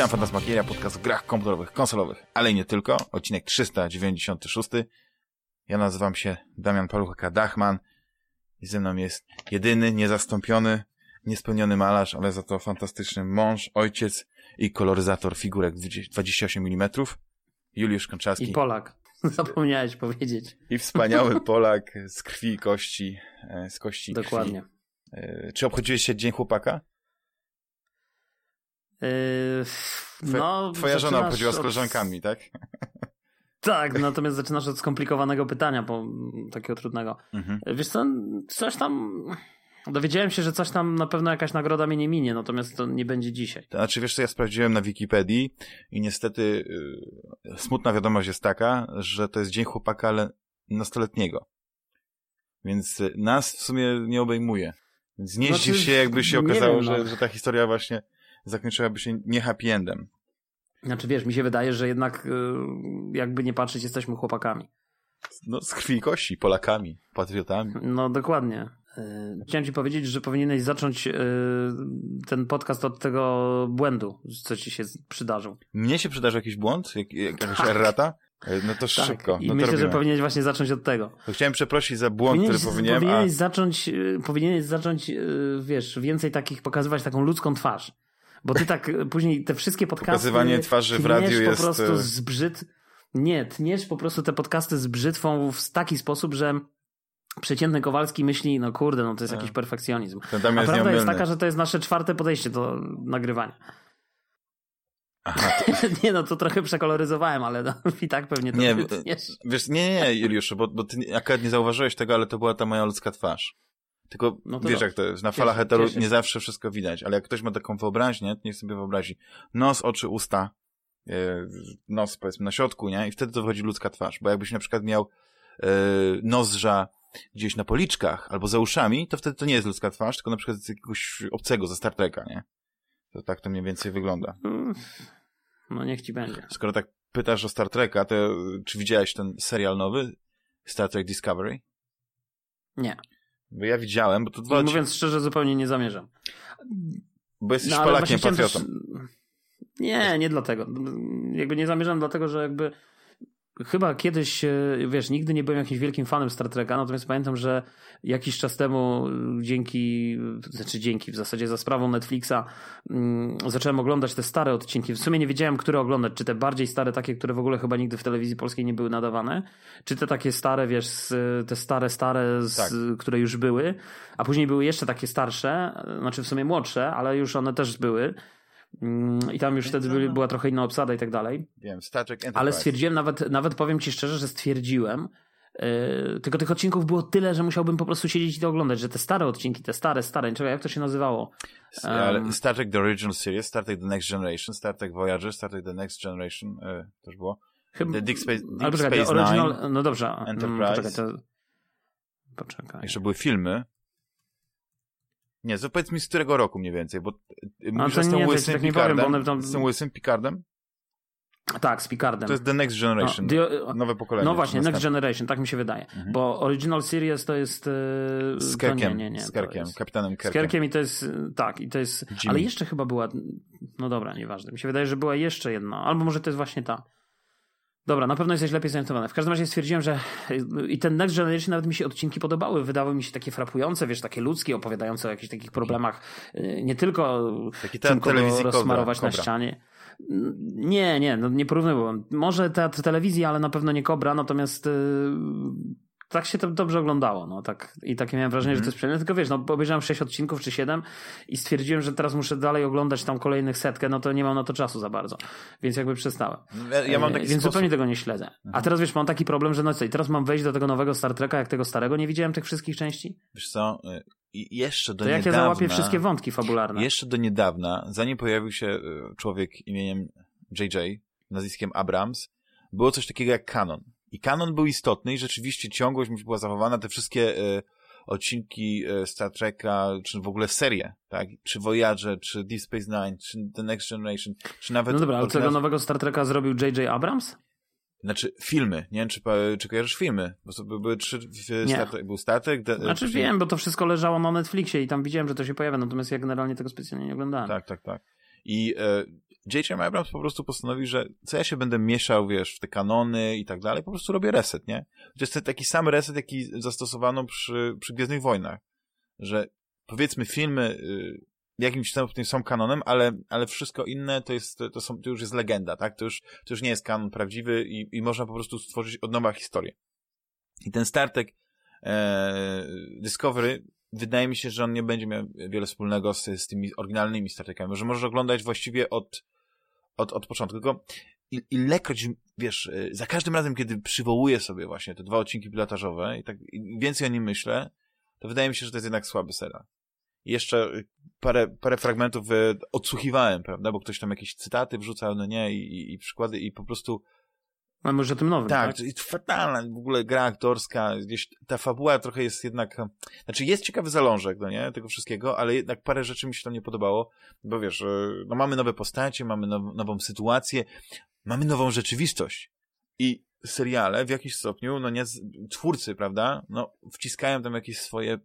Witam Fantasmagieria, podcast o grach komputerowych, konsolowych, ale nie tylko. Odcinek 396. Ja nazywam się Damian Paluchaka Dachman i ze mną jest jedyny, niezastąpiony, niespełniony malarz, ale za to fantastyczny mąż, ojciec i koloryzator figurek 28 mm. Juliusz Konczarski. I Polak. Zapomniałeś powiedzieć. I wspaniały Polak z krwi i kości, e, z kości Dokładnie. Krwi. E, czy obchodziłeś się Dzień Chłopaka? Yy, no, Twoja żona obchodziła z koleżankami, tak? Tak, natomiast zaczynasz od skomplikowanego pytania, bo takiego trudnego. Mhm. Wiesz co, coś tam... Dowiedziałem się, że coś tam na pewno jakaś nagroda mnie nie minie, natomiast to nie będzie dzisiaj. To znaczy, wiesz co, ja sprawdziłem na Wikipedii i niestety yy, smutna wiadomość jest taka, że to jest Dzień Chłopaka, ale nastoletniego. Więc y, nas w sumie nie obejmuje. Więc nie znaczy, się, jakby się okazało, wiem, no. że, że ta historia właśnie zakończyłaby się nie happy endem. Znaczy wiesz, mi się wydaje, że jednak y, jakby nie patrzeć, jesteśmy chłopakami. No z krwi kości, Polakami, patriotami. No dokładnie. Y, chciałem ci powiedzieć, że powinieneś zacząć y, ten podcast od tego błędu, co ci się przydarzył. Mnie się przydarzył jakiś błąd? Jak, jakaś tak. errata? No to tak. szybko. I no myślę, że powinieneś właśnie zacząć od tego. To chciałem przeprosić za błąd, powinieneś, który powinienem. Powinieneś, a... zacząć, powinieneś zacząć, wiesz, więcej takich, pokazywać taką ludzką twarz. Bo ty tak później te wszystkie podcasty. Pokazywanie twarzy w radiu jest. po prostu zbrzyt. Nie, tniesz po prostu te podcasty z brzytwą w taki sposób, że przeciętny Kowalski myśli, no kurde, no to jest A. jakiś perfekcjonizm. A prawda jest, jest taka, że to jest nasze czwarte podejście do nagrywania. Nie no, to trochę przekoloryzowałem, ale no, i tak pewnie to nie, wiesz, nie, nie, Juliuszu, bo, bo ty akurat nie zauważyłeś tego, ale to była ta moja ludzka twarz. Tylko no wiesz jak to jest, na falach heteru nie zawsze wszystko widać, ale jak ktoś ma taką wyobraźnię, to niech sobie wyobrazi nos, oczy, usta, yy, nos powiedzmy na środku, nie? I wtedy to wychodzi ludzka twarz, bo jakbyś na przykład miał yy, nozdrza gdzieś na policzkach albo za uszami, to wtedy to nie jest ludzka twarz, tylko na przykład z jakiegoś obcego ze Star Treka, nie? To tak to mniej więcej wygląda. No niech ci będzie. Skoro tak pytasz o Star Treka, to czy widziałeś ten serial nowy? Star Trek Discovery? Nie. Bo ja widziałem, bo to dwa... Mówiąc szczerze, zupełnie nie zamierzam. Bo jesteś no, Polakiem, patriotą. Też... Nie, nie dlatego. Jakby nie zamierzam dlatego, że jakby Chyba kiedyś, e, wiesz, nigdy nie byłem jakimś wielkim fanem Star Treka, natomiast pamiętam, że jakiś czas temu dzięki, znaczy dzięki w zasadzie za sprawą Netflixa um, zacząłem oglądać te stare odcinki. W sumie nie wiedziałem, które oglądać, czy te bardziej stare, takie, które w ogóle chyba nigdy w telewizji polskiej nie były nadawane, czy te takie stare, wiesz, te stare, stare, z, tak. które już były, a później były jeszcze takie starsze, znaczy w sumie młodsze, ale już one też były. Mm, I tam już wtedy byli, była trochę inna obsada i tak dalej. Wiem, Star Trek Enterprise. Ale stwierdziłem, nawet, nawet powiem ci szczerze, że stwierdziłem, Yy, tylko tych odcinków było tyle, że musiałbym po prostu siedzieć i to oglądać, że te stare odcinki, te stare, stare, czekaj, jak to się nazywało? Um, Star Trek The Original Series, Star Trek The Next Generation, Star Trek Voyager, Star Trek The Next Generation, yy, to już było? Chyba, The Deep Space, Deep ale poczekaj, Space original, Nine, no dobrze, mm, Enterprise. Poczekaj, to... poczekaj. Jeszcze były filmy. Nie, to powiedz mi z którego roku mniej więcej, bo mówisz, że z tym łysym tak Picardem, powiem, tam... z tym łysym Picardem? Tak, z Picardem. To jest The Next Generation, no, the, nowe pokolenie. No właśnie, Next Generation, tak mi się wydaje. Mhm. Bo Original Series to jest... E, z Kerkiem, nie, nie, nie, z Kerkiem, jest, kapitanem Kerkiem. Z Kerkiem i to jest, tak, i to jest... Jimmy. Ale jeszcze chyba była, no dobra, nieważne. Mi się wydaje, że była jeszcze jedna, albo może to jest właśnie ta. Dobra, na pewno jesteś lepiej zorientowany. W każdym razie stwierdziłem, że i ten Next Generation nawet mi się odcinki podobały. Wydały mi się takie frapujące, wiesz, takie ludzkie, opowiadające o jakichś takich problemach. Y, nie tylko Taki ten telewizji rozsmarować na ścianie. Nie, nie, no nie porównywałem. Może teatr telewizji, ale na pewno nie Kobra, natomiast yy, tak się to dobrze oglądało, no tak. I takie miałem wrażenie, mm. że to jest przyjemne. Tylko wiesz, no obejrzałem 6 odcinków czy 7 i stwierdziłem, że teraz muszę dalej oglądać tam kolejnych setkę, no to nie mam na to czasu za bardzo. Więc jakby przestałem. Ja, ja mam taki Więc sposób. zupełnie tego nie śledzę. A mhm. teraz wiesz, mam taki problem, że no co, i teraz mam wejść do tego nowego Star Treka, jak tego starego nie widziałem tych wszystkich części? Wiesz co, y, i jeszcze do to niedawna... jak ja załapię wszystkie wątki fabularne? Jeszcze do niedawna, zanim pojawił się y, człowiek imieniem JJ, nazwiskiem Abrams, było coś takiego jak kanon. I kanon był istotny i rzeczywiście ciągłość była zachowana, te wszystkie e, odcinki e, Star Treka, czy w ogóle serie, tak? Czy Voyager, czy Deep Space Nine, czy The Next Generation, czy nawet... No dobra, ale tego nowego Star Treka zrobił J.J. Abrams? Znaczy filmy, nie wiem czy, czy kojarzysz filmy, bo były trzy, Star Trek, był Star Trek... De, znaczy film... wiem, bo to wszystko leżało na Netflixie i tam widziałem, że to się pojawia, natomiast ja generalnie tego specjalnie nie oglądałem. Tak, tak, tak. I e, J.J. Abrams po prostu postanowił, że co ja się będę mieszał, wiesz, w te kanony i tak dalej, po prostu robię reset, nie? To jest taki sam reset, jaki zastosowano przy, przy Gwiezdnych Wojnach, że powiedzmy filmy y, jakimś stopniu są kanonem, ale, ale wszystko inne to jest, to, są, to już jest legenda, tak? To już, to już nie jest kanon prawdziwy i, i można po prostu stworzyć od nowa historię. I ten startek e, Discovery wydaje mi się, że on nie będzie miał wiele wspólnego z, z tymi oryginalnymi Star Trekami, że możesz oglądać właściwie od, od, od początku. Tylko ilekroć, wiesz, e, za każdym razem, kiedy przywołuję sobie właśnie te dwa odcinki pilotażowe i tak więcej o nim myślę, to wydaje mi się, że to jest jednak słaby serial. Jeszcze parę, parę fragmentów e, odsłuchiwałem, prawda, bo ktoś tam jakieś cytaty wrzucał, no nie, i, i, i przykłady i po prostu a może tym nowym, tak? Tak, fatalna w ogóle gra aktorska, gdzieś ta fabuła trochę jest jednak, znaczy jest ciekawy zalążek, no nie, tego wszystkiego, ale jednak parę rzeczy mi się tam nie podobało, bo wiesz, no mamy nowe postacie, mamy now, nową sytuację, mamy nową rzeczywistość i seriale w jakimś stopniu, no nie, twórcy, prawda, no wciskają tam jakieś swoje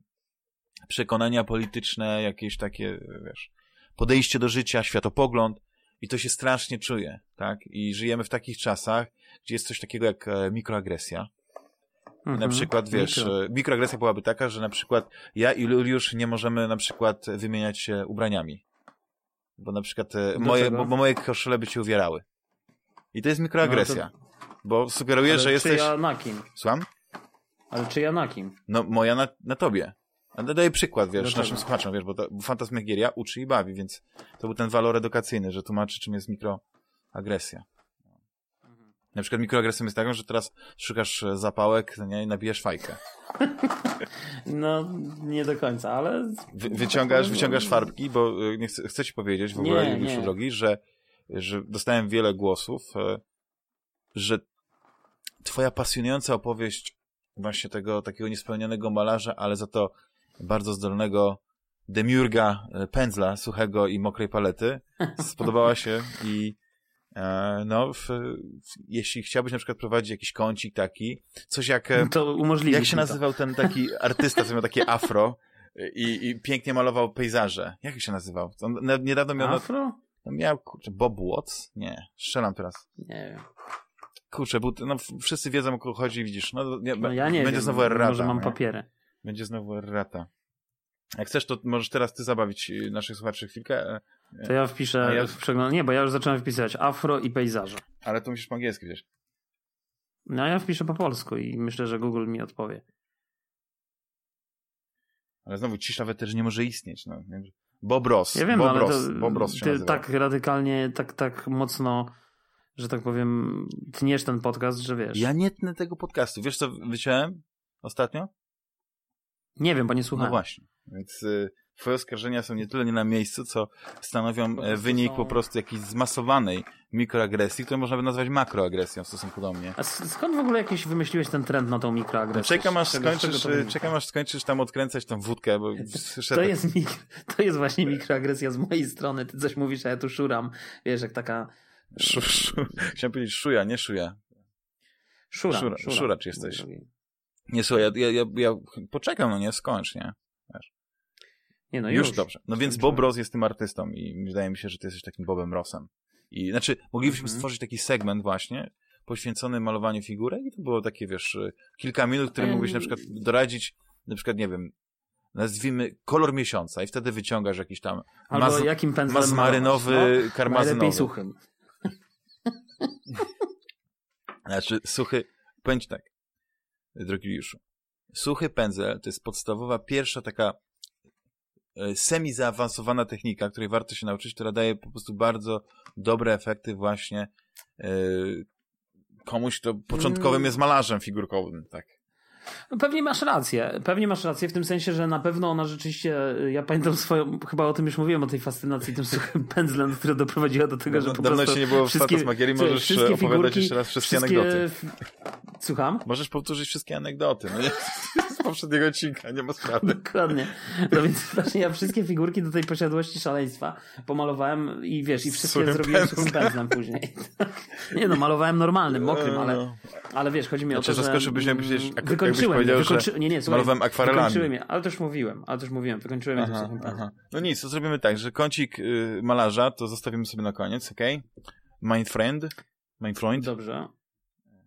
przekonania polityczne, jakieś takie, wiesz, podejście do życia, światopogląd i to się strasznie czuje, tak? I żyjemy w takich czasach, gdzie jest coś takiego jak e, mikroagresja. Mhm, na przykład, wiesz, mikro. E, mikroagresja byłaby taka, że na przykład ja i Juliusz nie możemy na przykład wymieniać się ubraniami. Bo na przykład e, moje, bo, bo, moje koszule by cię uwierały. I to jest mikroagresja. No to... Bo sugeruję, Ale że jesteś... ja na kim? Słucham? Ale czy ja na kim? No, moja na, na tobie. Ale daję przykład, wiesz, Dlaczego? naszym słuchaczom, wiesz, bo, to, bo fantasmagieria uczy i bawi, więc to był ten walor edukacyjny, że tłumaczy, czym jest mikroagresja. Na przykład mikroagresją jest taką, że teraz szukasz e, zapałek nie, i nabijesz fajkę. No, nie do końca, ale... Wy, wyciągasz, wyciągasz farbki, bo e, nie chcę, chcę ci powiedzieć w ogóle, nie. drogi, że, że dostałem wiele głosów, e, że twoja pasjonująca opowieść właśnie tego takiego niespełnionego malarza, ale za to bardzo zdolnego demiurga pędzla suchego i mokrej palety spodobała się i E, no, w, w, jeśli chciałbyś na przykład prowadzić jakiś kącik taki, coś jak... E, to umożliwi Jak się nazywał to. ten taki artysta, co miał takie afro i, i pięknie malował pejzaże? Jak się nazywał? On niedawno miał... Afro? No, miał, kurczę, Bob Watts? Nie, strzelam teraz. Nie wiem. Kurczę, bo no, wszyscy wiedzą o kogo chodzi, widzisz. No, nie, no ja nie będzie wiem, znowu errata. Może mam papiery. Będzie znowu errata. Jak chcesz, to możesz teraz ty zabawić naszych słuchaczy chwilkę. To ja wpiszę ja... w przegląd. Nie, bo ja już zacząłem wpisywać afro i pejzaże. Ale to musisz po angielsku, wiesz. No ja wpiszę po polsku i myślę, że Google mi odpowie. Ale znowu cisza w nie może istnieć. No. Bob Ross. Ja wiem, Bob ale Ross. to, Bob Ross ty tak radykalnie, tak, tak mocno, że tak powiem, tniesz ten podcast, że wiesz. Ja nie tnę tego podcastu. Wiesz co wyciąłem ostatnio? Nie wiem, bo nie słuchałem. No właśnie. Więc y, twoje oskarżenia są nie tyle nie na miejscu, co stanowią e, wynik są... po prostu jakiejś zmasowanej mikroagresji, którą można by nazwać makroagresją w stosunku do mnie. A skąd w ogóle jakiś wymyśliłeś ten trend na tą mikroagresję? Czekam aż skończysz, czekam aż skończysz tam odkręcać tą wódkę, bo to, jest, to jest właśnie mikroagresja z mojej strony. Ty coś mówisz, a ja tu szuram. Wiesz, jak taka... Szu, szu. Chciałem powiedzieć szuja, nie szuja. Szura. Szura, szura. szura czy jesteś. Nie, słuchaj, ja, ja, ja, poczekam, no nie, skończ, nie? Wiesz. Nie, no już. już dobrze. No więc Bob Ross jest tym artystą i wydaje mi się, że ty jesteś takim Bobem Rossem. I znaczy, moglibyśmy -hmm. stworzyć taki segment właśnie poświęcony malowaniu figurek i to było takie, wiesz, kilka minut, które mógłbyś na przykład doradzić, na przykład, nie wiem, nazwijmy kolor miesiąca i wtedy wyciągasz jakiś tam Albo maz jakim mazmarynowy, no, karmazynowy. Najlepiej suchym. Znaczy, suchy, powiem tak, drogi Juszu, suchy pędzel to jest podstawowa, pierwsza taka E, semi-zaawansowana technika, której warto się nauczyć, która daje po prostu bardzo dobre efekty właśnie e, komuś, kto początkowym mm. jest malarzem figurkowym, tak. No pewnie masz rację. Pewnie masz rację w tym sensie, że na pewno ona rzeczywiście, ja pamiętam swoją, chyba o tym już mówiłem, o tej fascynacji tym suchym pędzlem, która doprowadziła do tego, no, że po dawno prostu... się nie było w Fantasmagierii, możesz wszystkie opowiadać figurki, jeszcze raz wszystkie, wszystkie, anegdoty. Słucham? Możesz powtórzyć wszystkie anegdoty. No, poprzedniego odcinka, nie ma sprawy. Dokładnie. No więc właśnie ja wszystkie figurki do tej posiadłości szaleństwa pomalowałem i wiesz, i wszystkie zrobiłem suchym pędzlem później. nie no, malowałem normalnym, mokrym, ale, no. ale wiesz, chodzi mi znaczy, o to, że... Zaskoczyłbyś, jak, wykończyłem je, wykończy... nie, nie, słuchaj, malowałem akwarelami. Wykończyłem je, ale też mówiłem, ale też mówiłem, wykończyłem je suchym pędzlem. No nic, to zrobimy tak, że kącik y, malarza to zostawimy sobie na koniec, okej? Okay? Mein Friend. Mein Freund. Dobrze.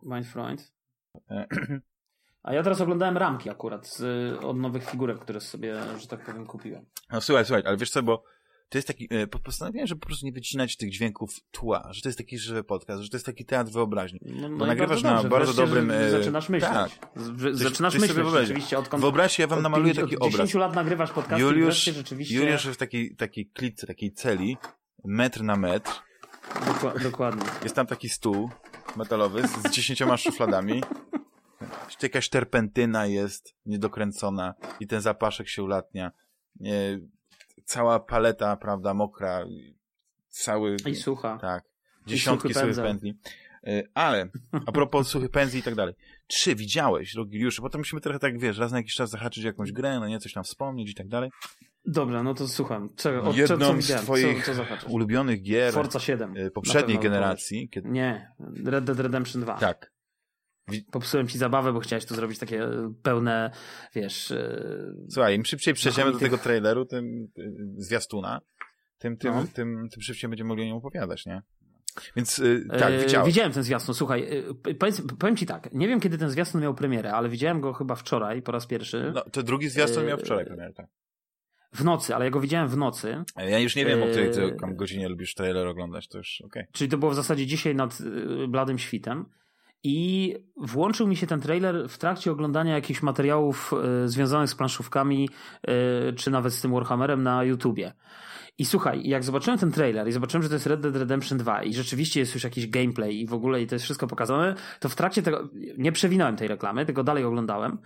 Mein Freund. A ja teraz oglądałem ramki akurat z, od nowych figurek, które sobie, że tak powiem, kupiłem. No słuchaj, słuchaj, ale wiesz co, bo to jest taki, e, postanowiłem, żeby po prostu nie wycinać tych dźwięków tła, że to jest taki żywy podcast, że to jest taki teatr wyobraźni. No, no bo nagrywasz bardzo na bardzo dobrym... E, zaczynasz myśleć. Tak. zaczynasz myśleć sobie rzeczywiście. Odkąd, Wyobraź ja wam namaluję taki od obraz. 10 lat nagrywasz podcast Juliusz, i rzeczywiście... Juliusz w takiej, takiej klitce, takiej celi, metr na metr. dokładnie. Jest tam taki stół metalowy z dziesięcioma szufladami. Jakaś terpentyna jest niedokręcona i ten zapaszek się ulatnia. Nie, cała paleta, prawda, mokra. Cały... I sucha. Tak. Dziesiątki suchych pędzli. E, ale, a propos suchych pędzli i tak dalej. Czy widziałeś, Rogiliusz? Potem musimy trochę tak, wiesz, raz na jakiś czas zahaczyć jakąś grę, no nie, coś tam wspomnieć i tak dalej. Dobrze, no to słucham. Czego, od, Jedną co, co z twoich co, co ulubionych gier Forza 7. E, poprzedniej generacji. Kiedy... Nie, Red Dead Redemption 2. Tak. Popsułem ci zabawę, bo chciałeś tu zrobić takie e, pełne, wiesz... Słuchaj, im szybciej przejdziemy do tego traileru, tym zwiastuna, tym, tym, no. tym, tym szybciej będziemy mogli o nim opowiadać, nie? Więc tak, e, widziałem. widziałem ten zwiastun, słuchaj, powiem, powiem, ci tak, nie wiem kiedy ten zwiastun miał premierę, ale widziałem go chyba wczoraj po raz pierwszy. No, to drugi zwiastun yy, miał wczoraj premierę, tak. W nocy, ale ja go widziałem w nocy. Ja już nie wiem, o której ty godzinie lubisz trailer oglądać, to już okej. Okay. Czyli to było w zasadzie dzisiaj nad bladym świtem. I włączył mi się ten trailer w trakcie oglądania jakichś materiałów związanych z planszówkami, czy nawet z tym Warhammerem na YouTubie. I słuchaj, jak zobaczyłem ten trailer i zobaczyłem, że to jest Red Dead Redemption 2 i rzeczywiście jest już jakiś gameplay i w ogóle i to jest wszystko pokazane, to w trakcie tego, nie przewinąłem tej reklamy, tylko dalej oglądałem.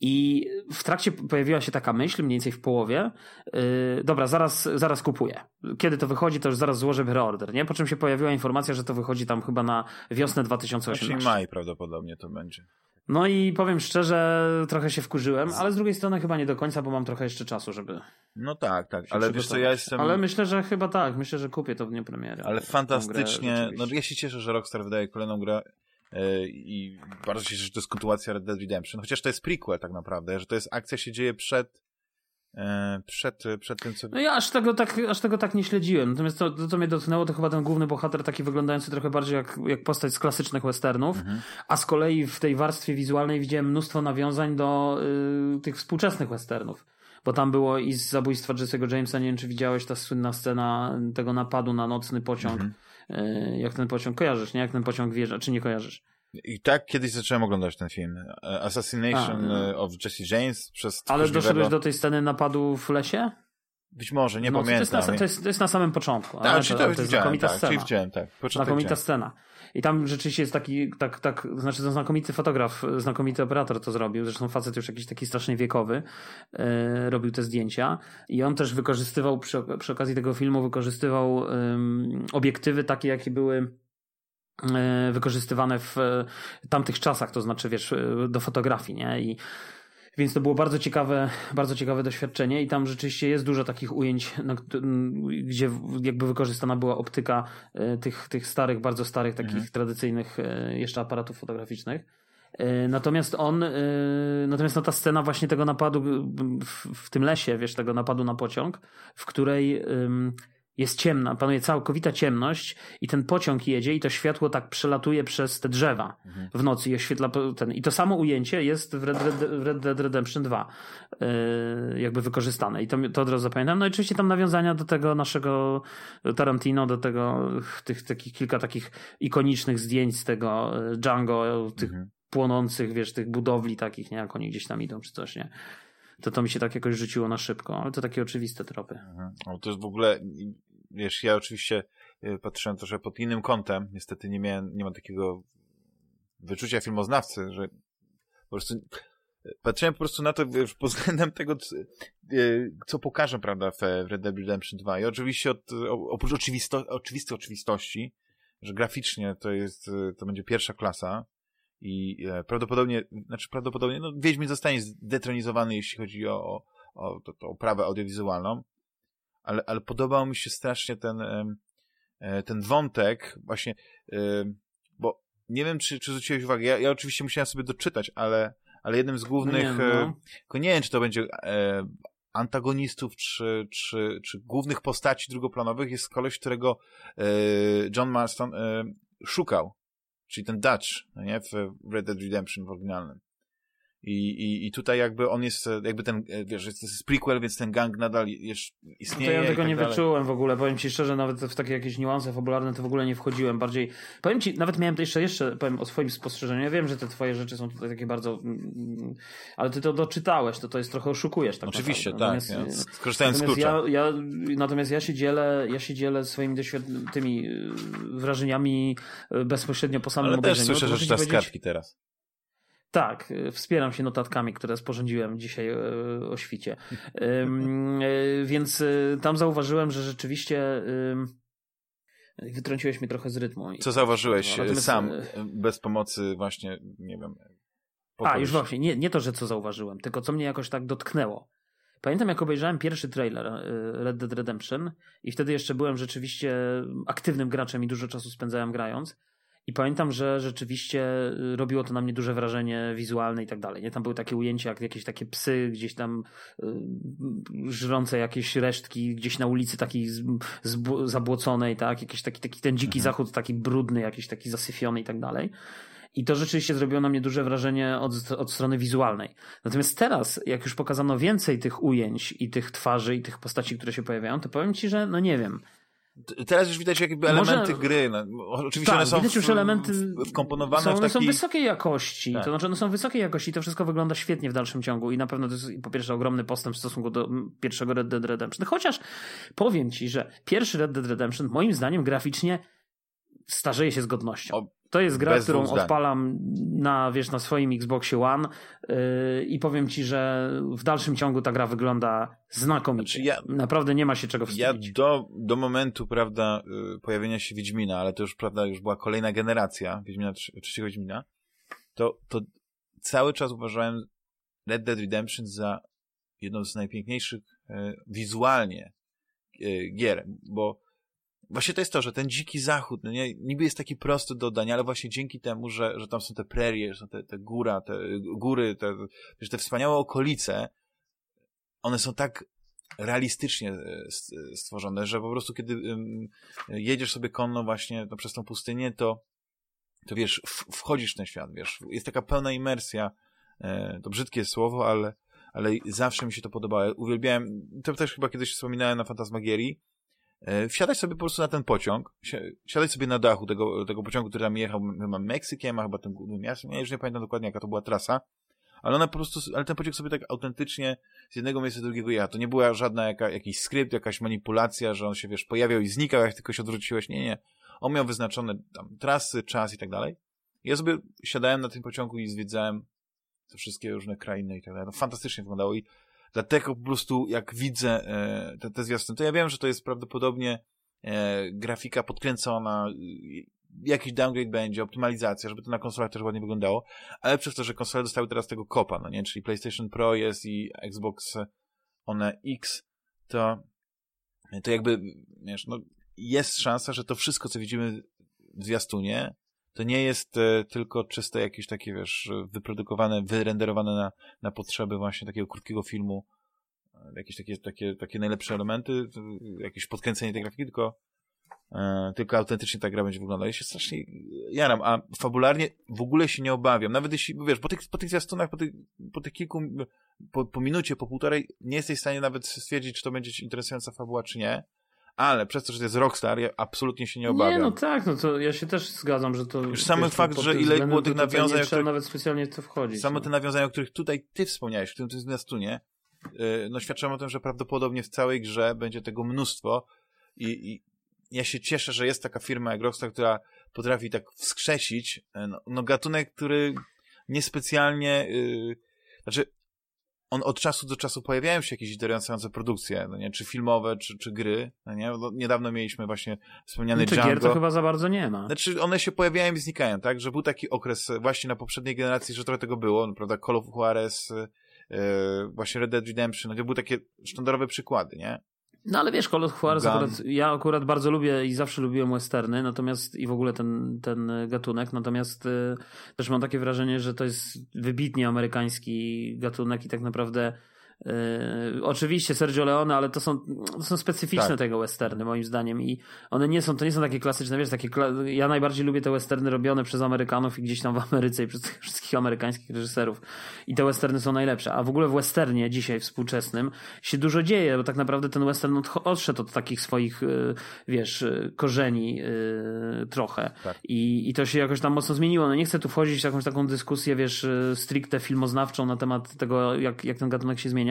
I w trakcie pojawiła się taka myśl, mniej więcej w połowie, yy, dobra, zaraz, zaraz kupuję. Kiedy to wychodzi, to już zaraz złożę preorder, nie? Po czym się pojawiła informacja, że to wychodzi tam chyba na wiosnę 2018. Czyli maj prawdopodobnie to będzie. No i powiem szczerze, trochę się wkurzyłem, ale z drugiej strony chyba nie do końca, bo mam trochę jeszcze czasu, żeby. No tak, tak, ale wiesz co, ja jestem. Ale myślę, że chyba tak, myślę, że kupię to w dniu premiery. Ale fantastycznie, grę, no ja się cieszę, że Rockstar wydaje kolejną grę i bardzo się cieszę, że to jest kontynuacja Red Dead Redemption, chociaż to jest prequel tak naprawdę, że to jest akcja się dzieje przed E, przed, przed tym, co... No ja aż tego tak, aż tego tak nie śledziłem. Natomiast to, to, to mnie dotknęło, to chyba ten główny bohater taki wyglądający trochę bardziej jak, jak postać z klasycznych westernów, mhm. a z kolei w tej warstwie wizualnej widziałem mnóstwo nawiązań do y, tych współczesnych westernów. Bo tam było i z zabójstwa Jesse'ego Jamesa, nie wiem czy widziałeś ta słynna scena tego napadu na nocny pociąg. Mhm. Y, jak ten pociąg kojarzysz, nie? Jak ten pociąg wjeżdża, czy nie kojarzysz? I tak kiedyś zacząłem oglądać ten film. E, Assassination A, no. of Jesse James przez Ale doszedłeś do tej sceny napadu w lesie? Być może, nie no, pamiętam. To jest, na, to, jest, to jest na samym początku. Tak, to, to, to jest znakomita tak, scena. widziałem, tak. Początek znakomita scena. I tam rzeczywiście jest taki, tak, tak, znaczy ten znakomity fotograf, znakomity operator to zrobił, zresztą facet już jakiś taki strasznie wiekowy, e, robił te zdjęcia. I on też wykorzystywał, przy, przy okazji tego filmu, wykorzystywał obiektywy takie, jakie były E, wykorzystywane w e, tamtych czasach, to znaczy wiesz, e, do fotografii, nie? I więc to było bardzo ciekawe, bardzo ciekawe doświadczenie i tam rzeczywiście jest dużo takich ujęć, no, gdzie jakby wykorzystana była optyka tych, tych starych, bardzo starych, takich mhm. tradycyjnych jeszcze aparatów fotograficznych. Natomiast on, natomiast no ta scena właśnie tego napadu w, w tym lesie, wiesz, tego napadu na pociąg, w której jest ciemna, panuje całkowita ciemność i ten pociąg jedzie i to światło tak przelatuje przez te drzewa mhm. w nocy i oświetla ten. I to samo ujęcie jest w Red, Red, Red Dead Redemption 2 yy, jakby wykorzystane. I to, to od razu zapamiętam. No i oczywiście tam nawiązania do tego naszego Tarantino, do tego, tych takich kilka takich ikonicznych zdjęć z tego e, Django, tych mhm. płonących, wiesz, tych budowli takich, nie? Jak oni gdzieś tam idą czy coś, nie? to to mi się tak jakoś rzuciło na szybko, ale to takie oczywiste tropy. Mhm. to jest w ogóle, wiesz, ja oczywiście e, patrzyłem trochę pod innym kątem, niestety nie miałem, nie mam takiego wyczucia filmoznawcy, że po prostu patrzyłem po prostu na to wiesz, pod względem tego, co pokażę, prawda, w Red Dead Redemption 2 i oczywiście od, oprócz oczywisto, oczywistej oczywistości, że graficznie to jest, to będzie pierwsza klasa i e, prawdopodobnie, znaczy prawdopodobnie, no Wiedźmin zostanie zdetronizowany, jeśli chodzi o, o, o to, to oprawę audiowizualną, ale, ale podobał mi się strasznie ten, e, ten wątek właśnie, e, bo nie wiem, czy, czy zwróciłeś uwagę, ja, ja oczywiście musiałem sobie doczytać, ale, ale jednym z głównych, no nie, no. nie wiem, czy to będzie antagonistów czy, czy, czy głównych postaci drugoplanowych jest koleś, którego John Marston szukał czyli ten Dutch, no nie, w Red Dead Redemption w oryginalnym. I, i, I tutaj jakby on jest, jakby ten, e, wiesz, to jest prequel, więc ten gang nadal jeszcze istnieje. No to ja tego tak nie dalej. wyczułem w ogóle, powiem ci szczerze, nawet w takie jakieś niuanse fabularne to w ogóle nie wchodziłem, bardziej, powiem ci, nawet miałem to jeszcze, jeszcze powiem o swoim spostrzeżeniu, ja wiem, że te twoje rzeczy są tutaj takie bardzo, mm, mm, ale ty to doczytałeś, to to jest trochę oszukujesz tak Oczywiście, tak, ja, skorzystałem z klucza. Ja, ja, natomiast ja się dzielę, ja się dzielę swoimi tymi y, wrażeniami bezpośrednio po samym ale obejrzeniu. Ale też słyszę, że czytasz kartki teraz. Tak, y, wspieram się notatkami, które sporządziłem dzisiaj y, o świcie. Y, więc tam zauważyłem, że rzeczywiście wytrąciłeś mnie trochę z rytmu. Co zauważyłeś Natomiast... sam, bez pomocy właśnie, nie wiem. A, już właśnie, nie, nie to, że co zauważyłem, tylko co mnie jakoś tak dotknęło. Pamiętam, jak obejrzałem pierwszy trailer Red Dead Redemption i wtedy jeszcze byłem rzeczywiście aktywnym graczem i dużo czasu spędzałem grając. I pamiętam, że rzeczywiście y, robiło to na mnie duże wrażenie wizualne i tak dalej. Nie? Tam były takie ujęcia, jak jakieś takie psy gdzieś tam y, żrące jakieś resztki gdzieś na ulicy takiej zabłoconej, tak? Jakiś taki, taki ten dziki mhm. zachód taki brudny, jakiś taki zasyfiony i tak dalej. I to rzeczywiście zrobiło na mnie duże wrażenie od, od strony wizualnej. Natomiast teraz, jak już pokazano więcej tych ujęć i tych twarzy i tych postaci, które się pojawiają, to powiem ci, że no nie wiem Teraz już widać jakby elementy Może... gry. No, oczywiście tak, one są widać już elementy wkomponowane są, w taki... One są wysokiej jakości. Tak. To znaczy one są wysokiej jakości i to wszystko wygląda świetnie w dalszym ciągu i na pewno to jest po pierwsze ogromny postęp w stosunku do pierwszego Red Dead Redemption. Chociaż powiem ci, że pierwszy Red Dead Redemption moim zdaniem graficznie starzeje się z godnością. O, to jest gra, którą odpalam na, wiesz, na swoim Xboxie One yy, i powiem ci, że w dalszym ciągu ta gra wygląda znakomicie. Znaczy ja, Naprawdę nie ma się czego wstydzić. Ja do, do momentu, prawda, yy, pojawienia się Wiedźmina, ale to już, prawda, już była kolejna generacja Wiedźmina, trzeciego Wiedźmina, to, to cały czas uważałem Red Dead Redemption za jedną z najpiękniejszych yy, wizualnie yy, gier, bo właśnie to jest to, że ten dziki zachód, no nie, niby jest taki prosty do oddania, ale właśnie dzięki temu, że, że tam są te prerie, są te, te góra, te góry, te, te wspaniałe okolice, one są tak realistycznie e, stworzone, że po prostu kiedy jedziesz sobie konno właśnie no, przez tą pustynię, to, to wiesz, wchodzisz w ten świat, wiesz, jest taka pełna imersja, e, to brzydkie słowo, ale, ale zawsze mi się to podobało. Uwielbiałem, to też chyba kiedyś wspominałem na Fantasmagierii, E, wsiadać sobie po prostu na ten pociąg, siadać sobie na dachu tego, tego pociągu, który tam jechał chyba Meksykiem, a chyba tym głównym miastem, ja już nie pamiętam dokładnie jaka to była trasa, ale ona po prostu, ale ten pociąg sobie tak autentycznie z jednego miejsca do drugiego jechał. To nie była żadna jaka, jakiś skrypt, jakaś manipulacja, że on się, wiesz, pojawiał i znikał, jak tylko się odwróciłeś. Nie, nie. On miał wyznaczone tam trasy, czas i tak dalej. Ja sobie siadałem na tym pociągu i zwiedzałem te wszystkie różne krainy i tak dalej. No fantastycznie wyglądało i Dlatego po prostu jak widzę e, te, te zwiastuny, to ja wiem, że to jest prawdopodobnie e, grafika podkręcona, jakiś downgrade będzie, optymalizacja, żeby to na konsolach też ładnie wyglądało, ale przez to, że konsole dostały teraz tego kopa, no nie, czyli PlayStation Pro jest i Xbox One X, to to jakby, wiesz, no jest szansa, że to wszystko, co widzimy w zwiastunie, to nie jest e, tylko czyste jakieś takie, wiesz, wyprodukowane, wyrenderowane na, na potrzeby właśnie takiego krótkiego filmu, e, jakieś takie, takie, takie najlepsze elementy, jakieś podkręcenie tej grafiki, tylko, e, tylko autentycznie ta gra będzie wyglądała. Ja się strasznie jaram, a fabularnie w ogóle się nie obawiam. Nawet jeśli, wiesz, po tych, po tych zwiastunach, po tych, po tych kilku, po, po minucie, po półtorej, nie jesteś w stanie nawet stwierdzić, czy to będzie interesująca fabuła, czy nie ale przez to, że to jest Rockstar, ja absolutnie się nie obawiam. Nie, no tak, no to ja się też zgadzam, że to... Już sam fakt, że ile było tych nawiązań... Nie trzeba nawet specjalnie to wchodzić. Same no. te nawiązania, o których tutaj ty wspomniałeś, w tym, tym zwiastunie, yy, no świadczą o tym, że prawdopodobnie w całej grze będzie tego mnóstwo i, i ja się cieszę, że jest taka firma jak Rockstar, która potrafi tak wskrzesić y, no, no gatunek, który niespecjalnie... Yy, znaczy, on od czasu do czasu pojawiają się jakieś interesujące produkcje, no nie? czy filmowe, czy, czy gry. No nie? No, niedawno mieliśmy właśnie wspomniany znaczy, Django. gier to chyba za bardzo nie ma. Znaczy one się pojawiają i znikają, tak? Że był taki okres właśnie na poprzedniej generacji, że trochę tego było, no, prawda? Call of Juarez, yy, właśnie Red Dead Redemption, no to były takie sztandarowe przykłady, nie? No ale wiesz, of Juarez akurat, ja akurat bardzo lubię i zawsze lubiłem westerny, natomiast i w ogóle ten, ten gatunek, natomiast y, też mam takie wrażenie, że to jest wybitnie amerykański gatunek i tak naprawdę Yy, oczywiście Sergio Leone, ale to są, to są specyficzne tak. tego westerny moim zdaniem i one nie są, to nie są takie klasyczne, wiesz, takie, ja najbardziej lubię te westerny robione przez Amerykanów i gdzieś tam w Ameryce i przez tych wszystkich amerykańskich reżyserów. I te westerny są najlepsze, a w ogóle w westernie dzisiaj współczesnym się dużo dzieje, bo tak naprawdę ten western odszedł od takich swoich, yy, wiesz, yy, korzeni yy, trochę. Tak. I, i to się jakoś tam mocno zmieniło, no nie chcę tu wchodzić w jakąś taką dyskusję, wiesz, stricte filmoznawczą na temat tego, jak, jak ten gatunek się zmienia,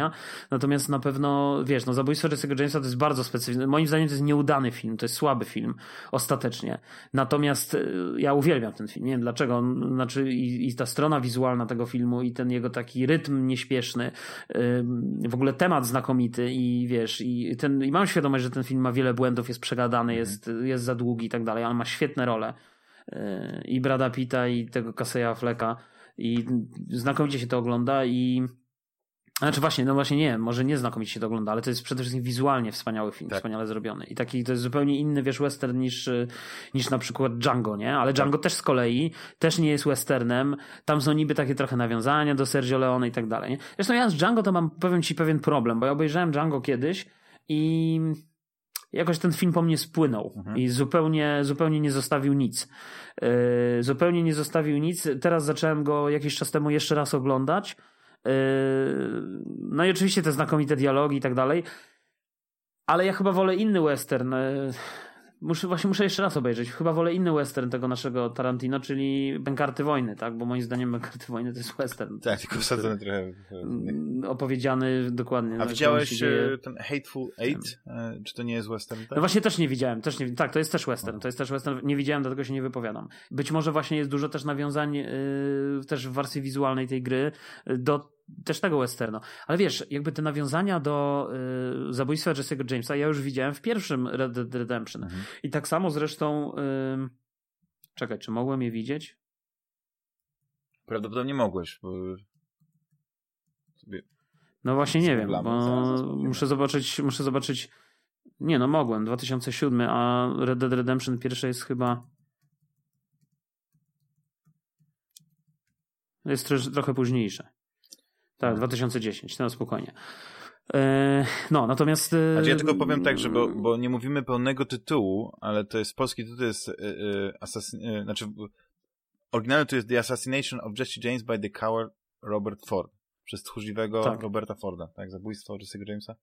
Natomiast na pewno, wiesz, no Zabójstwo Jesse'ego Jamesa to jest bardzo specyficzny. Moim zdaniem to jest nieudany film, to jest słaby film, ostatecznie. Natomiast y, ja uwielbiam ten film. Nie wiem dlaczego. Znaczy, i, i ta strona wizualna tego filmu, i ten jego taki rytm nieśpieszny, w ogóle temat znakomity, i wiesz, i, ten, i mam świadomość, że ten film ma wiele błędów, jest przegadany, mhm. jest, jest za długi i tak dalej, ale ma świetne role. Y, I Brada Pitta, i tego Kaseya Fleka. I znakomicie się to ogląda i znaczy właśnie, no właśnie nie, może nie znakomicie się to ogląda, ale to jest przede wszystkim wizualnie wspaniały film, tak. wspaniale zrobiony. I taki to jest zupełnie inny, wiesz, western niż, niż na przykład Django, nie? Ale Django tak. też z kolei też nie jest westernem. Tam są niby takie trochę nawiązania do Sergio Leone i tak dalej. Nie? Zresztą ja z Django to mam, powiem ci, pewien problem, bo ja obejrzałem Django kiedyś i jakoś ten film po mnie spłynął mhm. i zupełnie, zupełnie nie zostawił nic. Yy, zupełnie nie zostawił nic. Teraz zacząłem go jakiś czas temu jeszcze raz oglądać no i oczywiście te znakomite dialogi i tak dalej. Ale ja chyba wolę inny western. Muszę, właśnie muszę jeszcze raz obejrzeć. Chyba wolę inny western tego naszego Tarantino, czyli Bękarty Wojny, tak? Bo moim zdaniem Bękarty Wojny to jest western. Tak, tylko wsadzony trochę. Mm, opowiedziany dokładnie. A no, widziałeś e, ten Hateful Eight? E, czy to nie jest western? Tak? No właśnie też nie widziałem. Też nie, tak, to jest też western. To jest też western. Nie widziałem, dlatego się nie wypowiadam. Być może właśnie jest dużo też nawiązań yy, też w wersji wizualnej tej gry do też tego westernu. Ale wiesz, jakby te nawiązania do y, zabójstwa Jesse'ego Jamesa ja już widziałem w pierwszym Red Dead Redemption. Mhm. I tak samo zresztą y, czekaj, czy mogłem je widzieć? Prawdopodobnie mogłeś, bo sobie... No właśnie nie wiem, bo muszę zobaczyć, muszę zobaczyć nie no, mogłem, 2007, a Red Dead Redemption pierwsze jest chyba jest trochę późniejsze. Tak, 2010, no spokojnie. E, no, natomiast... E, znaczy ja tylko powiem tak, że bo, bo nie mówimy pełnego tytułu, ale to jest, polski tytuł jest e, znaczy oryginalny to jest The Assassination of Jesse James by the Coward Robert Ford. Przez tchórzliwego tak. Roberta Forda, tak? Zabójstwo Jesse'ego Jamesa.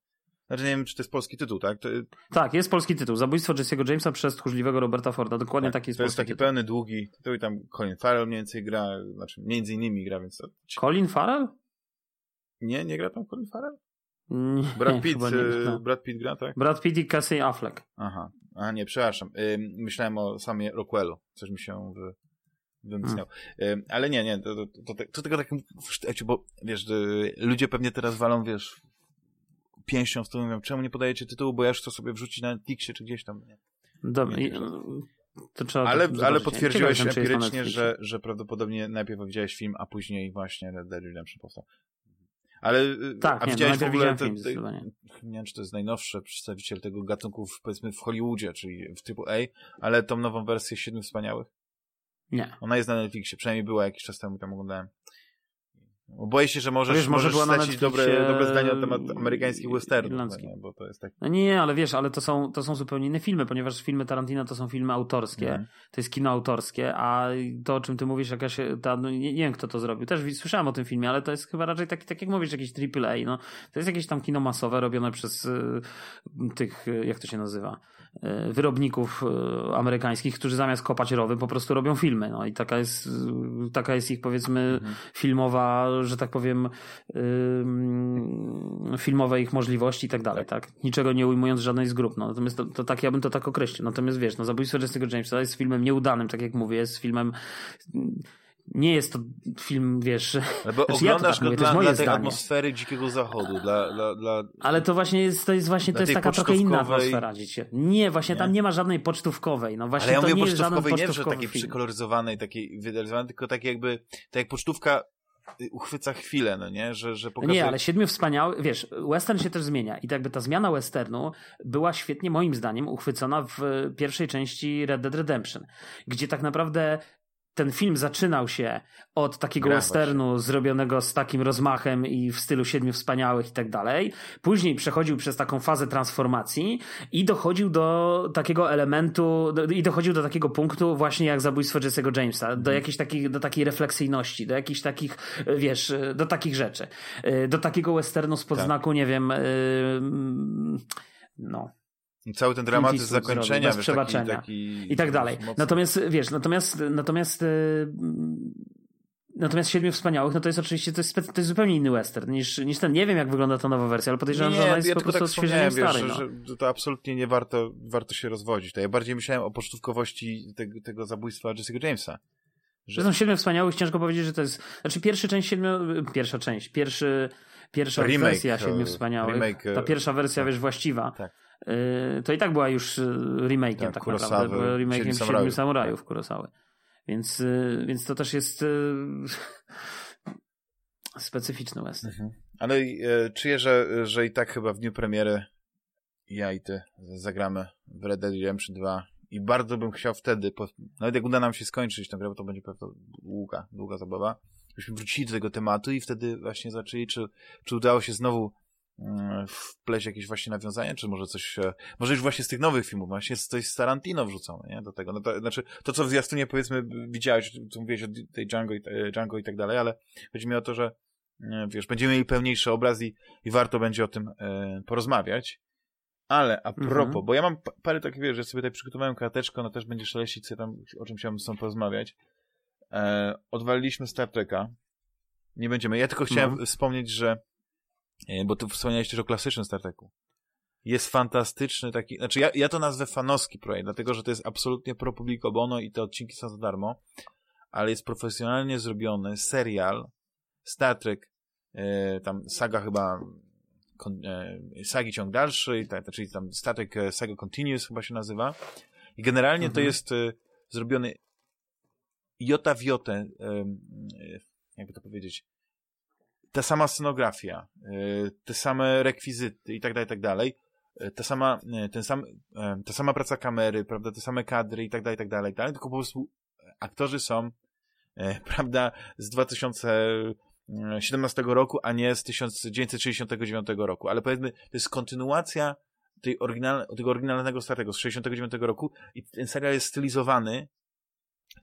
Znaczy nie wiem, czy to jest polski tytuł, tak? To... Tak, jest polski tytuł. Zabójstwo Jesse'ego Jamesa przez tchórzliwego Roberta Forda. Dokładnie tak, taki jest To jest taki tytuł. pełny, długi tytuł i tam Colin Farrell mniej więcej gra, znaczy między innymi gra, więc... To... Colin Farrell? Nie, nie gra tam Colin Farrell? Nie, Brad Pitt, nie, no. Brad Pitt gra, tak? Brad Pitt i Casey Affleck. Aha, a nie, przepraszam. myślałem o samie Rockwellu. Coś mi się wy, wymyślał. Hmm. ale nie, nie, to, to, to, to, to tylko tak, bo wiesz, ludzie pewnie teraz walą, wiesz, pięścią w to mówią, czemu nie podajecie tytułu, bo ja już chcę sobie wrzucić na Netflixie czy gdzieś tam. Nie. Dobra, nie, to trzeba ale, ale potwierdziłeś empirycznie, że, że prawdopodobnie najpierw widziałeś film, a później właśnie Red Dead Redemption powstał. Ale y, tak, a nie, widziałeś w ogóle film, te, nie wiem, czy to jest najnowszy przedstawiciel tego gatunku w, powiedzmy w Hollywoodzie, czyli w typu A, ale tą nową wersję Siedmiu Wspaniałych? Nie. Ona jest na Netflixie, przynajmniej była jakiś czas temu, tam oglądałem. Boję się, że możesz, wiesz, może możesz stracić dobre, dobre zdanie na temat amerykańskich westernów. Nie, bo to jest tak... No nie, ale wiesz, ale to są, to są zupełnie inne filmy, ponieważ filmy Tarantino to są filmy autorskie, mm. to jest kino autorskie, a to o czym ty mówisz, jakaś, ta, no nie, nie, wiem kto to zrobił, też słyszałem o tym filmie, ale to jest chyba raczej tak, tak jak mówisz, jakiś AAA, no. To jest jakieś tam kino masowe robione przez y, tych, y, jak to się nazywa, wyrobników y, amerykańskich, którzy zamiast kopać rowy po prostu robią filmy, no i taka jest, y, taka jest ich powiedzmy mm. filmowa że tak powiem, filmowe ich możliwości i tak dalej, tak. tak? Niczego nie ujmując żadnej z grup. No. Natomiast to, to tak, ja bym to tak określił. Natomiast wiesz, no Zabójstwo Jesse'ego Jamesa jest filmem nieudanym, tak jak mówię, jest filmem nie jest to film, wiesz... No bo znaczy, oglądasz ja tak go dla, dla tej atmosfery dzikiego zachodu, dla, dla, dla... Ale to właśnie jest, to jest właśnie, to jest taka trochę inna atmosfera, dzicie. Nie, właśnie nie? tam nie ma żadnej pocztówkowej, no właśnie Ale ja to mówię nie jest żaden nie, że takiej przekoloryzowanej, takiej wydalizowanej, tylko takie jakby, tak jak pocztówka uchwyca chwilę, no nie? Że, że pokazuje... Nie, ale Siedmiu Wspaniałych, wiesz, western się też zmienia i tak jakby ta zmiana westernu była świetnie, moim zdaniem, uchwycona w pierwszej części Red Dead Redemption, gdzie tak naprawdę ten film zaczynał się od takiego Gra westernu właśnie. zrobionego z takim rozmachem i w stylu Siedmiu Wspaniałych i tak dalej. Później przechodził przez taką fazę transformacji i dochodził do takiego elementu do, i dochodził do takiego punktu właśnie jak zabójstwo Jesse'ego Jamesa, do mhm. jakiejś takiej, do takiej refleksyjności, do jakichś takich, wiesz, do takich rzeczy. Do takiego westernu z podznaku, tak. nie wiem, no Cały ten dramatyzm zakończenia, bez przebaczenia taki, taki i tak dalej. Mocno. Natomiast wiesz, natomiast natomiast yy, Natomiast Siedmiu Wspaniałych, no to jest oczywiście, to jest, to jest zupełnie inny western niż, niż ten. Nie wiem, jak wygląda ta nowa wersja, ale podejrzewam, nie, że ona jest ja po prostu tak odświeżeniem starej. No. Że, to absolutnie nie warto, warto się rozwodzić. To ja bardziej myślałem o pocztówkowości tego, tego zabójstwa Jesse'ego Jamesa. Że... Zresztą Siedmiu Wspaniałych ciężko powiedzieć, że to jest, znaczy pierwsza część Siedmiu, pierwsza część, pierwszy, pierwsza remake, wersja Siedmiu e, Wspaniałych, remake, ta pierwsza wersja, tak. wiesz, właściwa. Tak to i tak była już y, remake'iem tak, tak naprawdę, remake'iem Siedmiu Samurajów Kurosawy. Więc, y, więc to też jest specyficzny western. Mhm. Ale e, czuję, że, że i tak chyba w dniu premiery ja i ty zagramy w Red Dead Redemption 2 i bardzo bym chciał wtedy, po, nawet jak uda nam się skończyć tę grę, bo to będzie pewno długa, długa zabawa, byśmy wrócili do tego tematu i wtedy właśnie zaczęli, czy, czy udało się znowu wpleść jakieś właśnie nawiązania, czy może coś, może już właśnie z tych nowych filmów, właśnie coś z Tarantino wrzucone, nie, do tego, no to, znaczy, to co w zwiastunie powiedzmy widziałeś, co mówiłeś o tej Django i, e, Django i tak dalej, ale chodzi mi o to, że e, wiesz, będziemy mieli pełniejszy obraz i, i warto będzie o tym e, porozmawiać, ale a propos, mhm. bo ja mam parę takich, wiesz, że sobie tutaj przygotowałem karteczkę, no też będzie szeleścić, co tam, o czym chciałbym z tobą porozmawiać. E, odwaliliśmy Star Treka, nie będziemy, ja tylko chciałem no. wspomnieć, że E, bo tu wspomniałeś też o klasycznym Star Treku. Jest fantastyczny taki, znaczy ja, ja to nazwę fanowski projekt, dlatego że to jest absolutnie pro publico bono i te odcinki są za darmo, ale jest profesjonalnie zrobiony serial Star Trek, e, tam saga chyba kon, e, sagi ciąg dalszy, tak, czyli tam Star Trek e, Saga Continuous chyba się nazywa i generalnie mhm. to jest e, zrobiony jota w jotę, e, jakby to powiedzieć, ta sama scenografia, y, te same rekwizyty i tak dalej, tak dalej, y, ta sama, y, ten sam, ta sama praca kamery, prawda, te same kadry i tak dalej, i tak dalej, tylko po prostu aktorzy są, prawda, z 2017 roku, a nie z 1969 roku, ale powiedzmy, to jest kontynuacja tej oryginal, tego oryginalnego starego z 69 roku i ten serial jest stylizowany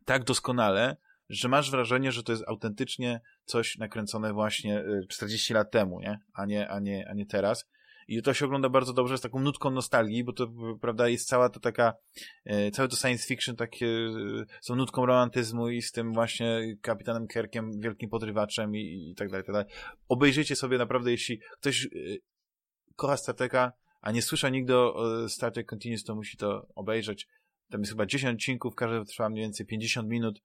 tak doskonale, że masz wrażenie, że to jest autentycznie coś nakręcone właśnie 40 y, lat temu, nie? A nie, a nie, a nie teraz. I to się ogląda bardzo dobrze z taką nutką nostalgii, bo to, prawda, jest cała to taka, y, całe to science fiction takie z tą nutką romantyzmu i z tym właśnie kapitanem Kerkiem, wielkim podrywaczem i, i tak dalej, tak dalej. Obejrzyjcie sobie naprawdę, jeśli ktoś y, kocha Star a nie słyszał nigdy o Star Trek Continuous, to musi to obejrzeć. Tam jest chyba 10 odcinków, każdy trwa mniej więcej 50 minut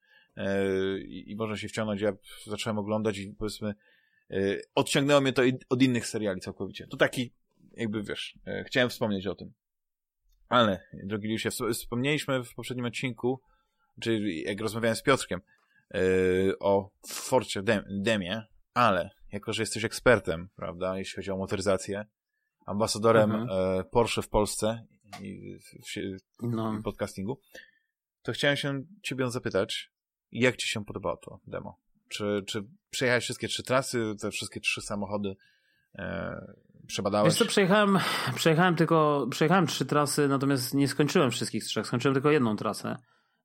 i, i można się wciągnąć. Ja zacząłem oglądać i powiedzmy e, odciągnęło mnie to od innych seriali całkowicie. To taki, jakby wiesz, e, chciałem wspomnieć o tym. Ale, drogi Liusie, wspomnieliśmy w poprzednim odcinku, czyli jak rozmawiałem z Piotrkiem o Forcie Demie, ale jako, że jesteś ekspertem, prawda, jeśli chodzi o motoryzację, ambasadorem mhm. Porsche w Polsce i w, w, no. podcastingu, to chciałem się ciebie zapytać, jak ci się podobało to demo? Czy, czy przejechałeś wszystkie trzy trasy, te wszystkie trzy samochody e, przebadałeś? Wiesz co, przejechałem, przejechałem tylko, przejechałem trzy trasy, natomiast nie skończyłem wszystkich trzech, skończyłem tylko jedną trasę.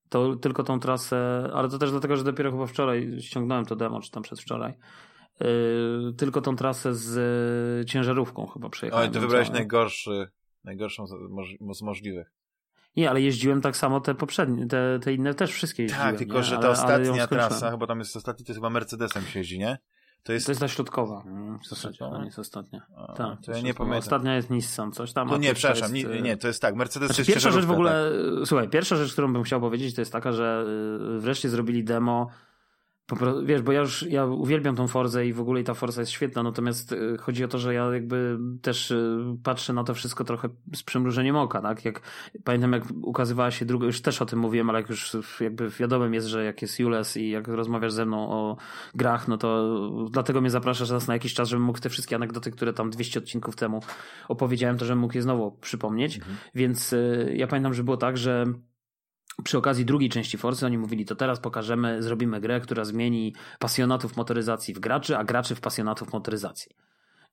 To tylko tą trasę, ale to też dlatego, że dopiero chyba wczoraj ściągnąłem to demo, czy tam przedwczoraj. Yy, tylko tą trasę z y, ciężarówką chyba przejechałem. Ale ty wybrałeś najgorszy, najgorszą z możliwych. Nie, ale jeździłem tak samo te poprzednie, te, te inne też wszystkie jeździłem. Tak, tylko nie? że ta ale, ostatnia ale trasa, bo tam jest ostatni, to jest chyba Mercedesem się jeździ, nie? To jest, to jest ta środkowa mm, w zasadzie, a nie jest ostatnia. A, tak, to ja nie pamiętam. Ostatnia jest Nissan, coś tam. No nie, przepraszam, jest, nie, nie, to jest tak, Mercedes znaczy, jest Pierwsza rzecz w ogóle, tak. słuchaj, pierwsza rzecz, którą bym chciał powiedzieć, to jest taka, że y, wreszcie zrobili demo po, wiesz, bo ja już ja uwielbiam tą Forzę i w ogóle ta Forza jest świetna, natomiast y, chodzi o to, że ja jakby też y, patrzę na to wszystko trochę z przymrużeniem oka, tak? Jak pamiętam, jak ukazywała się druga, już też o tym mówiłem, ale jak już jakby wiadomym jest, że jak jest Jules i jak rozmawiasz ze mną o grach, no to dlatego mnie zapraszasz raz na jakiś czas, żebym mógł te wszystkie anegdoty, które tam 200 odcinków temu opowiedziałem, to żebym mógł je znowu przypomnieć. Mhm. Więc y, ja pamiętam, że było tak, że przy okazji drugiej części Forcy oni mówili, to teraz pokażemy, zrobimy grę, która zmieni pasjonatów motoryzacji w graczy, a graczy w pasjonatów motoryzacji.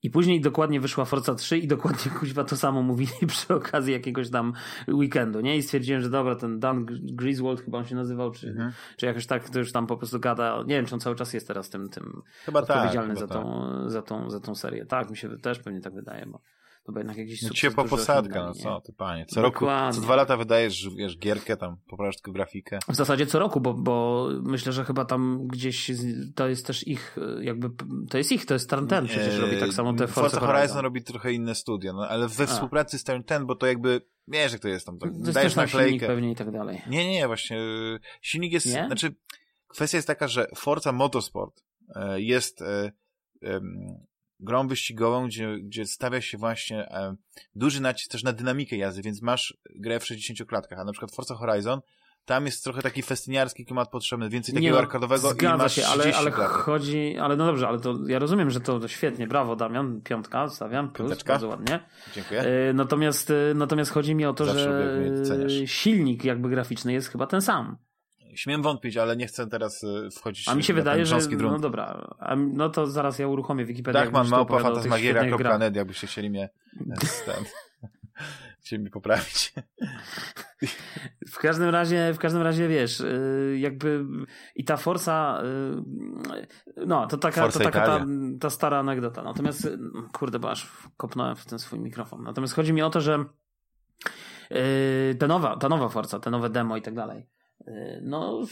I później dokładnie wyszła Forza 3 i dokładnie kuźwa to samo mówili przy okazji jakiegoś tam weekendu, nie? I stwierdziłem, że dobra, ten Dan Griswold chyba on się nazywał, czy, mhm. czy jakoś tak, to już tam po prostu gada, nie wiem, czy on cały czas jest teraz tym, tym chyba tak, odpowiedzialny tak, za, tą, tak. za, tą, za tą serię. Tak, mi się też pewnie tak wydaje, bo to by jednak jakiś Ciepła posadka, no co ty panie. Co roku, co dwa lata wydajesz, wiesz, gierkę tam, poprawiasz tylko grafikę. W zasadzie co roku, bo, bo myślę, że chyba tam gdzieś to jest też ich, jakby, to jest ich, to jest Turn Ten przecież robi tak samo te Forza, Forza Horizon. Horizon robi trochę inne studio, no ale we współpracy z Turn Ten, bo to jakby, wiesz jak to jest tam, to, to dajesz naklejkę. pewnie i tak dalej. Nie, nie, właśnie, silnik jest, nie? znaczy, kwestia jest taka, że Forza Motorsport e, jest e, grą wyścigową, gdzie, gdzie stawia się właśnie e, duży nacisk też na dynamikę jazdy, więc masz grę w 60 klatkach, a na przykład Forza Horizon tam jest trochę taki festyniarski klimat potrzebny, więcej takiego no, arkadowego i masz się, ale, ale klatek. chodzi, ale no dobrze, ale to ja rozumiem, że to, to świetnie, brawo Damian, piątka stawiam, plus, Piąteczka. bardzo ładnie. Dziękuję. E, natomiast, e, natomiast chodzi mi o to, Zawsze że silnik jakby graficzny jest chyba ten sam. Śmiem wątpić, ale nie chcę teraz y, wchodzić A mi się wydaje, że no dobra, a, no to zaraz ja uruchomię Wikipedię. Tak, mam małpa fantasmagieria.net, jakbyście chcieli mnie ten, chcieli mi poprawić. W każdym razie, w każdym razie wiesz, y, jakby i ta Forza, y, no to taka, to taka ta, ta, stara anegdota. Natomiast, kurde, bo aż kopnąłem w ten swój mikrofon. Natomiast chodzi mi o to, że ta nowa, ta nowa Forza, te nowe demo i tak dalej no,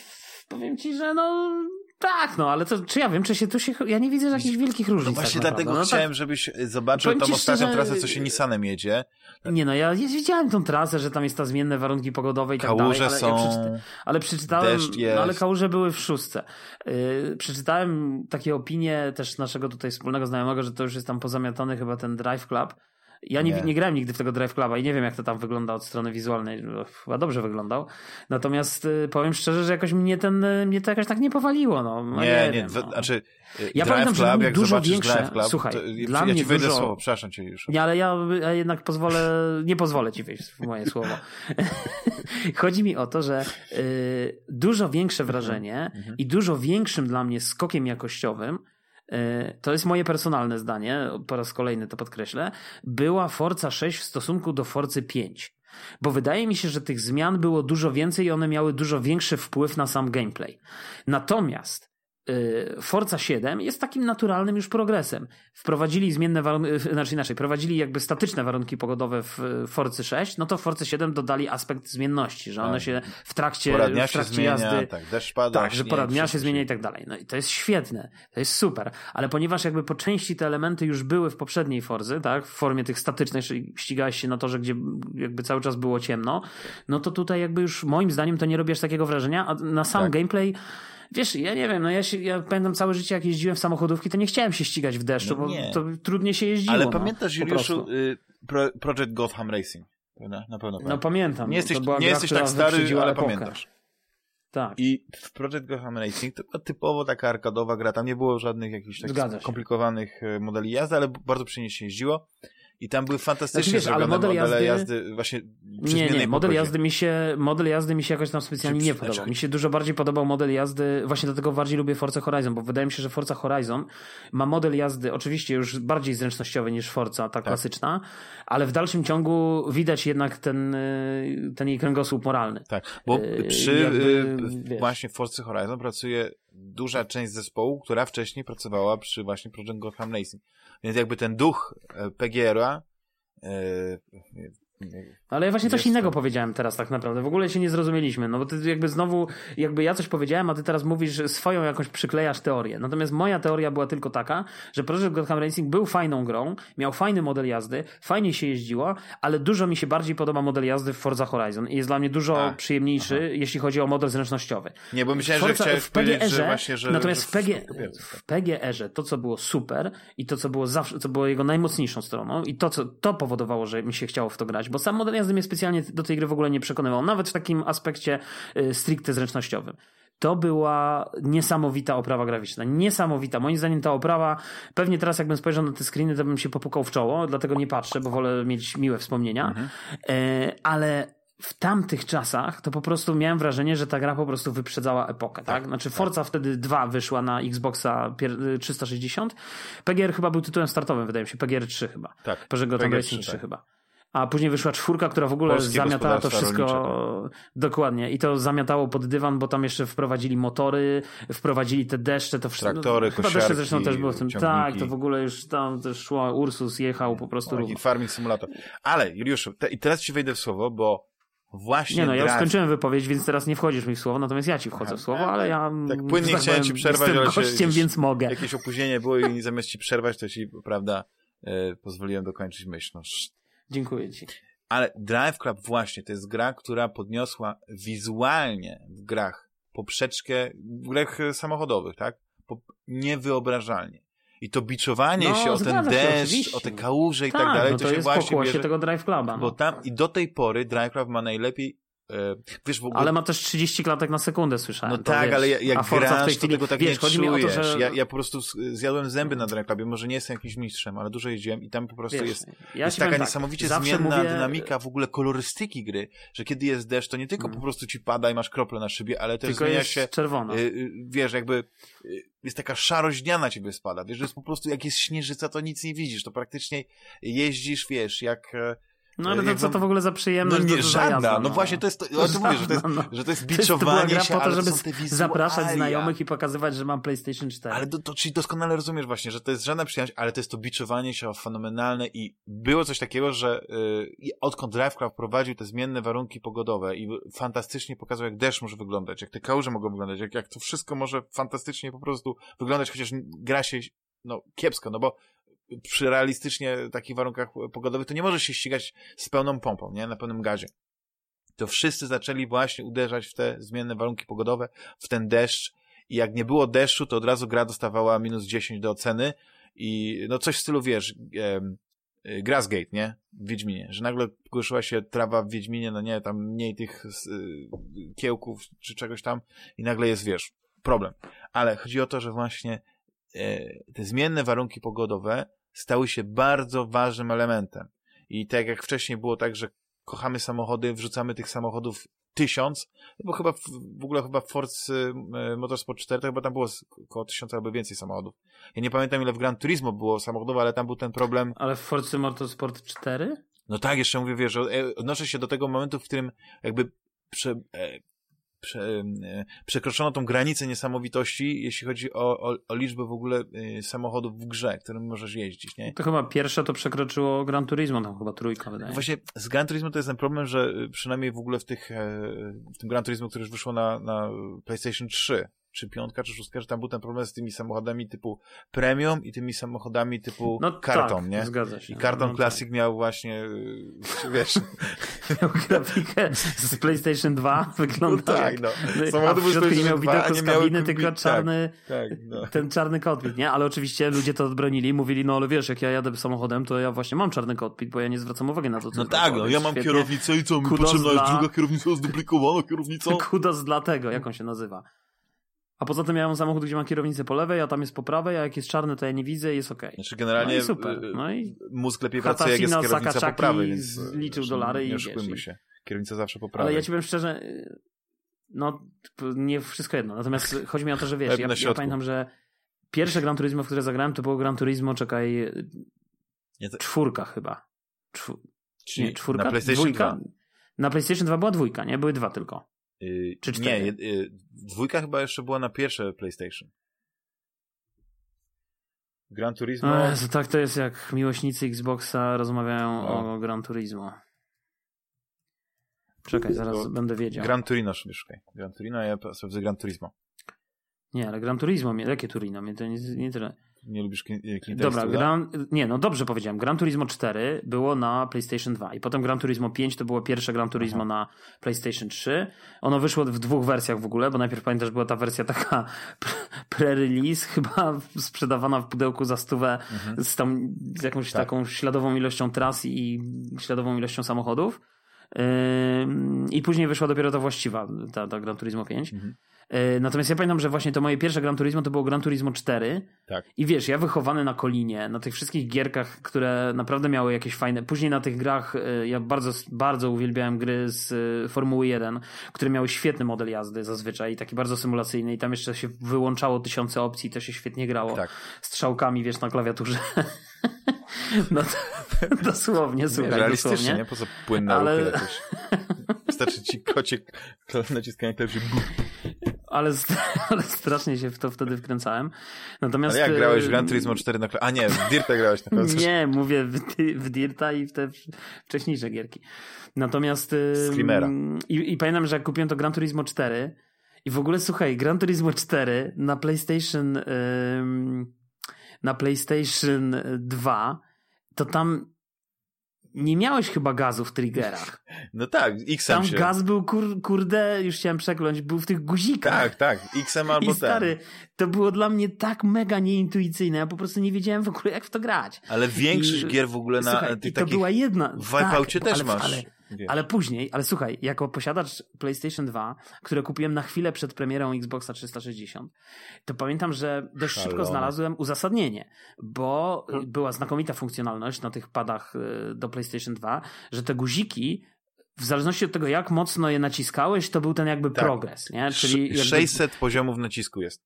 powiem ci, że no tak, no ale to, czy ja wiem, czy się tu się. Ja nie widzę jakichś wielkich różnic. No właśnie tak dlatego no, chciałem, tak, żebyś zobaczył tą ostatnią szczerze, trasę, co się Nissanem jedzie. Nie no, ja, ja widziałem tą trasę, że tam jest ta zmienne warunki pogodowe i tak kałuże dalej. Ale, są, przeczyta, ale przeczytałem. No, ale kałuże były w szóstce. Yy, przeczytałem takie opinie też naszego tutaj wspólnego znajomego, że to już jest tam pozamiatany chyba ten Drive Club ja nie, nie. nie grałem nigdy w tego Drive Cluba i nie wiem, jak to tam wygląda od strony wizualnej. Chyba dobrze wyglądał. Natomiast y, powiem szczerze, że jakoś mnie, ten, y, mnie to jakoś tak nie powaliło. No. no nie, nie, wiem, no. znaczy y, ja Drive pamiętam, Club, jak dużo większe. Drive Club, Słuchaj, to, dla ja mnie ci wyjdę dużo... słowo, przepraszam cię już. Nie, ale ja, ja jednak pozwolę, nie pozwolę ci wyjść w moje słowo. Chodzi mi o to, że y, dużo większe wrażenie mhm, mhm. i dużo większym dla mnie skokiem jakościowym to jest moje personalne zdanie, po raz kolejny to podkreślę, była Forza 6 w stosunku do Forcy 5. Bo wydaje mi się, że tych zmian było dużo więcej i one miały dużo większy wpływ na sam gameplay. Natomiast Forza 7 jest takim naturalnym już progresem. Wprowadzili zmienne warunki, y, znaczy inaczej, prowadzili jakby statyczne warunki pogodowe w Forcy 6, no to w Forcy 7 dodali aspekt zmienności, że one tak. się w trakcie, w trakcie zmienia, jazdy. Tak, deszcz pada, tak, że pora dnia się zmienia i tak dalej. No i to jest świetne, to jest super, ale ponieważ jakby po części te elementy już były w poprzedniej Forzy, tak, w formie tych statycznych, czyli ścigałeś się na torze, gdzie jakby cały czas było ciemno, no to tutaj jakby już moim zdaniem to nie robisz takiego wrażenia, a na sam tak. gameplay Wiesz, ja nie wiem, no ja, się, ja pamiętam całe życie, jak jeździłem w samochodówki, to nie chciałem się ścigać w deszczu, no bo to trudnie się jeździło. Ale no, pamiętasz, Juliuszu, y, Pro, Project Gotham Racing? Na pewno pamiętam. No pamiętam. Nie jesteś, nie jesteś tak stary, ale epokę. pamiętasz. Tak. I w Project Gotham Racing to była typowo taka arkadowa gra, tam nie było żadnych jakichś takich komplikowanych y, modeli jazdy, ale bardzo przyjemnie się jeździło. I tam były fantastycznie znaczy, wiesz, ale model jazdy, jazdy właśnie Nie, nie, model jazdy, mi się, model jazdy mi się jakoś tam specjalnie nie podobał. Mi się dużo bardziej podobał model jazdy, właśnie dlatego bardziej lubię Forza Horizon, bo wydaje mi się, że Forza Horizon ma model jazdy oczywiście już bardziej zręcznościowy niż Forza, ta tak. klasyczna, ale w dalszym ciągu widać jednak ten, y, ten jej kręgosłup moralny. Tak, bo y, przy Jakby, właśnie Forza Horizon pracuje duża część zespołu, która wcześniej pracowała przy właśnie Project Gotham Racing. Więc jakby ten duch e, PGR-a, e, Ale ja właśnie coś innego powiedziałem teraz tak naprawdę. W ogóle się nie zrozumieliśmy. No bo ty jakby znowu, jakby ja coś powiedziałem, a ty teraz mówisz, swoją jakąś przyklejasz teorię. Natomiast moja teoria była tylko taka, że Project Gotham Racing był fajną grą, miał fajny model jazdy, fajnie się jeździło, ale dużo mi się bardziej podoba model jazdy w Forza Horizon i jest dla mnie dużo a, przyjemniejszy, aha. jeśli chodzi o model zręcznościowy. Nie, bo myślałem, Forza, że chciałeś w PGR-ze, że właśnie, że, Natomiast że w, PG, w PGR-ze to, co było super i to, co było zawsze, co było jego najmocniejszą stroną i to, co to powodowało, że mi się chciało w to grać, bo sam model jazdy mnie specjalnie do tej gry w ogóle nie przekonywał, nawet w takim aspekcie y, stricte zręcznościowym to była niesamowita oprawa graficzna. Niesamowita. Moim zdaniem ta oprawa, pewnie teraz jakbym spojrzał na te screeny, to bym się popukał w czoło, dlatego nie patrzę, bo wolę mieć miłe wspomnienia. Mhm. E, ale w tamtych czasach to po prostu miałem wrażenie, że ta gra po prostu wyprzedzała epokę, tak? tak? Znaczy Forza tak. wtedy 2 wyszła na Xboxa 360. PGR chyba był tytułem startowym, wydaje mi się. PGR 3 chyba. Tak. Racing 3 tak. chyba a później wyszła czwórka, która w ogóle Polskie zamiatała to wszystko. Dokładnie. I to zamiatało pod dywan, bo tam jeszcze wprowadzili motory, wprowadzili te deszcze, to wszystko. Traktory, no, Chyba deszcze zresztą też było w tym. Ciągniki. Tak, to w ogóle już tam też szło, Ursus jechał po prostu. Taki farming simulator. Ale Juliuszu, te, i teraz ci wejdę w słowo, bo Właśnie. Nie no, ja już skończyłem wypowiedź, więc teraz nie wchodzisz mi w słowo, natomiast ja ci wchodzę w słowo, ale ja. Tak płynnie tak chciałem ci przerwać, ale gościem, więc mogę. Jakieś opóźnienie było i zamiast ci przerwać, to ci, prawda, e, pozwoliłem dokończyć myśl. No, Dziękuję ci. Ale Drive Club właśnie to jest gra, która podniosła wizualnie w grach poprzeczkę, w grach samochodowych, tak? Niewyobrażalnie. I to biczowanie no, się o ten deszcz, o te kałuże i tak, tak dalej, no to, to się jest właśnie bierze, tego Drive Cluba. No. Bo tam i do tej pory Drive Club ma najlepiej E, wiesz, ogóle... Ale ma też 30 klatek na sekundę, słyszałem. No tak, wiesz, ale jak, jak grasz, to tego tak wiesz, nie chodzi czujesz. Mi o to, że... ja, ja po prostu zjadłem zęby na Drive może nie jestem jakimś mistrzem, ale dużo jeździłem i tam po prostu wiesz, jest, ja jest taka tak, niesamowicie zmienna mówię... dynamika w ogóle kolorystyki gry, że kiedy jest deszcz, to nie tylko hmm. po prostu ci pada i masz krople na szybie, ale też tylko zmienia jest się... czerwona. Y, y, wiesz, jakby y, jest taka szarość dnia na ciebie spada, wiesz, że jest po prostu, jak jest śnieżyca, to nic nie widzisz, to praktycznie jeździsz, wiesz, jak e, no ale to, co to w ogóle za przyjemność? No nie, żadna. No, no, właśnie to jest, to, ja to mówię, że to jest, no. że to jest biczowanie to się, po to, żeby to zapraszać znajomych i pokazywać, że mam PlayStation 4. Ale to, to, czyli doskonale rozumiesz właśnie, że to jest żadna przyjemność, ale to jest to biczowanie się fenomenalne i było coś takiego, że y, odkąd DriveCraft prowadził te zmienne warunki pogodowe i fantastycznie pokazał, jak deszcz może wyglądać, jak te kałuże mogą wyglądać, jak, jak to wszystko może fantastycznie po prostu wyglądać, chociaż gra się no kiepsko, no bo przy realistycznie takich warunkach pogodowych, to nie możesz się ścigać z pełną pompą, nie? Na pełnym gazie. To wszyscy zaczęli właśnie uderzać w te zmienne warunki pogodowe, w ten deszcz i jak nie było deszczu, to od razu gra dostawała minus 10 do oceny i no coś w stylu, wiesz, e, Grassgate, nie? W Wiedźminie, że nagle pogłoszyła się trawa w Wiedźminie, no nie, tam mniej tych y, kiełków czy czegoś tam i nagle jest, wiesz, problem. Ale chodzi o to, że właśnie e, te zmienne warunki pogodowe stały się bardzo ważnym elementem. I tak jak wcześniej było tak, że kochamy samochody, wrzucamy tych samochodów tysiąc, bo chyba w, w ogóle chyba w Force Motorsport 4 to chyba tam było około tysiąca albo więcej samochodów. Ja nie pamiętam ile w Gran Turismo było samochodów, ale tam był ten problem. Ale w Force Motorsport 4? No tak, jeszcze mówię, wiesz, e, odnoszę się do tego momentu, w którym jakby prze, e, prze, e, przekroczono tą granicę niesamowitości, jeśli chodzi o, o, o liczbę w ogóle y, samochodów w grze, którym możesz jeździć, nie? To chyba pierwsze to przekroczyło Gran Turismo, tam chyba trójka wydaje Właśnie z Gran Turismo to jest ten problem, że y, przynajmniej w ogóle w tych, e, w tym Gran Turismo, które już wyszło na, na PlayStation 3, czy piątka, czy szóstka, że tam był ten problem z tymi samochodami typu premium i tymi samochodami typu no, karton, tak, nie? zgadza się. I karton no, Classic tak. miał właśnie, y, wiesz... miał grafikę z PlayStation 2, wyglądał no, tak, no. Samochody a w środku nie miał widoku z kabiny, tylko tak, czarny, tak, tak, no. ten czarny kokpit, nie? Ale oczywiście ludzie to odbronili, mówili, no ale wiesz, jak ja jadę samochodem, to ja właśnie mam czarny kokpit, bo ja nie zwracam uwagi na to, co No tak, no, ja mam kierownicę i co, mi potrzebna jest druga kierownica, zduplikowana kierownica? Kudos dla tego, jak on się nazywa. A poza tym ja mam samochód, gdzie ma kierownicę po lewej, a tam jest po prawej, a jak jest czarny, to ja nie widzę i jest okej. Okay. Znaczy generalnie no i super. Y, no i mózg lepiej pracuje, jak jest kierownica po prawej, więc liczył dolary i nie oszukujmy się. Kierownica zawsze po prawej. Ale ja ci powiem szczerze, y, no nie wszystko jedno. Natomiast chodzi mi o to, że wiesz, ja, ja, pamiętam, że pierwsze Gran Turismo, w które zagrałem, to było Gran Turismo, czekaj, czwórka chyba. Czw... Nie, czwórka? Na PlayStation dwójka? 2. Na PlayStation 2 była dwójka, nie? Były dwa tylko. Yy, Czy cztery? Nie, yy, dwójka chyba jeszcze była na pierwsze PlayStation. Gran Turismo. Jezu, tak to jest jak miłośnicy Xboxa rozmawiają o, o Gran Turismo. Czekaj, zaraz to będę wiedział. Gran Turino sobie szukaj. Gran Turino, ja sprawdzę Gran Turismo. Nie, ale Gran Turismo, jakie Turino? Mnie to nie, nie tyle. Nie lubisz Clint Dobra, Gran, nie, no dobrze powiedziałem. Gran Turismo 4 było na PlayStation 2 i potem Gran Turismo 5 to było pierwsze Gran Turismo Aha. na PlayStation 3. Ono wyszło w dwóch wersjach w ogóle, bo najpierw pamiętasz, była ta wersja taka pre-release, chyba sprzedawana w pudełku za stówę mhm. z, tam, z jakąś tak. taką śladową ilością tras i śladową ilością samochodów. I później wyszła dopiero ta właściwa, ta, ta Gran Turismo 5. Mhm. E, natomiast ja pamiętam, że właśnie to moje pierwsze Gran Turismo to było Gran Turismo 4. Tak. I wiesz, ja wychowany na Kolinie, na tych wszystkich gierkach, które naprawdę miały jakieś fajne. Później na tych grach e, ja bardzo, bardzo uwielbiałem gry z e, Formuły 1, które miały świetny model jazdy zazwyczaj, taki bardzo symulacyjny i tam jeszcze się wyłączało tysiące opcji, to się świetnie grało. Tak. Strzałkami, wiesz, na klawiaturze. No to, dosłownie, słuchaj, Realistycznie, dosłownie. nie? Po co płynne Ale... jakieś. Wystarczy ci kociek naciskanie klawiszy ale, ale strasznie się w to wtedy wkręcałem. Natomiast... Ale jak grałeś w Gran Turismo 4 na A nie, w Dirta grałeś na pewno. Nie, mówię w, w Dirta i w te wcześniejsze gierki. Natomiast... Screamera. I, I pamiętam, że jak kupiłem to Gran Turismo 4 i w ogóle słuchaj, Gran Turismo 4 na PlayStation na PlayStation 2 to tam nie miałeś chyba gazu w triggerach. No tak, X-em Tam się... gaz był, kur, kurde, już chciałem przekląć, był w tych guzikach. Tak, tak, X-em albo I stary, ten. to było dla mnie tak mega nieintuicyjne, ja po prostu nie wiedziałem w ogóle jak w to grać. Ale większość I, gier w ogóle na słuchaj, tych to była jedna. W Wipeoutie tak, też ale, masz. Ale, ale później, ale słuchaj, jako posiadacz PlayStation 2, które kupiłem na chwilę przed premierą Xboxa 360, to pamiętam, że dość Szalone. szybko znalazłem uzasadnienie, bo była znakomita funkcjonalność na tych padach y, do PlayStation 2, że te guziki w zależności od tego, jak mocno je naciskałeś, to był ten jakby tak. progres, nie? Czyli jakby... 600 poziomów nacisku jest.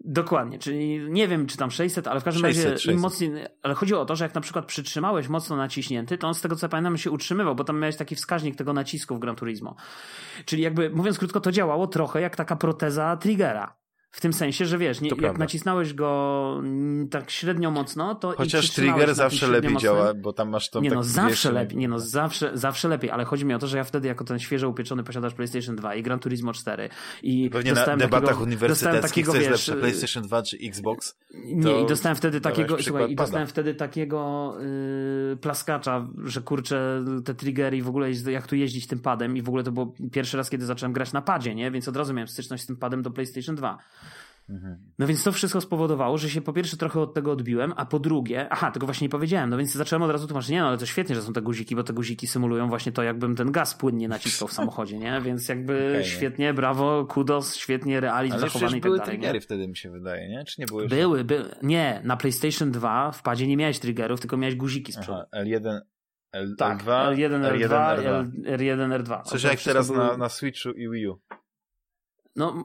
Dokładnie, czyli nie wiem, czy tam 600, ale w każdym 600, razie 600. im mocniej, ale chodziło o to, że jak na przykład przytrzymałeś mocno naciśnięty, to on z tego co pamiętam się utrzymywał, bo tam miałeś taki wskaźnik tego nacisku w Gran Turismo. Czyli jakby, mówiąc krótko, to działało trochę jak taka proteza triggera. W tym sensie, że wiesz, nie, jak prawda. nacisnąłeś go tak średnio mocno, to Chociaż trigger zawsze lepiej działa, bo tam masz to Nie no, zawsze lepiej, nie no, zawsze, zawsze lepiej, ale chodzi mi o to, że ja wtedy jako ten świeżo upieczony posiadacz PlayStation 2 i Gran Turismo 4 i Pewnie na debatach takiego, uniwersyteckich takiego, co jest wiesz, lepsze, PlayStation 2 czy Xbox? Nie, i dostałem wtedy takiego, słuchaj, i dostałem wtedy takiego yy, plaskacza, że kurczę, te triggery i w ogóle jak tu jeździć tym padem i w ogóle to było pierwszy raz, kiedy zacząłem grać na padzie, nie? Więc od razu miałem styczność z tym padem do PlayStation 2. Mhm. No więc to wszystko spowodowało, że się po pierwsze trochę od tego odbiłem, a po drugie, aha, tego właśnie nie powiedziałem, no więc zacząłem od razu tłumaczyć, nie no, ale to świetnie, że są te guziki, bo te guziki symulują właśnie to, jakbym ten gaz płynnie naciskał w samochodzie, nie? Więc jakby okay, świetnie, brawo, kudos, świetnie, realizm ale zachowany i tak były dalej. triggery nie? wtedy mi się wydaje, nie? Czy nie były? Były, były, nie, na PlayStation 2 w padzie nie miałeś triggerów, tylko miałeś guziki z przodu. Aha, L1, L, tak, L2, L1, R2, R2, R1, R2. Coś jak teraz na, na Switchu i Wii U. No,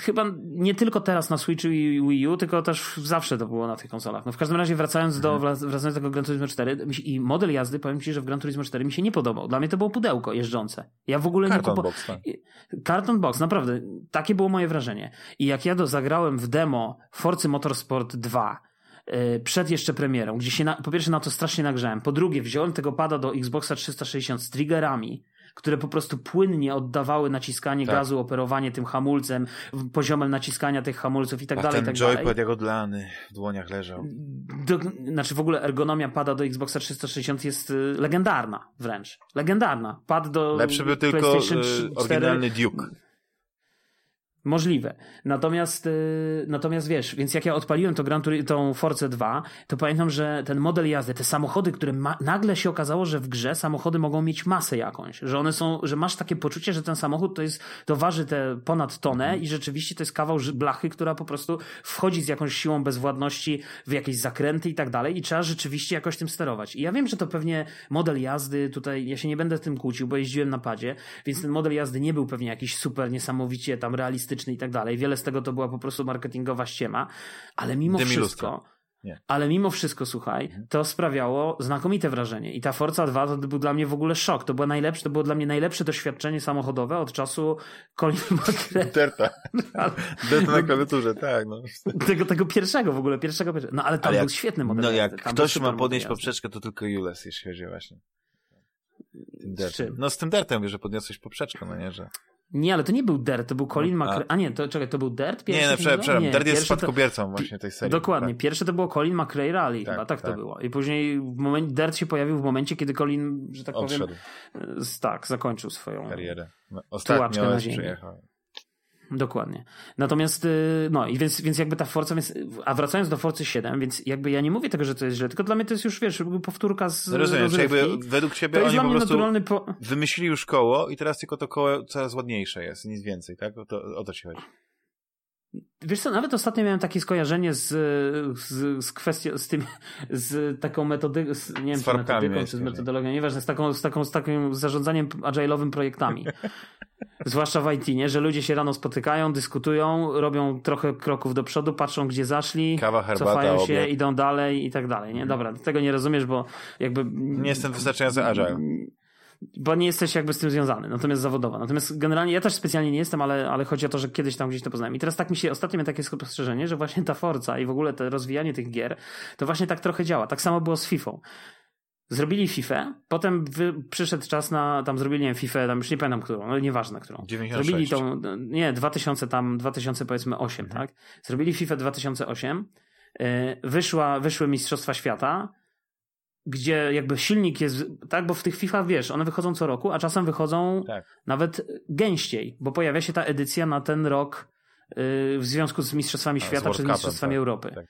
chyba nie tylko teraz na Switchu i Wii U, tylko też zawsze to było na tych konsolach. No w każdym razie wracając do, mhm. wracając do tego Gran Turismo 4 i model jazdy, powiem Ci, że w Gran Turismo 4 mi się nie podobał. Dla mnie to było pudełko jeżdżące. Ja w ogóle Carton nie kupowałem. Box, tak. Carton Box, naprawdę. Takie było moje wrażenie. I jak ja do zagrałem w demo Forcy Motorsport 2, y, przed jeszcze premierą, gdzie się na, po pierwsze na to strasznie nagrzałem, po drugie wziąłem tego pada do Xboxa 360 z triggerami, które po prostu płynnie oddawały naciskanie tak. gazu, operowanie tym hamulcem, poziomem naciskania tych hamulców i tak A dalej. Ten tak joypad jak odlany w dłoniach leżał. Do, znaczy w ogóle ergonomia pada do Xboxa 360 jest y, legendarna wręcz. Legendarna. Pad do Lepszy był tylko y, oryginalny Duke. Możliwe. Natomiast, yy, natomiast wiesz, więc jak ja odpaliłem to Grand Tour, tą Force 2, to pamiętam, że ten model jazdy, te samochody, które ma, nagle się okazało, że w grze samochody mogą mieć masę jakąś, że one są, że masz takie poczucie, że ten samochód to jest, to waży te ponad tonę i rzeczywiście to jest kawał blachy, która po prostu wchodzi z jakąś siłą bezwładności w jakieś zakręty i tak dalej i trzeba rzeczywiście jakoś tym sterować. I ja wiem, że to pewnie model jazdy tutaj, ja się nie będę tym kłócił, bo jeździłem na padzie, więc ten model jazdy nie był pewnie jakiś super niesamowicie tam realistyczny i tak dalej. Wiele z tego to była po prostu marketingowa ściema, ale mimo wszystko, nie. ale mimo wszystko, słuchaj, mhm. to sprawiało znakomite wrażenie. I ta Forza 2 to był dla mnie w ogóle szok. To było najlepsze, to było dla mnie najlepsze doświadczenie samochodowe od czasu Colin. Derta. Derta na klawiaturze, tak. No. Tego, tego pierwszego w ogóle, pierwszego, pierwszego. No ale tam ale jak, był świetny model. No jak ktoś ma podnieść poprzeczkę, to tylko Jules, jeśli chodzi właśnie. Z? No z tym wiesz, że podniosłeś poprzeczkę, no nie, że... Nie, ale to nie był Dirt, to był Colin McRae. A. nie, to czekaj, to był Dirt? Pierwszy nie, no, przepraszam, nie, Dirt jest spadkobiercą to... właśnie tej serii. Dokładnie, tak. pierwsze to było Colin McRae Rally, tak, chyba tak, tak, to było. I później w momencie, Dirt się pojawił w momencie, kiedy Colin, że tak Odszedł. powiem, tak, zakończył swoją karierę. No, ostatnio na ziemi. przyjechał. Dokładnie. Natomiast, y, no i więc, więc jakby ta Forza, więc, a wracając do Forcy 7, więc jakby ja nie mówię tego, że to jest źle, tylko dla mnie to jest już, wiesz, powtórka z no Rozumiem, jakby według ciebie oni po prostu po... wymyślili już koło i teraz tylko to koło coraz ładniejsze jest, nic więcej, tak? O to, o to ci chodzi. Wiesz co, nawet ostatnio miałem takie skojarzenie z, z, z kwestią, z tym, z taką metodyką, nie wiem, z czy metodyką, czy z metodologią, nieważne, z taką, z taką, z takim zarządzaniem agile'owym projektami. Zwłaszcza w IT, nie? że ludzie się rano spotykają, dyskutują, robią trochę kroków do przodu, patrzą gdzie zaszli, Kawa, herbata, cofają się, obiad. idą dalej i tak dalej. Nie? Mhm. Dobra, tego nie rozumiesz, bo jakby... Nie jestem wystarczająco agile bo nie jesteś jakby z tym związany, natomiast zawodowo. Natomiast generalnie ja też specjalnie nie jestem, ale, ale chodzi o to, że kiedyś tam gdzieś to poznałem. I teraz tak mi się, ostatnio miałem takie spostrzeżenie, że właśnie ta Forza i w ogóle to rozwijanie tych gier, to właśnie tak trochę działa. Tak samo było z FIFA. Zrobili FIFA, potem wy, przyszedł czas na, tam zrobili, nie wiem, FIFA, tam już nie pamiętam którą, ale nieważne którą. 96. Zrobili tą, nie, 2000 tam, 2000 powiedzmy 8, mhm. tak? Zrobili FIFA 2008, yy, wyszła, wyszły Mistrzostwa Świata, gdzie jakby silnik jest, tak, bo w tych FIFA wiesz, one wychodzą co roku, a czasem wychodzą tak. nawet gęściej, bo pojawia się ta edycja na ten rok yy, w związku z Mistrzostwami Świata czy Mistrzostwami tak, Europy. Tak.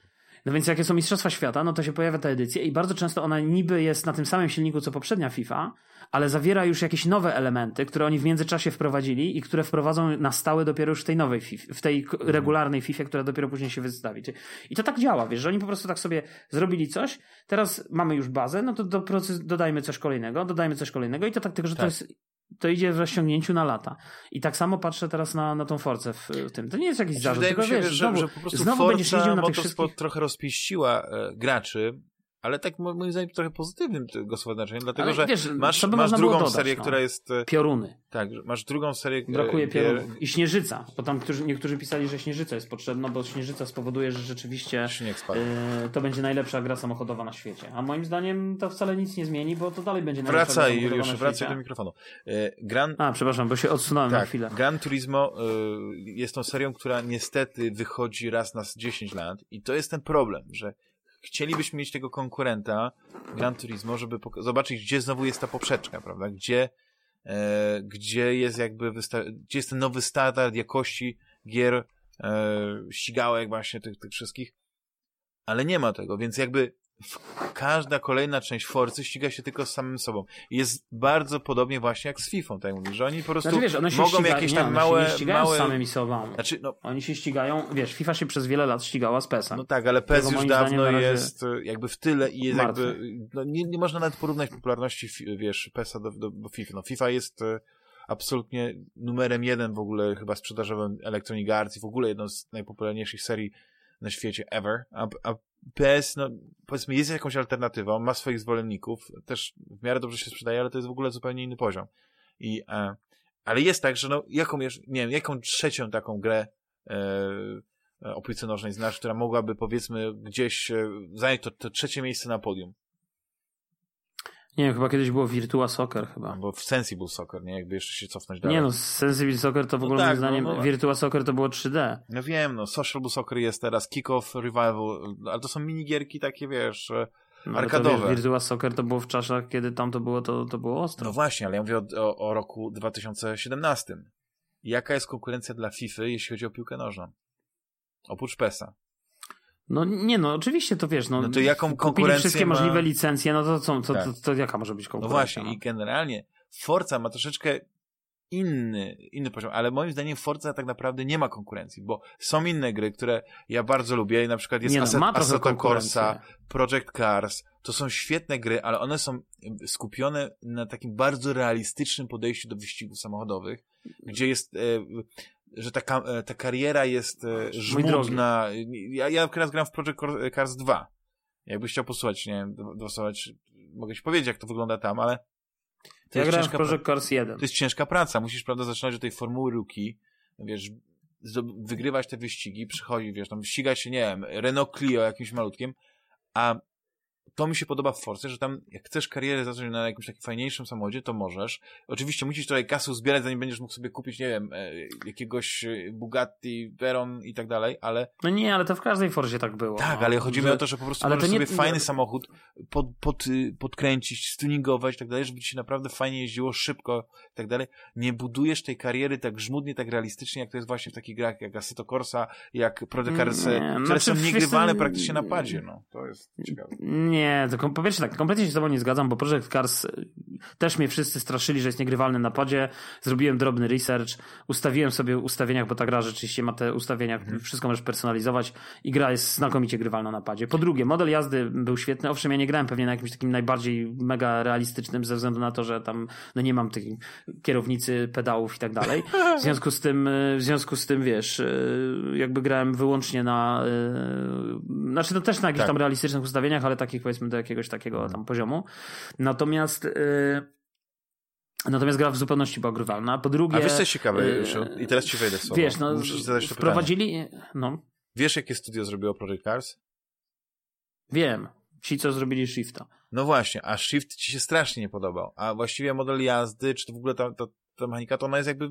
No więc jakie są Mistrzostwa Świata, no to się pojawia ta edycja i bardzo często ona niby jest na tym samym silniku co poprzednia FIFA, ale zawiera już jakieś nowe elementy, które oni w międzyczasie wprowadzili i które wprowadzą na stałe dopiero już w tej nowej FIFA, w tej mhm. regularnej FIFA, która dopiero później się wystawi. I to tak działa, wiesz, że oni po prostu tak sobie zrobili coś, teraz mamy już bazę, no to do proces, dodajmy coś kolejnego, dodajmy coś kolejnego i to tak tylko, że tak. to jest to idzie w rozciągnięciu na lata. I tak samo patrzę teraz na, na tą Forcę w, w tym. To nie jest jakiś zarzut, tylko się, wiesz, że, znowu, że po prostu znowu Forza będziesz jeździł na tych wszystkich... trochę rozpieściła e, graczy, ale tak moim zdaniem trochę pozytywnym gospodarczym, znaczeniem, dlatego ale, że wiesz, masz, masz drugą dodać, serię, no. która jest... E, pioruny. Tak, masz drugą serię... E, Brakuje piorunów. I Śnieżyca, bo tam którzy, niektórzy pisali, że Śnieżyca jest potrzebna, bo Śnieżyca spowoduje, że rzeczywiście y, to będzie najlepsza gra samochodowa na świecie. A moim zdaniem to wcale nic nie zmieni, bo to dalej będzie najlepsza wracaj, gra samochodowa już, wracaj do mikrofonu. Gran... A, przepraszam, bo się odsunąłem tak, na chwilę. Gran Turismo jest tą serią, która niestety wychodzi raz na 10 lat i to jest ten problem, że chcielibyśmy mieć tego konkurenta Gran Turismo, żeby zobaczyć, gdzie znowu jest ta poprzeczka, prawda? Gdzie, e, gdzie jest jakby gdzie jest ten nowy standard jakości gier e, ścigałek właśnie tych, tych wszystkich, ale nie ma tego, więc jakby każda kolejna część Forcy ściga się tylko z samym sobą. Jest bardzo podobnie właśnie jak z FIFA, tak mówisz, że oni po prostu znaczy, wiesz, mogą ściga... jakieś nie, tam małe... Się nie ścigają małe... z samymi sobą. Znaczy, no... Oni się ścigają, wiesz, FIFA się przez wiele lat ścigała z PES-em. No tak, ale PES już dawno jest jakby w tyle i jest martwy. jakby... No, nie, nie można nawet porównać popularności, wiesz, PES-a do, do, do FIFA. No FIFA jest e, absolutnie numerem jeden w ogóle chyba sprzedażowym Electronic Arts i w ogóle jedną z najpopularniejszych serii na świecie ever, a, a PS, no powiedzmy, jest jakąś alternatywą, ma swoich zwolenników, też w miarę dobrze się sprzedaje, ale to jest w ogóle zupełnie inny poziom. I, e, ale jest tak, że no, jaką, nie wiem, jaką trzecią taką grę e, e o piłce nożnej znasz, która mogłaby, powiedzmy, gdzieś e, zająć to, to trzecie miejsce na podium? Nie wiem, chyba kiedyś było Virtua Soccer chyba. Bo w Sensible Soccer, nie? Jakby jeszcze się cofnąć dalej. Nie no, Sensible Soccer to w no ogóle tak, moim zdaniem, no, no, Virtua Soccer to było 3D. No wiem, no, Social Soccer jest teraz, Kick-Off, Revival, ale to są minigierki takie, wiesz, no, arkadowe. To, wiesz, Virtua Soccer to było w czasach, kiedy tam to było, to, to było ostro. No właśnie, ale ja mówię o, o, o roku 2017. Jaka jest konkurencja dla FIFA, jeśli chodzi o piłkę nożną? Oprócz PESA. No nie, no oczywiście to wiesz, no, no to jaką konkurencję wszystkie ma... możliwe licencje, no to co, to, tak. to, to, to, jaka może być konkurencja? No właśnie no? i generalnie Forza ma troszeczkę inny, inny poziom, ale moim zdaniem Forza tak naprawdę nie ma konkurencji, bo są inne gry, które ja bardzo lubię i na przykład jest nie Asset, no, Assetto Corsa, Project Cars, to są świetne gry, ale one są skupione na takim bardzo realistycznym podejściu do wyścigów samochodowych, gdzie jest e, że ta, e, ta kariera jest e, żmudna. Ja, ja teraz gram w Project Cars 2. Jakbyś chciał posłuchać, nie wiem, dostosować, mogę ci powiedzieć, jak to wygląda tam, ale to ja jest w Project Cars 1. To jest ciężka praca. Musisz, prawda, zaczynać od tej formuły ruki, wiesz, wygrywać te wyścigi, przychodzi, wiesz, tam ściga się, nie wiem, Renault Clio jakimś malutkim, a to mi się podoba w Force, że tam jak chcesz karierę zacząć na jakimś takim fajniejszym samochodzie, to możesz. Oczywiście musisz trochę kasy zbierać, zanim będziesz mógł sobie kupić, nie wiem, e, jakiegoś e, Bugatti, Veyron i tak dalej, ale... No nie, ale to w każdej Forzie tak było. Tak, ale chodzi mi o to, że po prostu ale możesz nie... sobie fajny samochód pod, pod, y, podkręcić, stuningować i tak dalej, żeby ci się naprawdę fajnie jeździło, szybko i tak dalej. Nie budujesz tej kariery tak żmudnie, tak realistycznie, jak to jest właśnie w takich grach jak Assetto Corsa, jak Project Cars, które znaczy, są niegrywalne praktycznie na padzie, no. To jest ciekawe. Nie, to po pierwsze tak, kompletnie się z tobą nie zgadzam, bo Project Cars y, też mnie wszyscy straszyli, że jest niegrywalny na padzie. Zrobiłem drobny research, ustawiłem sobie w ustawieniach, bo ta gra rzeczywiście ma te ustawienia, hmm. wszystko możesz personalizować i gra jest znakomicie grywalna na padzie. Po drugie, model jazdy był świetny. Owszem, ja nie grałem pewnie na jakimś takim najbardziej mega realistycznym ze względu na to, że tam no nie mam tych kierownicy, pedałów i tak dalej. W związku z tym, y, w związku z tym, wiesz, y, jakby grałem wyłącznie na, znaczy to też na jakichś tak. tam realistycznych ustawieniach, ale takich powiedzmy do jakiegoś takiego tam poziomu. Natomiast yy, Natomiast gra w zupełności była grywalna. Po drugie... A wiesz co jest ciekawe, yy, i teraz ci wejdę w słowo. Wiesz, no, Muszę ci zadać to wprowadzili... No. Wiesz, jakie studio zrobiło Project Cars? Wiem. Ci, co zrobili Shifta. No właśnie, a Shift ci się strasznie nie podobał. A właściwie model jazdy, czy to w ogóle ta, ta, ta mechanika, to ona jest jakby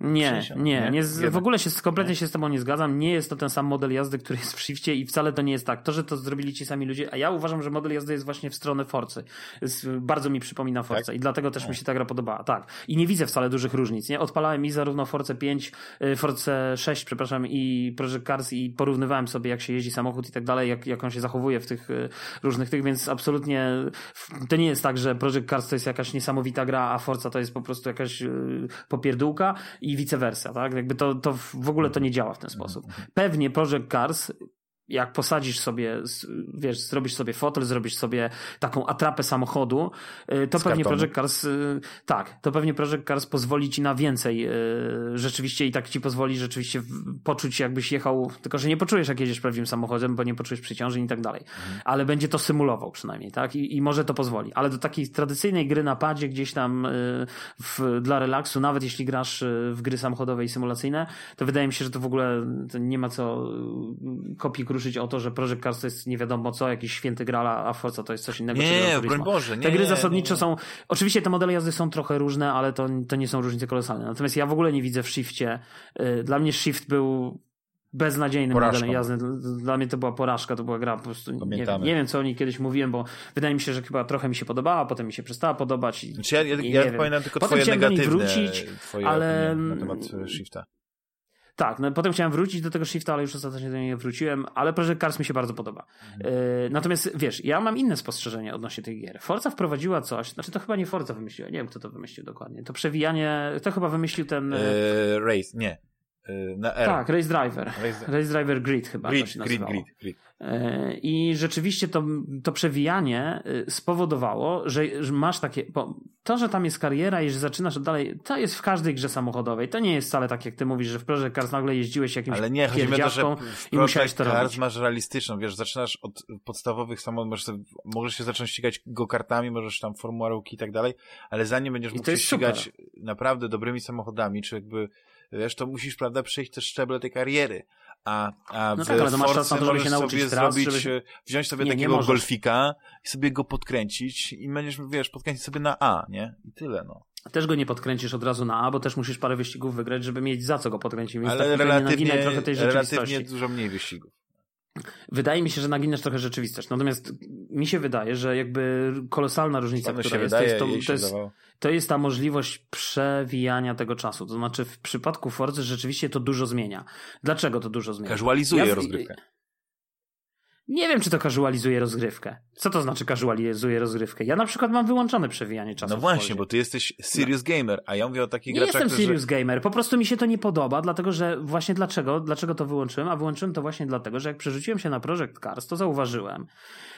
nie, nie, nie, z, w ogóle się kompletnie się z tobą nie zgadzam. Nie jest to ten sam model jazdy, który jest w Shifcie i wcale to nie jest tak. To, że to zrobili ci sami ludzie, a ja uważam, że model jazdy jest właśnie w stronę Forcy. Jest, bardzo mi przypomina Force tak? i dlatego też mi się ta gra podobała. Tak. I nie widzę wcale dużych różnic, nie? Odpalałem i zarówno Force 5, y, Force 6, przepraszam, i Project Cars i porównywałem sobie, jak się jeździ samochód i tak dalej, jak, jak on się zachowuje w tych y, różnych tych, więc absolutnie to nie jest tak, że Project Cars to jest jakaś niesamowita gra, a Forza to jest po prostu jakaś y, popierdółka i vice versa, tak? Jakby to, to w ogóle to nie działa w ten sposób. Pewnie Project Cars jak posadzisz sobie, wiesz, zrobisz sobie fotel, zrobisz sobie taką atrapę samochodu, y, to Z pewnie kartonu. Project Cars, y, tak, to pewnie Project Cars pozwoli ci na więcej y, rzeczywiście i tak ci pozwoli rzeczywiście poczuć jakbyś jechał, tylko że nie poczujesz jak jedziesz prawdziwym samochodem, bo nie poczujesz przeciążeń i tak dalej, mhm. ale będzie to symulował przynajmniej, tak, I, i może to pozwoli, ale do takiej tradycyjnej gry na padzie gdzieś tam w, dla relaksu, nawet jeśli grasz w gry samochodowe i symulacyjne, to wydaje mi się, że to w ogóle nie ma co kopii kruszyć o to, że Project Cars to jest nie wiadomo co, jakiś święty grala, a Forza to jest coś innego. Nie, broń Boże, nie. Te gry zasadniczo nie. są, oczywiście te modele jazdy są trochę różne, ale to, to nie są różnice kolosalne. Natomiast ja w ogóle nie widzę w Shifcie, y, dla mnie Shift był beznadziejnym modelem jazdy. Dla mnie to była porażka, to była gra po prostu. Nie wiem, nie wiem, co o niej kiedyś mówiłem, bo wydaje mi się, że chyba trochę mi się podobała, potem mi się przestała podobać. I, znaczy ja, ja, ja pamiętam tylko potem twoje negatywne wrócić, twoje ale na temat Shifta. Tak, no potem chciałem wrócić do tego shifta, ale już ostatecznie do niego wróciłem, ale Project Cars mi się bardzo podoba. Mhm. Yy, natomiast wiesz, ja mam inne spostrzeżenie odnośnie tych gier. Forza wprowadziła coś, znaczy to chyba nie Forza wymyśliła, nie wiem kto to wymyślił dokładnie. To przewijanie, to chyba wymyślił ten... Yy, Race, nie. Yy. Tak, Race Driver. Race, Race Driver Grid chyba Grid, to się Grid, Grid, Grid. E, I rzeczywiście to, to przewijanie y, spowodowało, że, masz takie. Bo to, że tam jest kariera i że zaczynasz dalej, to jest w każdej grze samochodowej. To nie jest wcale tak, jak ty mówisz, że w Project Cars nagle jeździłeś jakimś Ale nie, chodzi mi o to, że i musiałeś to Cars robić. masz realistyczną, wiesz, zaczynasz od podstawowych samochodów, możesz, sobie, możesz się zacząć ścigać go-kartami, możesz tam formułarki i tak dalej, ale zanim będziesz mógł się ścigać super. naprawdę dobrymi samochodami, czy jakby, wiesz, to musisz, prawda, przejść też szczeble tej kariery a, a no w tak, ale masz czas na to, żeby się nauczyć tras, zrobić, żeby... wziąć sobie nie, takiego nie golfika i sobie go podkręcić i będziesz, wiesz, podkręcić sobie na A, nie? I tyle, no. Też go nie podkręcisz od razu na A, bo też musisz parę wyścigów wygrać, żeby mieć za co go podkręcić. Więc ale tak relatywnie, trochę tej relatywnie dużo mniej wyścigów. Wydaje mi się, że naginasz trochę rzeczywistość. Natomiast mi się wydaje, że jakby kolosalna różnica, Panu która jest, wydaje, to, jest, to, to, jest, to jest ta możliwość przewijania tego czasu. To znaczy w przypadku Forza rzeczywiście to dużo zmienia. Dlaczego to dużo zmienia? Casualizuje ja, rozgrywkę. Nie wiem, czy to casualizuje rozgrywkę. Co to znaczy casualizuje rozgrywkę? Ja na przykład mam wyłączone przewijanie czasu. No właśnie, bo ty jesteś serious no. gamer, a ja mówię o takich nie graczach, Nie jestem serious gamer, po prostu mi się to nie podoba, dlatego że właśnie dlaczego? Dlaczego to wyłączyłem? A wyłączyłem to właśnie dlatego, że jak przerzuciłem się na Project Cars, to zauważyłem,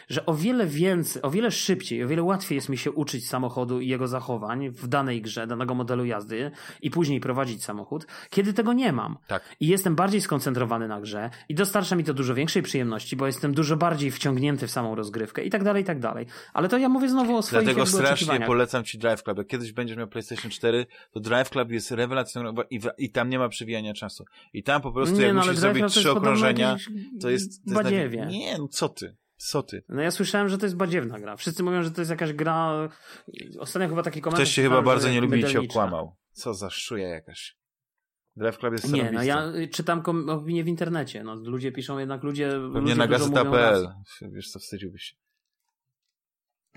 że o wiele więcej, o wiele szybciej, o wiele łatwiej jest mi się uczyć samochodu i jego zachowań w danej grze, danego modelu jazdy i później prowadzić samochód, kiedy tego nie mam. Tak. I jestem bardziej skoncentrowany na grze i dostarcza mi to dużo większej przyjemności, bo jestem dużo bardziej wciągnięty w samą rozgrywkę i tak dalej, i tak dalej. Ale to ja mówię znowu o swoich Dlatego strasznie polecam ci Drive Club. Jak kiedyś będziesz miał PlayStation 4, to Drive Club jest rewelacyjną i, i tam nie ma przewijania czasu. I tam po prostu nie, jak no, musisz zrobić trzy okrążenia, to jest... To jest. Nie, no co ty? Co ty? No ja słyszałem, że to jest badziewna gra. Wszyscy mówią, że to jest jakaś gra... Ostatnio chyba taki komentarz... Ktoś się chyba bardzo nie lubi i cię okłamał. Co za szuja jakaś. Drive Club jest Nie, no ja czytam opinie w internecie. No, ludzie piszą jednak, ludzie... Pewnie na gazeta.pl. Wiesz co, wstydziłbyś się.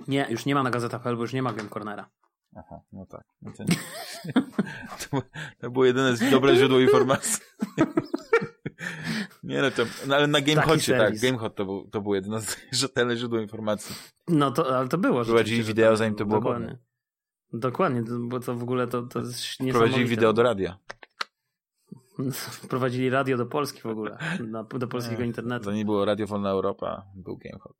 Nie, już nie ma na gazeta.pl, bo już nie ma Game Cornera. Aha, no tak. No to, to, to było jedyne dobre źródło informacji. Nie no, to, no ale na GameHocie, tak, GameHot to był, to było jedyne rzetelne źródło informacji. No to, ale to było. Prowadzili wideo zanim to było Dokładnie. Dokładnie, bo to w ogóle to, to jest niesamowite. Prowadzili wideo do radia. Prowadzili radio do Polski w ogóle, na, do polskiego internetu. To nie było Radio Wolna Europa, był GameHot.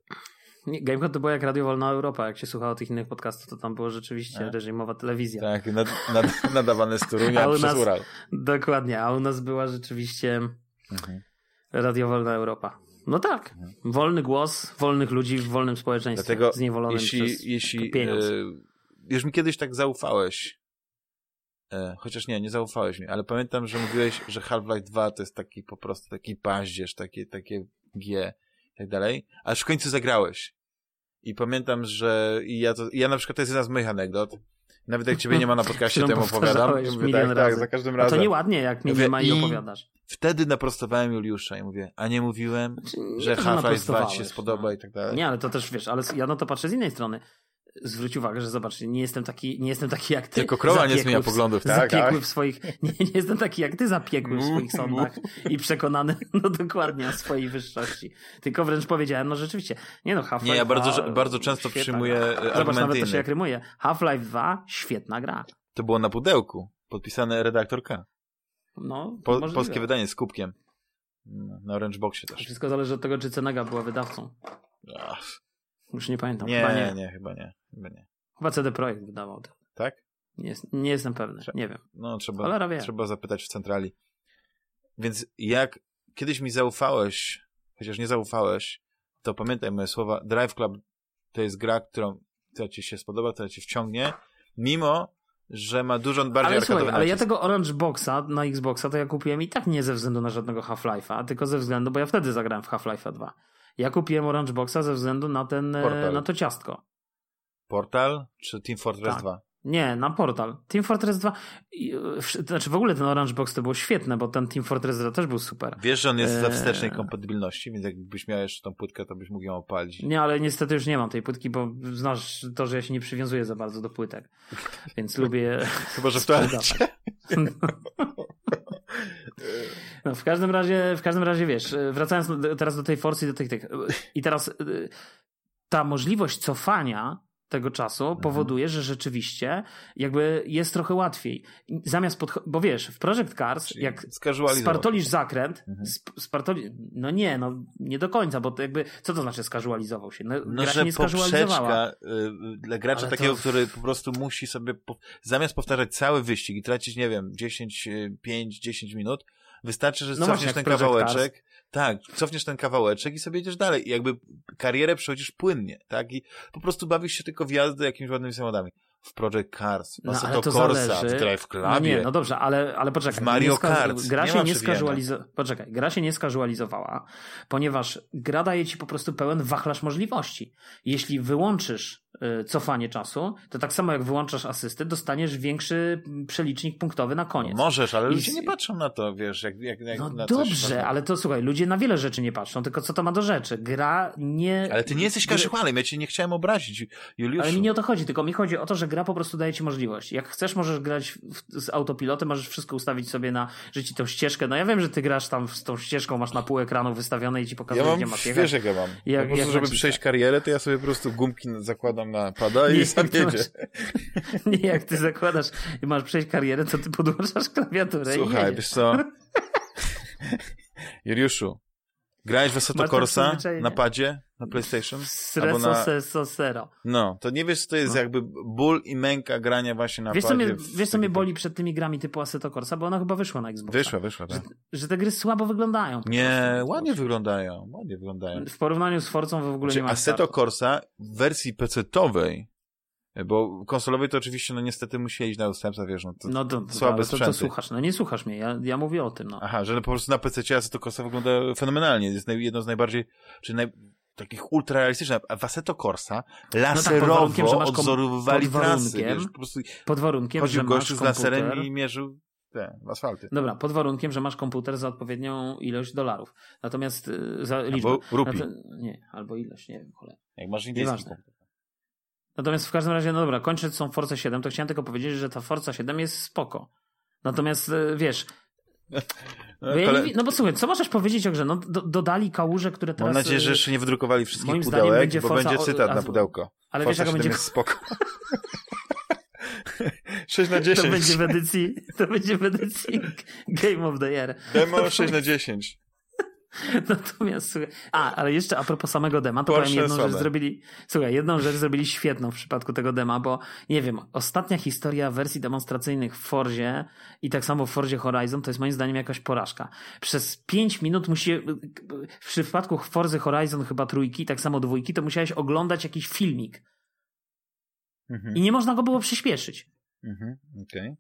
GameCode to było jak Radio Wolna Europa. Jak się słuchało tych innych podcastów, to tam było rzeczywiście a? reżimowa telewizja. Tak, nad, nad, nadawane z Torunia przez nas, Ural. Dokładnie, a u nas była rzeczywiście mhm. Radio Wolna Europa. No tak, mhm. wolny głos wolnych ludzi w wolnym społeczeństwie, Dlatego zniewolonym jeśli, przez jeśli, pieniądz. E, już mi kiedyś tak zaufałeś, e, chociaż nie, nie zaufałeś mi, ale pamiętam, że mówiłeś, że Half-Life 2 to jest taki po prostu taki paździerz, takie, takie G i tak dalej, aż w końcu zagrałeś. I pamiętam, że i ja, to, ja na przykład to jest jedna z moich anegdot. Nawet jak ciebie nie ma na podcaście, temu opowiadam. Mówię, tak, tak, za każdym razem. A to nieładnie, jak mnie nie ma i opowiadasz. Wtedy naprostowałem Juliusza i mówię, a nie mówiłem, znaczy, że Half-Life 2 ci się spodoba no. i tak dalej. Nie, ale to też wiesz, ale ja na to patrzę z innej strony zwróć uwagę, że zobacz, nie jestem taki, nie jestem taki jak ty. Tylko krowa nie zmienia poglądów, tak? Zapiekły tak? w swoich, nie, nie jestem taki jak ty zapiekły w swoich sądach i przekonany, no dokładnie o swojej wyższości. Tylko wręcz powiedziałem, no rzeczywiście, nie no, Half-Life Nie, ja bardzo, bardzo często przyjmuję gra. argumenty Zobacz, nawet to się jak rymuje. Half-Life 2, świetna gra. To było na pudełku, podpisane redaktor K. No, po, polskie wydanie z kubkiem. Na Orange Boxie też. Wszystko zależy od tego, czy Cenega była wydawcą. Ach. Już nie pamiętam. Nie, chyba nie. nie, chyba nie. Chyba nie. Chyba CD Projekt wydawał to. Tak? Nie, nie jestem pewny, nie wiem. No, trzeba, trzeba zapytać w centrali. Więc jak kiedyś mi zaufałeś, chociaż nie zaufałeś, to pamiętaj moje słowa, Drive Club to jest gra, którą, która ci się spodoba, która ci wciągnie, mimo, że ma dużo bardziej ale słuchaj, ale ja tego Orange Boxa na Xboxa to ja kupiłem i tak nie ze względu na żadnego Half-Life'a, tylko ze względu, bo ja wtedy zagrałem w Half-Life'a 2. Ja kupiłem Orange Boxa ze względu na ten, e, Portal. na to ciastko. Portal czy Team Fortress tak. 2? Nie, na portal. Team Fortress 2, e, znaczy w ogóle ten Orange Box to było świetne, bo ten Team Fortress 2 też był super. Wiesz, że on jest we wstecznej kompatybilności, więc jakbyś miał jeszcze tą płytkę, to byś mógł ją opalić. Nie, ale niestety już nie mam tej płytki, bo znasz to, że ja się nie przywiązuję za bardzo do płytek, więc lubię Chyba, że w toalecie. No, w każdym razie, w każdym razie wiesz, wracając teraz do tej Forcy i do tych, tych i teraz y, ta możliwość cofania tego czasu mhm. powoduje, że rzeczywiście jakby jest trochę łatwiej. Zamiast pod... bo wiesz, w Project Cars, Czyli jak spartolisz zakręt, mhm. spartoli... no nie, no nie do końca, bo to jakby, co to znaczy skazualizował się? No, no gra że nie skazualizowała. Y, dla gracza Ale takiego, to... który po prostu musi sobie, po... zamiast powtarzać cały wyścig i tracić, nie wiem, 10, 5, 10 minut, Wystarczy, że no cofniesz ten kawałeczek. Tak, cofniesz ten kawałeczek i sobie idziesz dalej. I jakby karierę przechodzisz płynnie, tak? I po prostu bawisz się tylko w jazdę jakimiś ładnymi samochodami. W Project Cars, no, ale to Corsa, zależy. w Drive Clubie. No nie, no dobrze, ale, ale poczekaj. W Mario Kart. Gra nie się nie skazualizowała. Poczekaj, gra się nie skazualizowała, ponieważ gra daje ci po prostu pełen wachlarz możliwości. Jeśli wyłączysz Y, cofanie czasu, to tak samo jak wyłączasz asysty, dostaniesz większy przelicznik punktowy na koniec. No możesz, ale I... ludzie nie patrzą na to, wiesz, jak, jak, jak no na dobrze, ale to słuchaj, ludzie na wiele rzeczy nie patrzą, tylko co to ma do rzeczy? Gra nie... Ale ty nie jesteś kaszuchwalem, ja cię nie chciałem obrazić, Juliuszu. Ale mi nie o to chodzi, tylko mi chodzi o to, że gra po prostu daje ci możliwość. Jak chcesz, możesz grać w, z autopilotem, możesz wszystko ustawić sobie na, że ci tą ścieżkę, no ja wiem, że ty grasz tam z tą ścieżką, masz na pół ekranu wystawione i ci pokazuje, ja gdzie masz jechać. Wiesz, jak ja mam. Jak, po prostu, żeby przejść karierę, to ja sobie po prostu gumki zakładam na pada i sam jedzie. Masz, nie, jak ty zakładasz i masz przejść karierę, to ty podłączasz klawiaturę Słuchaj, i wiesz co? Juliuszu, grałeś w Assetto Corsa na padzie, na PlayStation? Sreso, na... No, to nie wiesz, co to jest no. jakby ból i męka grania właśnie na wiesz, padzie. Co mnie, wiesz, co mnie boli przed tymi grami typu Assetto Corsa? Bo ona chyba wyszła na Xbox. Wyszła, wyszła, tak. Że, że, te gry słabo wyglądają. Nie, ładnie wyglądają, ładnie wyglądają. W porównaniu z Forcą w ogóle znaczy, nie ma Assetto Corsa w wersji PC-towej bo konsolowej to oczywiście, no niestety musieli iść na ustępstwa, wiesz, no to, no to, słabe to, to słuchasz, no nie słuchasz mnie, ja, ja mówię o tym, no. Aha, że po prostu na PC to Corsa wygląda fenomenalnie, jest jedno z najbardziej, czy naj, takich ultrarealistycznych, Assetto Corsa laserowo no tak, że masz odzorowywali pod trasy. Wiesz, po prostu pod warunkiem, że masz z laserem i mierzył te, asfalty. Dobra, pod warunkiem, że masz komputer za odpowiednią ilość dolarów. Natomiast y, za liczbę. Albo rupi. nie, albo ilość, nie wiem, cholera. Jak masz indyjski komputer. Natomiast w każdym razie, no dobra, kończę tą Forza 7, to chciałem tylko powiedzieć, że ta Forza 7 jest spoko. Natomiast y, wiesz, no, Kole... no bo słuchaj, co możesz powiedzieć o grze? No, do, dodali kałuże, które teraz... Mam nadzieję, że jeszcze nie wydrukowali wszystkich Moim pudełek, będzie bo Forza... będzie cytat na pudełko. Ale Forza wiesz, jaka będzie... jest spoko. 6 na 10. To będzie w edycji, to będzie w edycji Game of the Year. Demo 6 na 10. Natomiast, słuchaj, a, ale jeszcze a propos samego dema, to powiem jedną rzecz zrobili, słuchaj, jedną rzecz zrobili świetną w przypadku tego dema, bo nie wiem, ostatnia historia wersji demonstracyjnych w Forzie i tak samo w Forzie Horizon to jest moim zdaniem jakaś porażka. Przez 5 minut musi, w przypadku Forzy Horizon chyba trójki, tak samo dwójki, to musiałeś oglądać jakiś filmik. Mhm. I nie można go było przyspieszyć. Mhm, okej. Okay.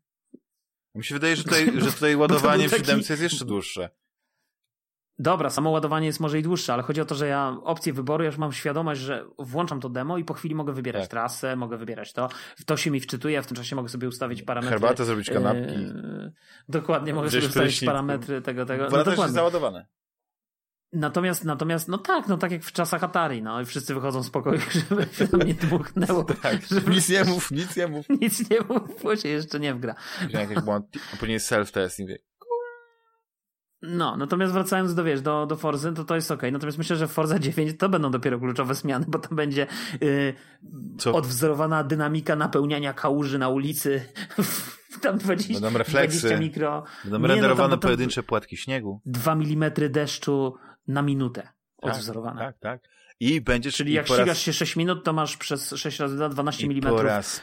Mi się wydaje, że tutaj, że tutaj ładowanie w siódemce jest jeszcze dłuższe. Dobra, samo ładowanie jest może i dłuższe, ale chodzi o to, że ja opcję wyboru, ja już mam świadomość, że włączam to demo i po chwili mogę wybierać tak. trasę, mogę wybierać to. To się mi wczytuje, a w tym czasie mogę sobie ustawić parametry. Herbatę zrobić kanapki. Yy, dokładnie, mogę Gdzieś sobie ustawić parametry tego, tego. No, dokładnie. jest załadowane. Natomiast, natomiast, no tak, no tak jak w czasach Atari, no i wszyscy wychodzą z pokoju, żeby się tam nie dmuchnęło. tak, żeby... nic nie mów, nic nie mów. Nic nie mów, bo się jeszcze nie wgra. Jakiś błąd, a później self-test i wie, no, natomiast wracając do, wiesz, do, do Forzy, to to jest ok. Natomiast myślę, że w Forza 9 to będą dopiero kluczowe zmiany, bo tam będzie yy, odwzorowana dynamika napełniania kałuży na ulicy. tam 20, będą refleksy, 20 mikro. Będą Nie, renderowane no, tam, pojedyncze płatki śniegu. 2 mm deszczu na minutę tak, odwzorowane. Tak, tak. tak. I będzie Czyli jak ścigasz raz... się 6 minut, to masz przez 6 razy 2 12 mm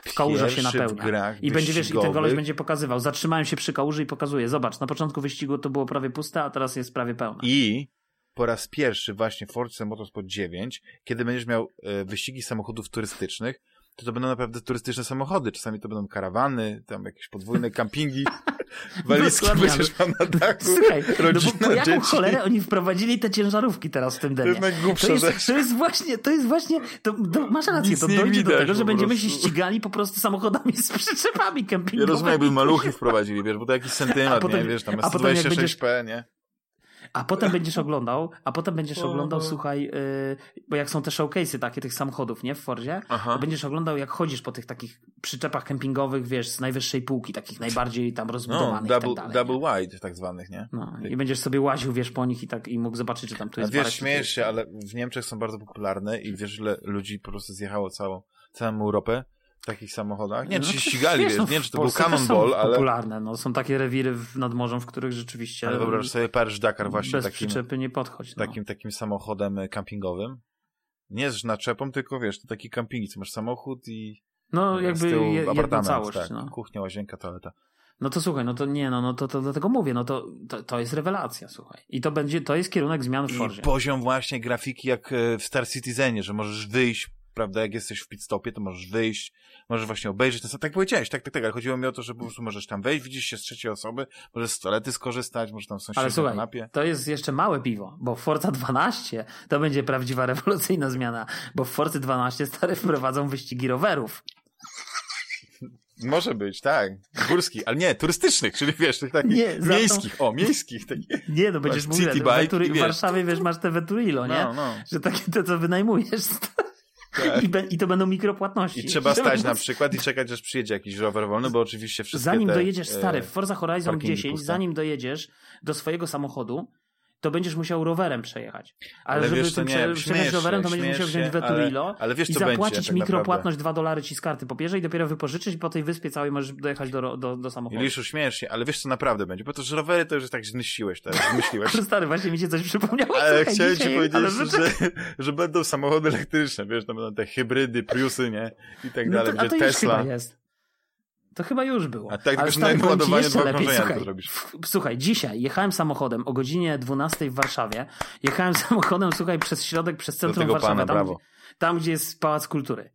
w kałuża się napełnia. I będzie wiesz, i ten goleś będzie pokazywał. Zatrzymałem się przy kałuży i pokazuje. Zobacz, na początku wyścigu to było prawie puste, a teraz jest prawie pełne. I po raz pierwszy właśnie w Forza Motorsport 9, kiedy będziesz miał e, wyścigi samochodów turystycznych, to to będą naprawdę turystyczne samochody. Czasami to będą karawany, tam jakieś podwójne kampingi, walizki będziesz miał na dachu, Słuchaj, rodzina, no bo po jaką dzieci. cholerę oni wprowadzili te ciężarówki teraz w tym demie? To jest najgłupsza to jest, rzecz. To jest właśnie, to jest właśnie, to, to masz rację, Nic to dojdzie do tego, że będziemy się ścigali po prostu samochodami z przyczepami kempingowymi. Ja rozumiem, jakby maluchy wprowadzili, wiesz, bo to jakiś sentyment, potem, nie, wiesz, tam jest 26p, nie? A potem będziesz oglądał, a potem będziesz oglądał, słuchaj, yy, bo jak są te showcase'y takie tych samochodów, nie, w Fordzie, to będziesz oglądał jak chodzisz po tych takich przyczepach kempingowych, wiesz, z najwyższej półki, takich najbardziej tam rozbudowanych no, double, tak double wide tak zwanych, nie? No, i będziesz sobie łaził, wiesz, po nich i tak i mógł zobaczyć, czy tam tu jest a wiesz, śmiejesz się, ale w Niemczech są bardzo popularne i wiesz, ile ludzi po prostu zjechało całą, całą Europę takich samochodach. Nie wiem, no, czy się ścigali, wiesz, no, nie czy to był Cannonball, ale... popularne, no, są takie rewiry nad morzem, w których rzeczywiście... Ale wyobraź sobie Paryż Dakar właśnie bez takim... przyczepy nie podchodź. No. Takim, takim samochodem kampingowym. Nie z naczepą, tylko wiesz, to taki kampingi, co masz samochód i... No, jakby je, jedna całość, tak, no. Kuchnia, łazienka, toaleta. No to słuchaj, no to nie, no, no to, to dlatego mówię, no to, to, to jest rewelacja, słuchaj. I to będzie, to jest kierunek zmian w Forzie. I poziom właśnie grafiki jak e, w Star Citizenie, że możesz wyjść prawda, jak jesteś w pit stopie, to możesz wyjść, możesz właśnie obejrzeć ten tak powiedziałeś, tak, tak, tak, ale chodziło mi o to, że po prostu możesz tam wejść, widzisz się z trzeciej osoby, możesz z toalety skorzystać, możesz tam sąsiedzę Ale słuchaj, kanapie. to jest jeszcze małe piwo, bo w Forza 12 to będzie prawdziwa rewolucyjna zmiana, bo w Forza 12 stare wprowadzą wyścigi rowerów. Może być, tak. Górskich, ale nie, turystycznych, czyli wiesz, tych takich nie, miejskich, o, miejskich. Takich. Nie, no będziesz mówił, w Warszawie wiesz, masz te Veturilo, nie? No, no. Że takie to, co wynajmujesz. Tak. I, I, to będą mikropłatności. I trzeba stać na przykład i czekać, aż przyjedzie jakiś rower wolny, bo oczywiście wszystkie Zanim dojedziesz, stary, w Forza Horizon 10, puste. zanim dojedziesz do swojego samochodu, to będziesz musiał rowerem przejechać. Ale, ale żeby wiesz, tym nie, przejechać rowerem, to będziesz musiał wziąć Veturilo ale, ale wiesz, i zapłacić będzie, tak mikropłatność 2 dolary ci z karty po pierwsze i dopiero wypożyczyć i po tej wyspie całej możesz dojechać do, do, do samochodu. Juliuszu, śmiejesz się, ale wiesz co naprawdę będzie, bo to, że rowery to już tak zmyśliłeś, tak zmyśliłeś. Stary, właśnie mi się coś przypomniało. Ale Słuchaj, chciałem dzisiaj, ci powiedzieć, ale... że, że będą samochody elektryczne, wiesz, tam będą te hybrydy, Priusy, nie? I tak no dalej, to, będzie Tesla. jest. To chyba już było. A tak, tylko na jedno ładowanie dwa lepiej. Słuchaj, słuchaj, dzisiaj jechałem samochodem o godzinie 12 w Warszawie. Jechałem samochodem, słuchaj, przez środek, przez centrum Warszawy. Pana, tam, tam, gdzie jest Pałac Kultury.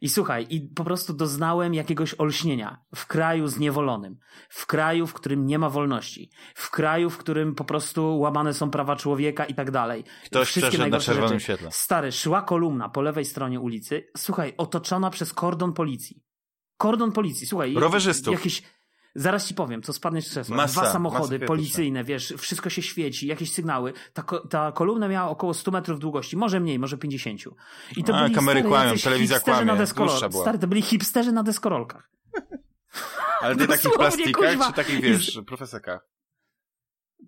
I słuchaj, i po prostu doznałem jakiegoś olśnienia w kraju zniewolonym, w kraju, w którym nie ma wolności, w kraju, w którym po prostu łamane są prawa człowieka i tak dalej. Ktoś Wszystkie na czerwonym świetle. Stary, szła kolumna po lewej stronie ulicy, słuchaj, otoczona przez kordon policji. Kordon policji, słuchaj. Rowerzystów. Jakieś, Zaraz ci powiem, co spadniesz z krzesła. Masa, Dwa samochody policyjne, wiesz, wszystko się świeci, jakieś sygnały. Ta, ta kolumna miała około 100 metrów długości, może mniej, może 50. I to A, byli kamery stary, kłamią, telewizja kłamie, na deskorol... Stary, to byli hipsterzy na deskorolkach. Ale ty takich plastikach, kuźwa. czy takich, wiesz, profesorkach?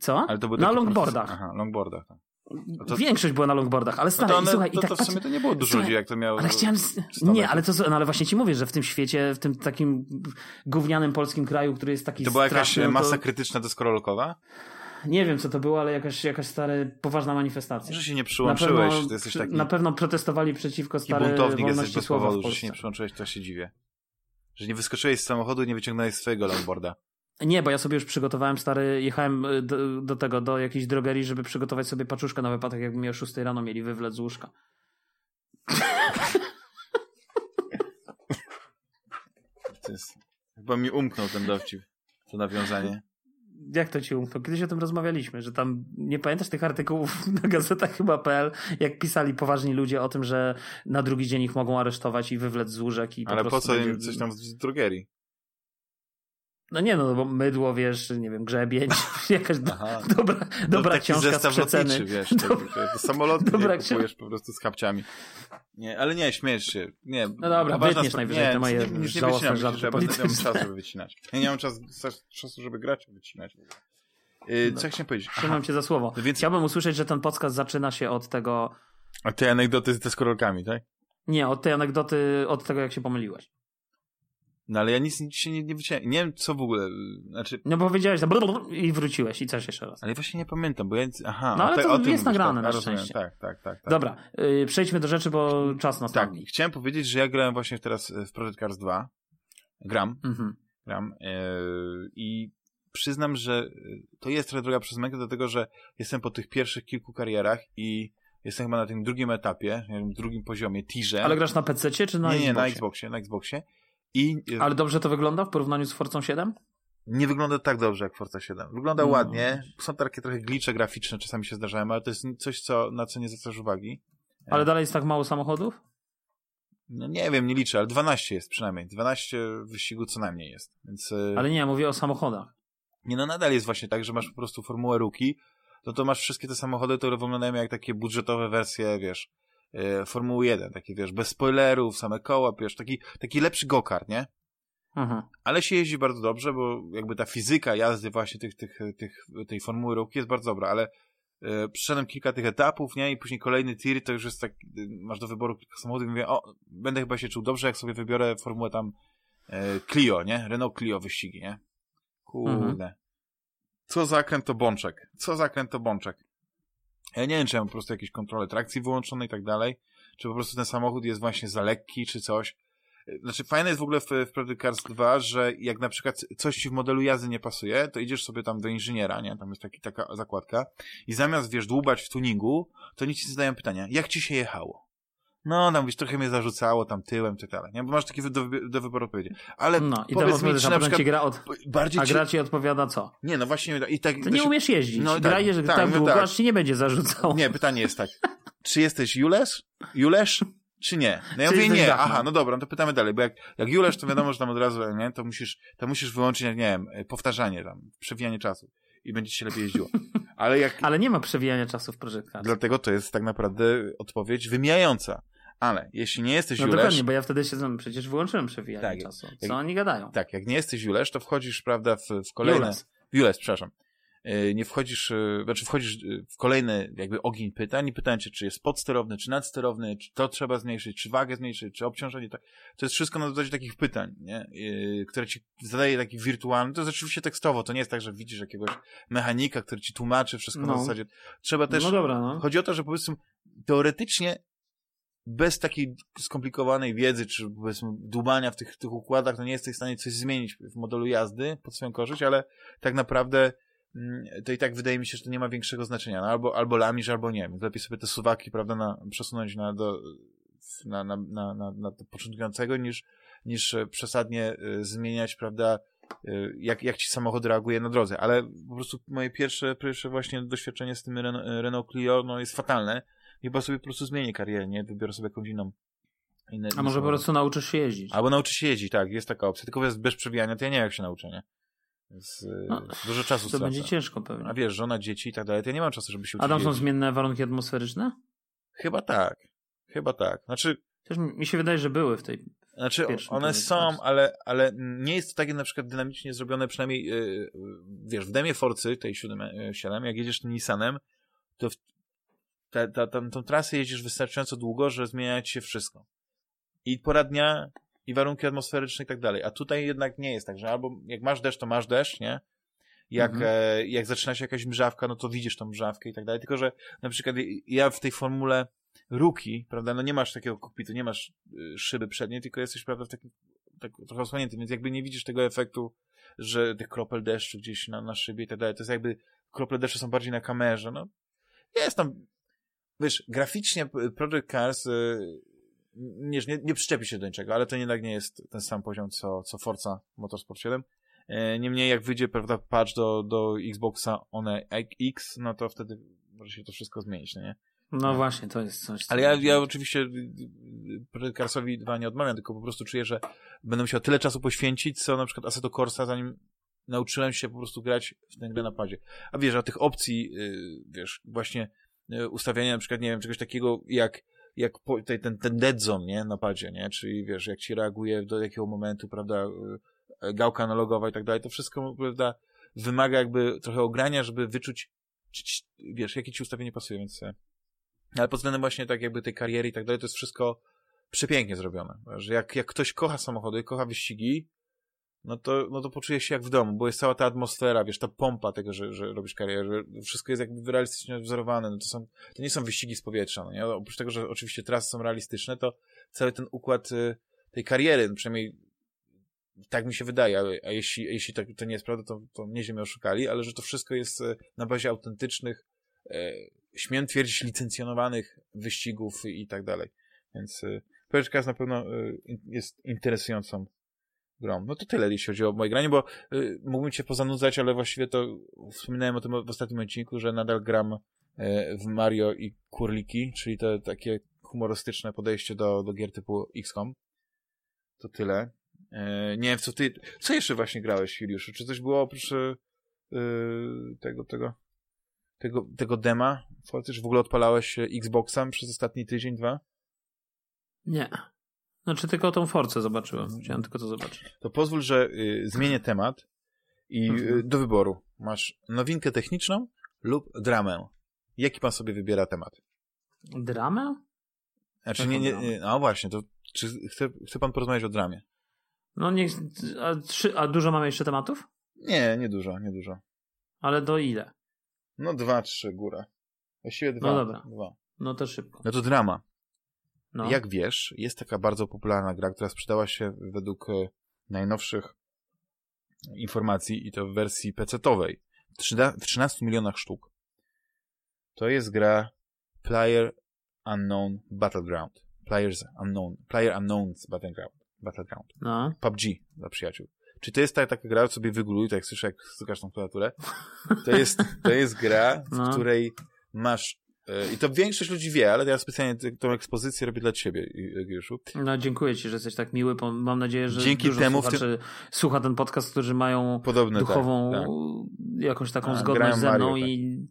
Co? Ale to były na longboardach. Aha, longboardach. Tak. No to... Większość była na longboardach, ale stary, no to one, słuchaj, to, i tak to w sumie to nie było dużo ludzi, jak to miało. Ale chciałem. Nie, ale to, no ale właśnie ci mówię, że w tym świecie, w tym takim gównianym polskim kraju, który jest taki To była jakaś straszny, masa to... krytyczna deskorolkowa? Nie wiem, co to było, ale jakaś, jakaś stara, poważna manifestacja. Że się nie przyłączyłeś, na pewno, jesteś taki... Na pewno protestowali przeciwko starej buntownik jesteś bez powodu, że się nie przyłączyłeś, to się dziwię. Że nie wyskoczyłeś z samochodu i nie wyciągnąłeś swojego longboarda. Nie, bo ja sobie już przygotowałem stary, jechałem y, do, do, tego, do jakiejś drogerii, żeby przygotować sobie paczuszkę na wypadek, jakby mi o 6 rano mieli wywlec z łóżka. Jest, chyba mi umknął ten dowcip, to nawiązanie. Jak to ci umknął? Kiedyś o tym rozmawialiśmy, że tam, nie pamiętasz tych artykułów na gazetach chyba.pl, jak pisali poważni ludzie o tym, że na drugi dzień ich mogą aresztować i wywlec z łóżek i Ale po, po co będzie... im coś tam z drogerii? No nie no, bo mydło, wiesz, nie wiem, grzebień, jakaś do, dobra, no, dobra książka z przeceny. wiesz, to, to samolotny dobra, nie kupujesz po prostu z kapciami. Nie, ale nie, śmiesz się. Nie, no dobra, wytniesz najwyżej nie, te moje nie, nie, nie żałosne żarty że będę miał czas, żeby wycinać. Ja nie mam czas, czasu, żeby grać, wycinać. Yy, co chciałem powiedzieć? Trzymam cię za słowo. No więc... Chciałbym usłyszeć, że ten podcast zaczyna się od tego... Od tej anegdoty z deskorolkami, tak? Nie, od tej anegdoty, od tego, jak się pomyliłeś. No ale ja nic, nic się nie, nie wyciąłem. Nie wiem, co w ogóle. Znaczy... No bo powiedziałeś i wróciłeś i coś jeszcze raz. Ale właśnie nie pamiętam, bo ja. Aha, no ale te, to jest nagrane tak, na szczęście. Tak, tak, tak, tak. Dobra, yy, przejdźmy do rzeczy, bo czas nas Tak, chciałem powiedzieć, że ja grałem właśnie teraz w Project Cars 2. Gram. Mhm. Gram. Yy, I przyznam, że to jest trochę droga przez mękę, dlatego że jestem po tych pierwszych kilku karierach i jestem chyba na tym drugim etapie, drugim poziomie, tirze. Ale grasz na PC czy na nie, Xboxie? Nie, na Xboxie, na Xboxie. I, Ale dobrze to wygląda w porównaniu z Forza 7? Nie wygląda tak dobrze jak Forza 7. Wygląda no. ładnie. Są takie trochę glicze graficzne, czasami się zdarzają, ale to jest coś, co, na co nie zwracasz uwagi. Ale dalej jest tak mało samochodów? No nie wiem, nie liczę, ale 12 jest przynajmniej. 12 wyścigu co najmniej jest. Więc... E, ale nie, mówię o samochodach. Nie, no nadal jest właśnie tak, że masz po prostu formułę ruki, no to masz wszystkie te samochody, które wyglądają jak takie budżetowe wersje, wiesz, e, Formuły 1, takie wiesz, bez spoilerów, same koła, wiesz, taki, taki lepszy gokart, nie? Mhm. Ale się jeździ bardzo dobrze, bo jakby ta fizyka jazdy właśnie tych, tych, tych, tej Formuły Roku jest bardzo dobra, ale e, przyszedłem kilka tych etapów, nie? I później kolejny tir, to już jest tak, masz do wyboru kilka samochodów i mówię, o, będę chyba się czuł dobrze, jak sobie wybiorę formułę tam e, Clio, nie? Renault Clio wyścigi, nie? Kurde. Mhm. Co zakręt to bączek. Co zakręt to bączek. Ja nie wiem, czy mam po prostu jakieś kontrole trakcji wyłączone i tak dalej, czy po prostu ten samochód jest właśnie za lekki, czy coś. Znaczy, fajne jest w ogóle w, w Project Cars 2, że jak na przykład coś ci w modelu jazdy nie pasuje, to idziesz sobie tam do inżyniera, nie? Tam jest taki, taka zakładka i zamiast, wiesz, dłubać w tuningu, to oni ci zadają pytania, jak ci się jechało? No, tam wiesz, trochę mnie zarzucało tam tyłem, tak dalej, nie? Bo masz takie do, do wyboru odpowiedzi. Ale no, i powiedz mi, czy na przykład... gra od... bardziej a gra ci odpowiada co? Nie, no właśnie... I tak, to nie umiesz jeździć. No, gra tak, tak, tak długo, tak. aż ci nie będzie zarzucał. Nie, pytanie jest tak. Czy jesteś Jules? Julesz? Czy nie? No ja mówię nie, aha, no dobra, no to pytamy dalej, bo jak, jak Julesz, to wiadomo, że tam od razu, nie, to musisz, to musisz wyłączyć, nie wiem, powtarzanie tam, przewijanie czasu i będzie ci się lepiej jeździło. Ale jak... Ale nie ma przewijania czasu w projektach. Dlatego to jest tak naprawdę odpowiedź wymijająca. Ale jeśli nie jesteś no Julesz... No dokładnie, bo ja wtedy się przecież wyłączyłem przewijanie tak, czasu. Co jak, oni gadają? Tak, jak nie jesteś Julesz, to wchodzisz, prawda, w, w kolejne... Jules. Jules, przepraszam. E, nie wchodzisz, e, znaczy wchodzisz e, w kolejny jakby ogień pytań i pytają cię, czy jest podsterowny, czy nadsterowny, czy to trzeba zmniejszyć, czy wagę zmniejszyć, czy obciążenie, tak. To jest wszystko na zasadzie takich pytań, nie? które ci zadaje taki wirtualny, to jest oczywiście tekstowo, to nie jest tak, że widzisz jakiegoś mechanika, który ci tłumaczy wszystko no. na zasadzie. Trzeba też, no dobra, no. chodzi o to, że powiedzmy, teoretycznie bez takiej skomplikowanej wiedzy, czy powiedzmy dłubania w tych, tych układach, to nie jesteś w stanie coś zmienić w modelu jazdy pod swoją korzyść, ale tak naprawdę mm, to i tak wydaje mi się, że to nie ma większego znaczenia. No, albo, albo lamisz, albo nie. Lepiej sobie te suwaki, prawda, na, przesunąć na, do, na, na, na, na, na początkującego niż, niż przesadnie zmieniać, prawda, jak, jak ci samochód reaguje na drodze, ale po prostu moje pierwsze, pierwsze właśnie doświadczenie z tym Renault, Renault Clio no, jest fatalne. Chyba sobie po prostu zmienię karierę, nie? Wybiorę sobie jakąś inną. Inne, A może po prostu nauczysz się jeździć? Albo nauczysz się jeździć, tak, jest taka opcja. Tylko bez przewijania, to ja nie wiem jak się nauczę, nie? Więc, no, dużo czasu To stracę. będzie ciężko pewnie. A wiesz, żona, dzieci i tak dalej, to ja nie mam czasu, żeby się uczyć A tam są jeździć. zmienne warunki atmosferyczne? Chyba tak. Chyba tak. Znaczy... Też mi się wydaje, że były w tej znaczy, one są, ale, ale nie jest to takie na przykład dynamicznie zrobione, przynajmniej, yy, wiesz, w demie Forcy, tej 7, 7 jak jedziesz Nissanem, to w, ta, ta, ta, tą trasę jedziesz wystarczająco długo, że zmienia ci się wszystko. I pora dnia, i warunki atmosferyczne i tak dalej. A tutaj jednak nie jest tak, że albo jak masz deszcz, to masz deszcz, nie? Jak, mhm. e, jak zaczyna się jakaś mrzawka, no to widzisz tą mrzawkę i tak dalej. Tylko, że na przykład ja w tej formule ruki, prawda, no nie masz takiego kokpitu, nie masz y, szyby przedniej, tylko jesteś, prawda, w takim, tak, trochę osłonięty, więc jakby nie widzisz tego efektu, że tych kropel deszczu gdzieś na, na szybie i tak dalej. To jest jakby, krople deszczu są bardziej na kamerze, no. Jest tam, wiesz, graficznie Project Cars y, nie, nie, nie przyczepi się do niczego, ale to jednak nie jest ten sam poziom, co, co Forza Motorsport 7. E, niemniej jak wyjdzie, prawda, patch do, do Xboxa One X, no to wtedy może się to wszystko zmienić, no nie? No właśnie, to jest coś. Ale ja, ja oczywiście Carsowi 2 nie odmawiam, tylko po prostu czuję, że będę musiał tyle czasu poświęcić, co na przykład Assetto Corsa, zanim nauczyłem się po prostu grać w tę grę na padzie. A wiesz, a tych opcji, wiesz, właśnie ustawiania na przykład, nie wiem, czegoś takiego jak jak ten, ten, dead zone, nie, na padzie, nie, czyli wiesz, jak ci reaguje do jakiego momentu, prawda, yy, gałka analogowa i tak dalej, to wszystko, prawda, wymaga jakby trochę ogrania, żeby wyczuć, wiesz, jakie ci ustawienie pasuje, więc ale pod względem właśnie tak jakby tej kariery i tak dalej, to jest wszystko przepięknie zrobione. Że jak, jak ktoś kocha samochody, kocha wyścigi, no to, no to poczuje się jak w domu, bo jest cała ta atmosfera, wiesz, ta pompa tego, że, że robisz karierę, wszystko jest jakby realistycznie wzorowane, no to są, to nie są wyścigi z powietrza, no nie? Oprócz tego, że oczywiście trasy są realistyczne, to cały ten układ y, tej kariery, no przynajmniej tak mi się wydaje, ale, a jeśli, jeśli tak, to nie jest prawda, to, to nieźle mnie oszukali, ale że to wszystko jest y, na bazie autentycznych e, śmiem twierdzić, licencjonowanych wyścigów i tak dalej. Więc y, Project Cars na pewno y, jest interesującą grą. No to tyle, jeśli chodzi o moje granie, bo y, mógłbym cię pozanudzać, ale właściwie to wspominałem o tym w ostatnim odcinku, że nadal gram y, w Mario i Kurliki, czyli to takie humorystyczne podejście do, do gier typu XCOM. To tyle. Y, nie wiem, co ty... Co jeszcze właśnie grałeś, Juliuszu? Czy coś było oprócz y, tego, tego tego, tego dema? Czy w ogóle odpalałeś Xboxem przez ostatni tydzień, dwa? Nie. Znaczy tylko tą Forcę zobaczyłem. Chciałem tylko to zobaczyć. To pozwól, że y, zmienię temat i y, mhm. do wyboru masz nowinkę techniczną lub dramę. Jaki pan sobie wybiera temat? Dramę? Znaczy nie, nie, nie, no właśnie, to czy chce, chce pan porozmawiać o dramie? No niech, a, trzy, a dużo mamy jeszcze tematów? Nie, nie dużo, nie dużo. Ale do ile? No dwa, trzy góra. Właściwie dwa. No dobra. Dwa. No to szybko. No to drama. No. Jak wiesz, jest taka bardzo popularna gra, która sprzedała się według e, najnowszych informacji i to w wersji PC-owej w 13 milionach sztuk. To jest gra Player Unknown Battleground. Players Unknown. Player Unknown's Battleground. Battleground. No. PUBG dla przyjaciół. Czy to jest tak, taka gra, sobie wyguluj, tak jak słyszę, jak stukasz tą klawiaturę? To jest, to jest gra, w no. której masz i to większość ludzi wie, ale ja specjalnie tą ekspozycję robię dla ciebie, Juliuszu. No dziękuję ci, że jesteś tak miły. Mam nadzieję, że Dzięki dużo temu słuchaczy tym... słucha ten podcast, którzy mają Podobne, duchową tak, tak. jakąś taką A, zgodność ze mną Mario, i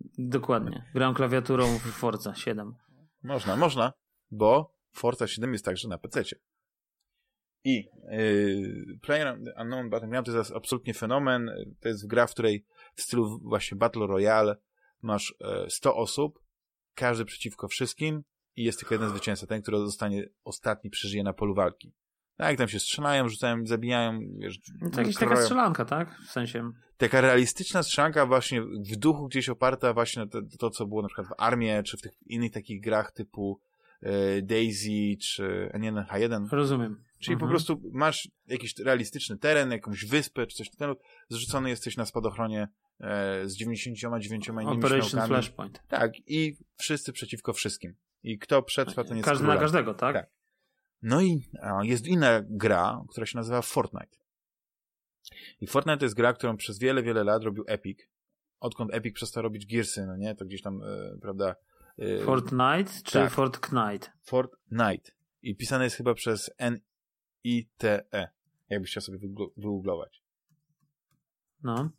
tak. dokładnie. Gram klawiaturą w Forza 7. Można, można, bo Forza 7 jest także na PC. I yy, Player Unknown Battleground to jest absolutnie fenomen. To jest gra, w której w stylu właśnie Battle Royale masz e, 100 osób, każdy przeciwko wszystkim i jest tylko jeden zwycięzca, ten, który zostanie ostatni, przeżyje na polu walki. Tak, tam się strzelają, rzucają, zabijają. Wiesz, to jakaś taka strzelanka, tak? W sensie. Taka realistyczna strzelanka właśnie w duchu gdzieś oparta właśnie na to, to, co było na przykład w Armie, czy w tych innych takich grach typu e, Daisy, czy nie, H1. Rozumiem. Czyli mhm. po prostu masz jakiś realistyczny teren, jakąś wyspę, czy coś takiego, zrzucony jesteś na spadochronie e, z 99 innymi Operation Flashpoint. Tak, i wszyscy przeciwko wszystkim. I kto przetrwa, ten jest Każdy królem. na każdego, tak? tak. No i a, jest inna gra, która się nazywa Fortnite. I Fortnite to jest gra, którą przez wiele, wiele lat robił Epic. Odkąd Epic przestał robić Gearsy, no nie? To gdzieś tam, e, prawda... E, Fortnite czy tak. Fortnite? Fortnite. I pisane jest chyba przez N-I-T-E. Jakbyś chciał sobie wygooglować. No.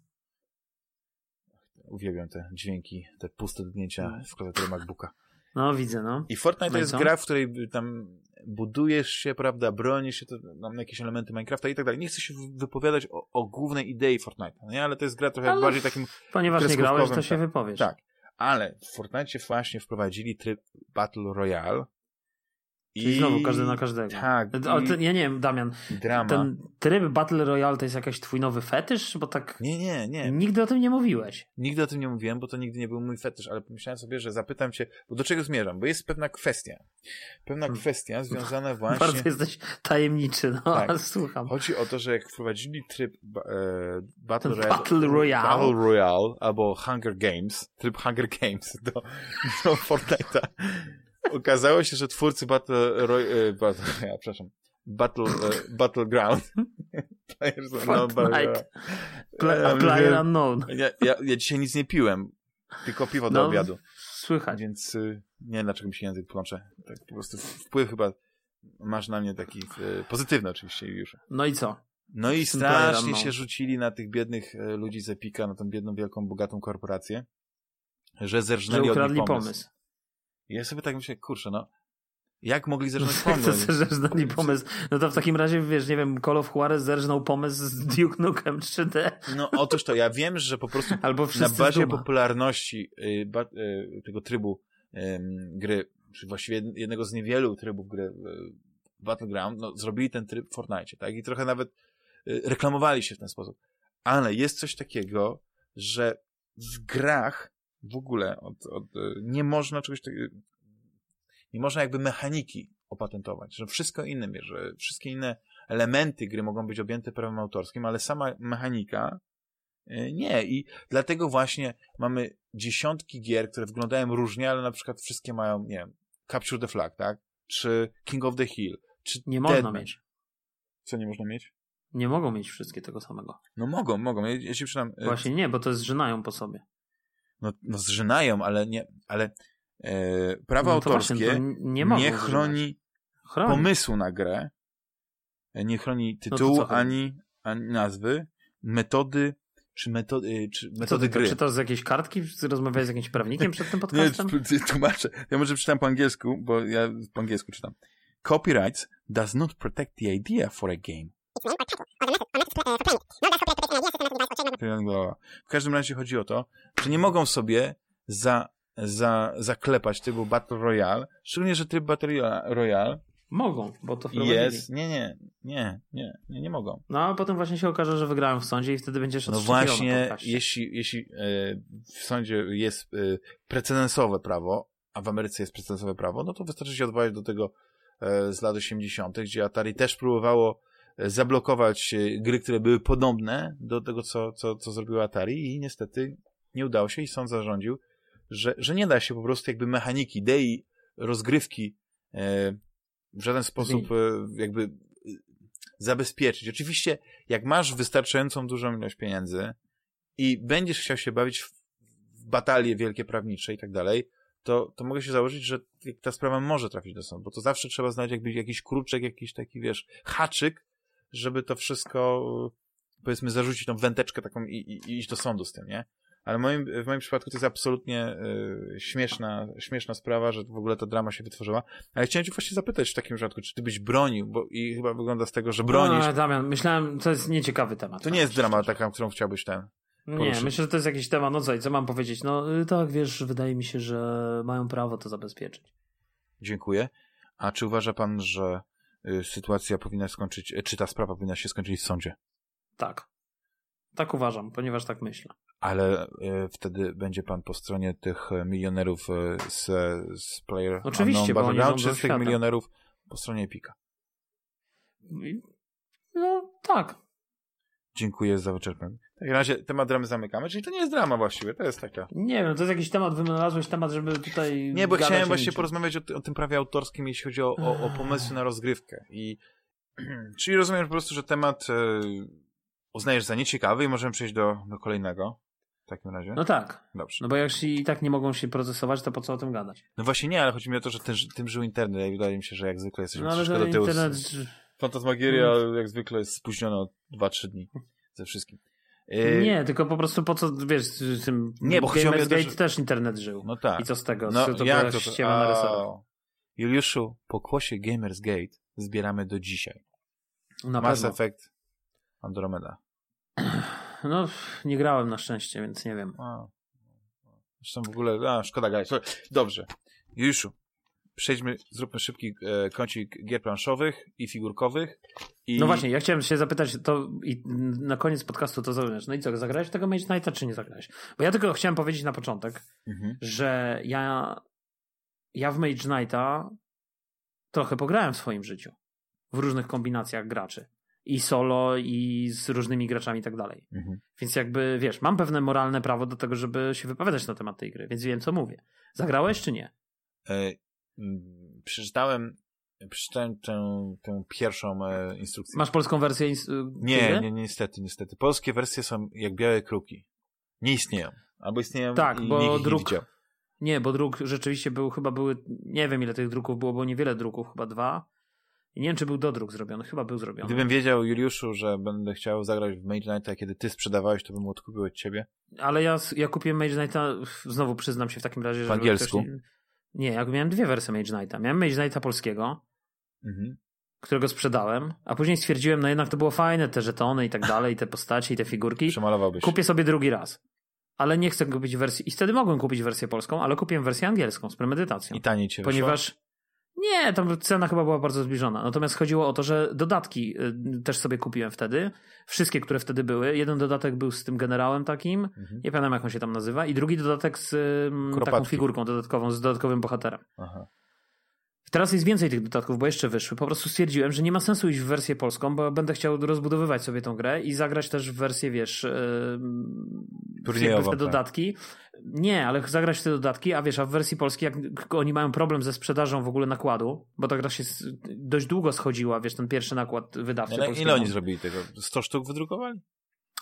Uwielbiam te dźwięki, te puste dnięcia w klawiaturze MacBooka. No, widzę, no. I Fortnite no to jest co? gra, w której tam budujesz się, prawda, bronisz się, to mam jakieś elementy Minecrafta i tak dalej. Nie chcę się wypowiadać o, o głównej idei Fortnite'a, no nie? Ale to jest gra trochę ale bardziej takim Ponieważ nie grałeś, to się tak, wypowiesz. Tak. Ale w Fortnite właśnie wprowadzili tryb Battle Royale, i znowu każdy na każdego. Tak. Ja nie wiem, Damian. Drama. Ten tryb Battle Royale to jest jakiś twój nowy fetysz? Bo tak. Nie, nie, nie. Nigdy o tym nie mówiłeś. Nigdy o tym nie mówiłem, bo to nigdy nie był mój fetysz, ale pomyślałem sobie, że zapytam cię, bo do czego zmierzam? Bo jest pewna kwestia. Pewna hmm. kwestia związana właśnie. Bardzo jesteś tajemniczy, no, tak. słucham. Chodzi o to, że jak wprowadzili tryb e, Battle, Royale, Battle Royale. Battle Royale albo Hunger Games, tryb Hunger Games do, do Fortnite'a okazało się, że twórcy Battle Royale, battle, ja, przepraszam, Battle, uh, Battleground. Players Fortnite. Play, player unknown. Ja, ja, ja dzisiaj nic nie piłem, tylko piwo do no, obiadu. Słychać. Więc nie wiem, dlaczego mi się język plącze. Tak po prostu wpływ chyba masz na mnie taki pozytywny oczywiście już. No i co? No i strasznie się rzucili na tych biednych ludzi z Epika, na tą biedną, wielką, bogatą korporację, że zerżnęli że od nich pomysł. pomysł. Ja sobie tak myślę, kurczę, no, jak mogli zerżnąć pomysł? Co zerżnęli pomysł? No to w takim razie, wiesz, nie wiem, Call of Juarez zerżnął pomysł z Duke Nukem 3D. No otóż to, ja wiem, że po prostu Albo na bazie popularności y, ba, y, tego trybu y, gry, czy właściwie jednego z niewielu trybów gry y, Battleground, no zrobili ten tryb w Fortnite, tak? I trochę nawet y, reklamowali się w ten sposób. Ale jest coś takiego, że w grach w ogóle od, od, e, nie można czegoś takiego, nie można jakby mechaniki opatentować, że wszystko inne, że wszystkie inne elementy gry mogą być objęte prawem autorskim, ale sama mechanika e, nie. I dlatego właśnie mamy dziesiątki gier, które wyglądają różnie, ale na przykład wszystkie mają, nie wiem, Capture the Flag, tak? Czy King of the Hill, czy Nie można mieć. Co nie można mieć? Nie mogą mieć wszystkie tego samego. No mogą, mogą. Ja, ja się przynam... E, właśnie nie, bo to zżynają po sobie no, no zżynają, ale nie, ale e, prawo no autorskie właśnie, nie, nie chroni pomysłu na grę, e, nie chroni no tytułu no ani, ani nazwy, metody czy metody, czy metody Co, gry. Czytasz z jakiejś kartki? Rozmawiałeś z jakimś prawnikiem przed tym podcastem? Nie, tłumaczę. Ja może czytam po angielsku, bo ja po angielsku czytam. Copyrights does not protect the idea for a game. W każdym razie chodzi o to, że nie mogą sobie za, za, zaklepać tego Battle Royale, szczególnie, że tryb Battle Royale Mogą, bo to jest. Nie, nie, nie, nie, nie, nie mogą. No a potem właśnie się okaże, że wygrałem w sądzie i wtedy będziesz No właśnie, jeśli, jeśli e, w sądzie jest e, precedensowe prawo, a w Ameryce jest precedensowe prawo, no to wystarczy się odwołać do tego e, z lat 80., gdzie Atari też próbowało zablokować e, gry, które były podobne do tego, co, co, co zrobiło Atari i niestety nie udało się i sąd zarządził, że, że nie da się po prostu jakby mechaniki, idei, rozgrywki e, w żaden sposób e, jakby zabezpieczyć. Oczywiście, jak masz wystarczającą dużą ilość pieniędzy i będziesz chciał się bawić w, w batalie wielkie prawnicze i tak dalej, to, to mogę się założyć, że ta sprawa może trafić do sądu, bo to zawsze trzeba znaleźć jakby jakiś kruczek, jakiś taki, wiesz, haczyk, żeby to wszystko, powiedzmy, zarzucić tą węteczkę taką i, i, i iść do sądu z tym, nie? Ale w moim, w moim przypadku to jest absolutnie y, śmieszna, śmieszna sprawa, że w ogóle ta drama się wytworzyła. Ale chciałem cię właśnie zapytać w takim przypadku, czy ty byś bronił, bo i chyba wygląda z tego, że bronisz. No, Damian, myślałem, to jest nieciekawy temat. To nie jest drama taka, którą chciałbyś ten. Nie, myślę, że to jest jakiś temat, no co, co mam powiedzieć? No y, tak, wiesz, wydaje mi się, że mają prawo to zabezpieczyć. Dziękuję. A czy uważa pan, że sytuacja powinna skończyć, y, czy ta sprawa powinna się skończyć w sądzie. Tak. Tak uważam, ponieważ tak myślę. Ale y, wtedy będzie pan po stronie tych milionerów z, z Player Oczywiście, bo oni czy z tych milionerów po stronie Epika? No tak. Dziękuję za wyczerpanie. W takim razie temat dramy zamykamy, czyli to nie jest drama właściwie, to jest taka... Nie wiem, to jest jakiś temat, wynalazłeś temat, żeby tutaj... Nie, bo chciałem właśnie porozmawiać o, o, tym prawie autorskim, jeśli chodzi o, o, o pomysły na rozgrywkę. I czyli rozumiem po prostu, że temat e, uznajesz za nieciekawy i możemy przejść do, do kolejnego. W takim razie? No tak. Dobrze. No bo jak i tak nie mogą się procesować, to po co o tym gadać? No właśnie nie, ale chodzi mi o to, że ten, tym żył internet i wydaje mi się, że jak zwykle jesteśmy no, ale do tyłu. Internet... Fantasmagieria hmm. jak zwykle jest spóźniona 2-3 dni ze wszystkim. Yy... Nie, tylko po prostu po co, wiesz, tym nie, bo Gamersgate że... też internet żył. No tak. I co z tego? No, to jak to, to... A... Juliuszu, pokłosie Gamersgate zbieramy do dzisiaj. Na Mass pewno. Effect Andromeda. No, nie grałem na szczęście, więc nie wiem. A. Zresztą w ogóle, a, szkoda grać. Dobrze. Juliuszu, przejdźmy, zróbmy szybki e, kącik gier planszowych i figurkowych. I... No właśnie, ja chciałem się zapytać to i na koniec podcastu to zależy. No i co, zagrałeś tego Mage Knighta, czy nie zagrałeś? Bo ja tylko chciałem powiedzieć na początek, mhm. że ja ja w Mage Knighta trochę pograłem w swoim życiu. W różnych kombinacjach graczy. I solo, i z różnymi graczami i tak dalej. Mhm. Więc jakby, wiesz, mam pewne moralne prawo do tego, żeby się wypowiadać na temat tej gry, więc wiem, co mówię. Zagrałeś, czy nie? E, przeczytałem przeczytałem tę, tę pierwszą e, instrukcję. Masz polską wersję? Ins- nie, nie, niestety, niestety. Polskie wersje są jak białe kruki. Nie istnieją. Albo istnieją tak, i bo nikt druk, nie, nie, bo druk rzeczywiście był, chyba były, nie wiem ile tych druków było, bo niewiele druków, chyba dwa. I nie wiem, czy był dodruk zrobiony, chyba był zrobiony. Gdybym wiedział, Juliuszu, że będę chciał zagrać w Mage Knighta, kiedy ty sprzedawałeś, to bym odkupił od ciebie. Ale ja, ja kupiłem Mage Knighta, znowu przyznam się w takim razie, że... W angielsku? Ktoś, nie, ja miałem dwie wersje Mage Knighta. Miałem Mage Knighta polskiego, mhm. którego sprzedałem, a później stwierdziłem, no jednak to było fajne, te żetony i tak dalej, te postacie i te figurki. Przemalowałbyś. Kupię sobie drugi raz. Ale nie chcę kupić wersji. I wtedy mogłem kupić wersję polską, ale kupiłem wersję angielską z premedytacją. I taniej cię Ponieważ nie, tam cena chyba była bardzo zbliżona. Natomiast chodziło o to, że dodatki y, też sobie kupiłem wtedy. Wszystkie, które wtedy były. Jeden dodatek był z tym generałem takim. Mhm. Nie pamiętam, jak on się tam nazywa. I drugi dodatek z Kropatki. taką figurką dodatkową, z dodatkowym bohaterem. Aha. Teraz jest więcej tych dodatków, bo jeszcze wyszły. Po prostu stwierdziłem, że nie ma sensu iść w wersję polską, bo będę chciał rozbudowywać sobie tą grę i zagrać też w wersję, wiesz, yy, w te dodatki. Nie, ale zagrać w te dodatki, a wiesz, a w wersji polskiej, jak oni mają problem ze sprzedażą w ogóle nakładu, bo ta gra się dość długo schodziła, wiesz, ten pierwszy nakład wydawczy. Ale ile oni zrobili tego? 100 sztuk wydrukowali?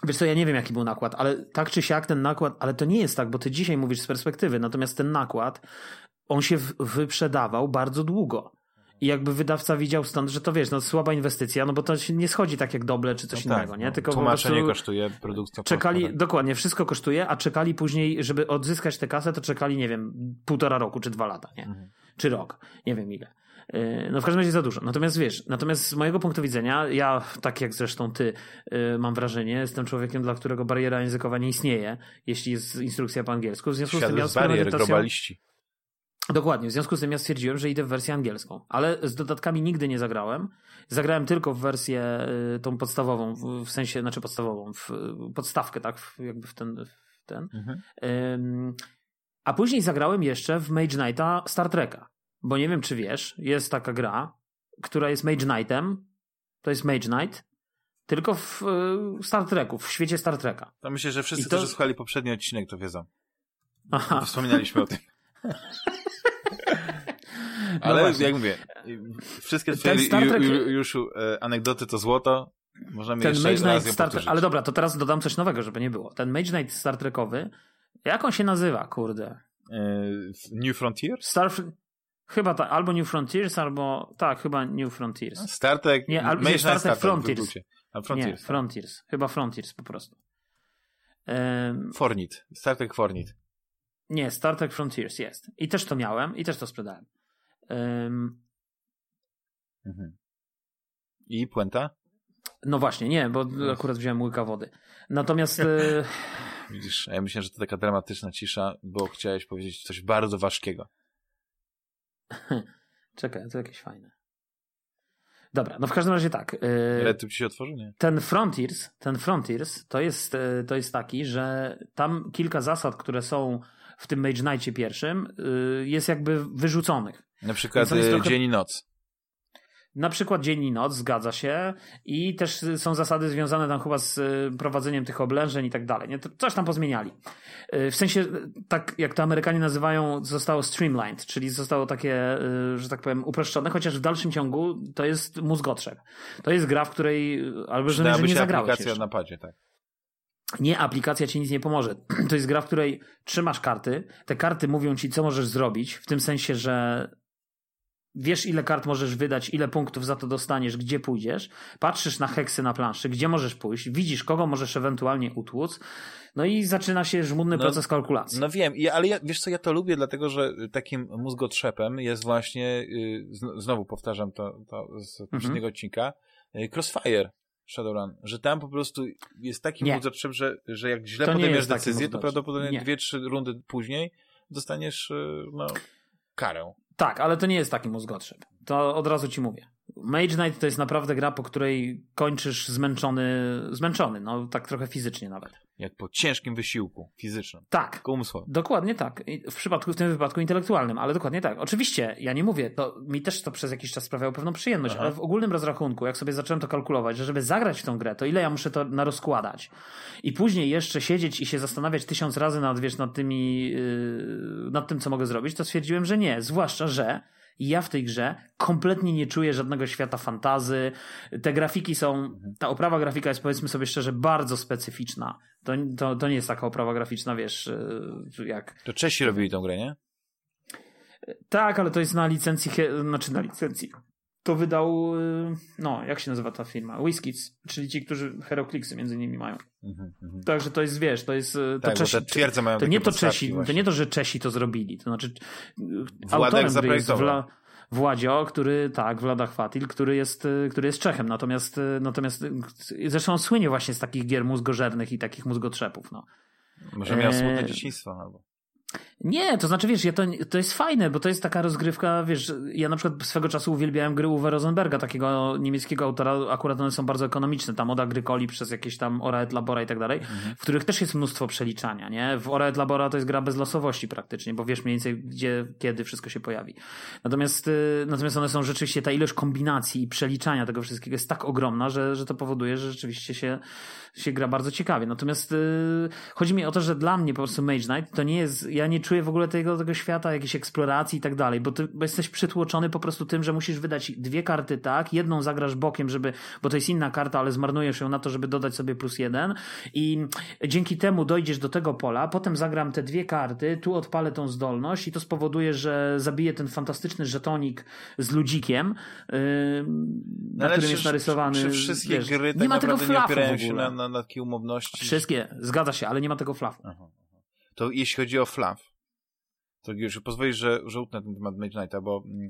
Wiesz co, ja nie wiem jaki był nakład, ale tak czy siak ten nakład, ale to nie jest tak, bo ty dzisiaj mówisz z perspektywy, natomiast ten nakład on się wyprzedawał bardzo długo. I jakby wydawca widział stąd, że to wiesz, no słaba inwestycja, no bo to się nie schodzi tak jak doble czy coś no tak, innego, nie? No. Tylko Tłumaczenie kosztuje, produkcja Czekali, tak. dokładnie, wszystko kosztuje, a czekali później, żeby odzyskać tę kasę, to czekali, nie wiem, półtora roku czy dwa lata, nie? Mhm. Czy rok, nie wiem ile. Y, no w każdym razie za dużo. Natomiast wiesz, natomiast z mojego punktu widzenia, ja, tak jak zresztą ty, y, mam wrażenie, jestem człowiekiem, dla którego bariera językowa nie istnieje, jeśli jest instrukcja po angielsku. W związku Świat z tym ja z barier, globaliści. Dokładnie, w związku z tym ja stwierdziłem, że idę w wersję angielską, ale z dodatkami nigdy nie zagrałem. Zagrałem tylko w wersję y, tą podstawową, w, sensie, znaczy podstawową, w podstawkę, tak, w, jakby w ten. W ten. Mhm. Um, a później zagrałem jeszcze w Mage Knighta Star Treka, bo nie wiem, czy wiesz, jest taka gra, która jest Mage Knightem, to jest Mage Knight, tylko w y, Star Treku, w świecie Star Treka. To myślę, że wszyscy, to... którzy słuchali poprzedni odcinek, to wiedzą. Aha. Wspominaliśmy o tym. Ale no jak mówię, wszystkie twoje Trek... już e, anegdoty to złoto. Możemy ten jeszcze Mage Knight Star Trek, Ale dobra, to teraz dodam coś nowego, żeby nie było. Ten Mage Knight Star Trekowy, jak on się nazywa, kurde? E, New Frontier? Star... Chyba tak, albo New Frontiers, albo tak, chyba New Frontiers. Star Trek, nie, albo Mage Star Trek Frontiers. Frontiers. Nie, Frontiers. Chyba Frontiers po prostu. Um... Fornit. Star Trek Fornit. Nie, Star Trek Frontiers jest. I też to miałem i też to sprzedałem. Um... Mhm. I puenta? No właśnie, nie, bo akurat wziąłem łyka wody. Natomiast. E, Widzisz, ja myślę, że to taka dramatyczna cisza, bo chciałeś powiedzieć coś bardzo ważkiego. Czekaj, to jakieś fajne. Dobra, no w każdym razie tak. Yy, ci się otworzył, nie? Ten Frontiers, ten Frontiers to jest, yy, to jest taki, że tam kilka zasad, które są w tym Mage Knightie pierwszym, jest jakby wyrzuconych. Na przykład trochę... dzień i noc. Na przykład dzień i noc, zgadza się. I też są zasady związane tam chyba z y, prowadzeniem tych oblężeń i tak dalej. Nie? To coś tam pozmieniali. Y, w sensie, tak jak to Amerykanie nazywają, zostało streamlined, czyli zostało takie, y, że tak powiem, uproszczone, chociaż w dalszym ciągu to jest mózgotrzeb. To jest gra, w której, albo że, że nie zagrałeś aplikacja jeszcze. na padzie, tak. Nie, aplikacja ci nic nie pomoże. To jest gra, w której trzymasz karty. Te karty mówią ci, co możesz zrobić, w tym sensie, że wiesz, ile kart możesz wydać, ile punktów za to dostaniesz, gdzie pójdziesz, patrzysz na heksy na planszy, gdzie możesz pójść, widzisz, kogo możesz ewentualnie utłuc, no i zaczyna się żmudny no, proces kalkulacji. No wiem, ale ja, wiesz co, ja to lubię, dlatego że takim mózgotrzepem jest właśnie, y, znowu powtarzam to, to z poprzedniego mhm. odcinka, y, Crossfire. Shadowrun, że tam po prostu jest taki mózgotrzep, że, że jak źle to podejmiesz decyzję, to prawdopodobnie dwie, trzy rundy później dostaniesz y, no, karę. Tak, ale to nie jest taki mózgotrzeb. To od razu ci mówię. Mage Knight to jest naprawdę gra, po której kończysz zmęczony, zmęczony, no tak trochę fizycznie nawet. Jak po ciężkim wysiłku fizycznym. Tak. Umysłowym. Dokładnie tak. W przypadku, w tym wypadku intelektualnym, ale dokładnie tak. Oczywiście, ja nie mówię, to mi też to przez jakiś czas sprawiało pewną przyjemność, Aha. ale w ogólnym rozrachunku, jak sobie zacząłem to kalkulować, że żeby zagrać w tą grę, to ile ja muszę to narozkładać i później jeszcze siedzieć i się zastanawiać tysiąc razy nad, wiesz, nad tymi, yy, nad tym, co mogę zrobić, to stwierdziłem, że nie. Zwłaszcza, że i ja w tej grze kompletnie nie czuję żadnego świata fantazy. Te grafiki są, ta oprawa grafika jest powiedzmy sobie szczerze bardzo specyficzna. To, to, to nie jest taka oprawa graficzna, wiesz, y, jak... To Czesi robili tą grę, nie? Tak, ale to jest na licencji, znaczy na licencji. To wydał, y, no, jak się nazywa ta firma? Whiskids, czyli ci, którzy Heroclixy między innymi mają. Mm -hmm. Także to jest, wiesz, to jest... To tak, Czesi, te mają to nie to Czesi, właśnie. to nie to, że Czesi to zrobili, to znaczy Władek autorem jest Wla, Władzio, który, tak, Vlada Chwatil, który jest, który jest Czechem, natomiast, natomiast zresztą słynie właśnie z takich gier mózgożernych i takich mózgotrzepów, no. Może miał smutne e... dzieciństwo albo. Nie, to znaczy, wiesz, ja to, to jest fajne, bo to jest taka rozgrywka, wiesz, ja na przykład swego czasu uwielbiałem gry Uwe Rosenberga, takiego niemieckiego autora, akurat one są bardzo ekonomiczne, tam od Agrykoli przez jakieś tam Ora et Labora i tak dalej, mhm. w których też jest mnóstwo przeliczania, nie? W Ora et Labora to jest gra bez losowości praktycznie, bo wiesz mniej więcej gdzie, kiedy wszystko się pojawi. Natomiast, y, natomiast one są rzeczywiście, ta ilość kombinacji i przeliczania tego wszystkiego jest tak ogromna, że, że to powoduje, że rzeczywiście się, się gra bardzo ciekawie. Natomiast yy, chodzi mi o to, że dla mnie po prostu Mage Knight to nie jest, ja nie czuję w ogóle tego, tego świata, jakiejś eksploracji i tak dalej, bo ty bo jesteś przytłoczony po prostu tym, że musisz wydać dwie karty tak, jedną zagrasz bokiem, żeby, bo to jest inna karta, ale zmarnujesz ją na to, żeby dodać sobie plus jeden i dzięki temu dojdziesz do tego pola, potem zagram te dwie karty, tu odpalę tą zdolność i to spowoduje, że zabiję ten fantastyczny żetonik z ludzikiem, yy, na którym jest narysowany. Czy wszystkie wiesz, gry tak nie ma tego flafu nie się na, na, na takiej umowności? Wszystkie, zgadza się, ale nie ma tego flafu. Aha. To jeśli chodzi o flaw, to już pozwolisz, że, że utnę ten temat Mage Knighta, bo mm,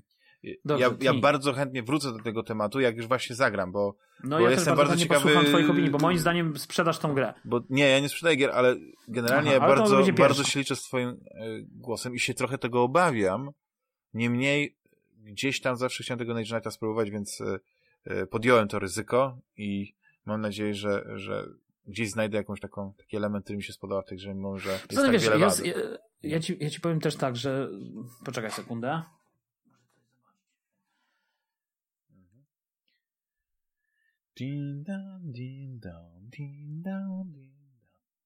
Dobrze, ja, ja bardzo chętnie wrócę do tego tematu, jak już właśnie zagram, bo, no, bo ja jestem bardzo, bardzo ciekawy. posłucham twoich opinii, bo moim zdaniem sprzedasz tą grę. Bo nie, ja nie sprzedaję gier, ale generalnie Aha, ale bardzo, bardzo się liczę z twoim e, głosem i się trochę tego obawiam. Niemniej gdzieś tam zawsze chciałem tego Mage Knighta spróbować, więc e, e, podjąłem to ryzyko i mam nadzieję, że, że gdzieś znajdę jakąś taką, taki element, który mi się spodoba w tej grze, mimo że jest tak wiesz, wiele ja, ja, ja, ci, ja ci powiem też tak, że poczekaj sekundę.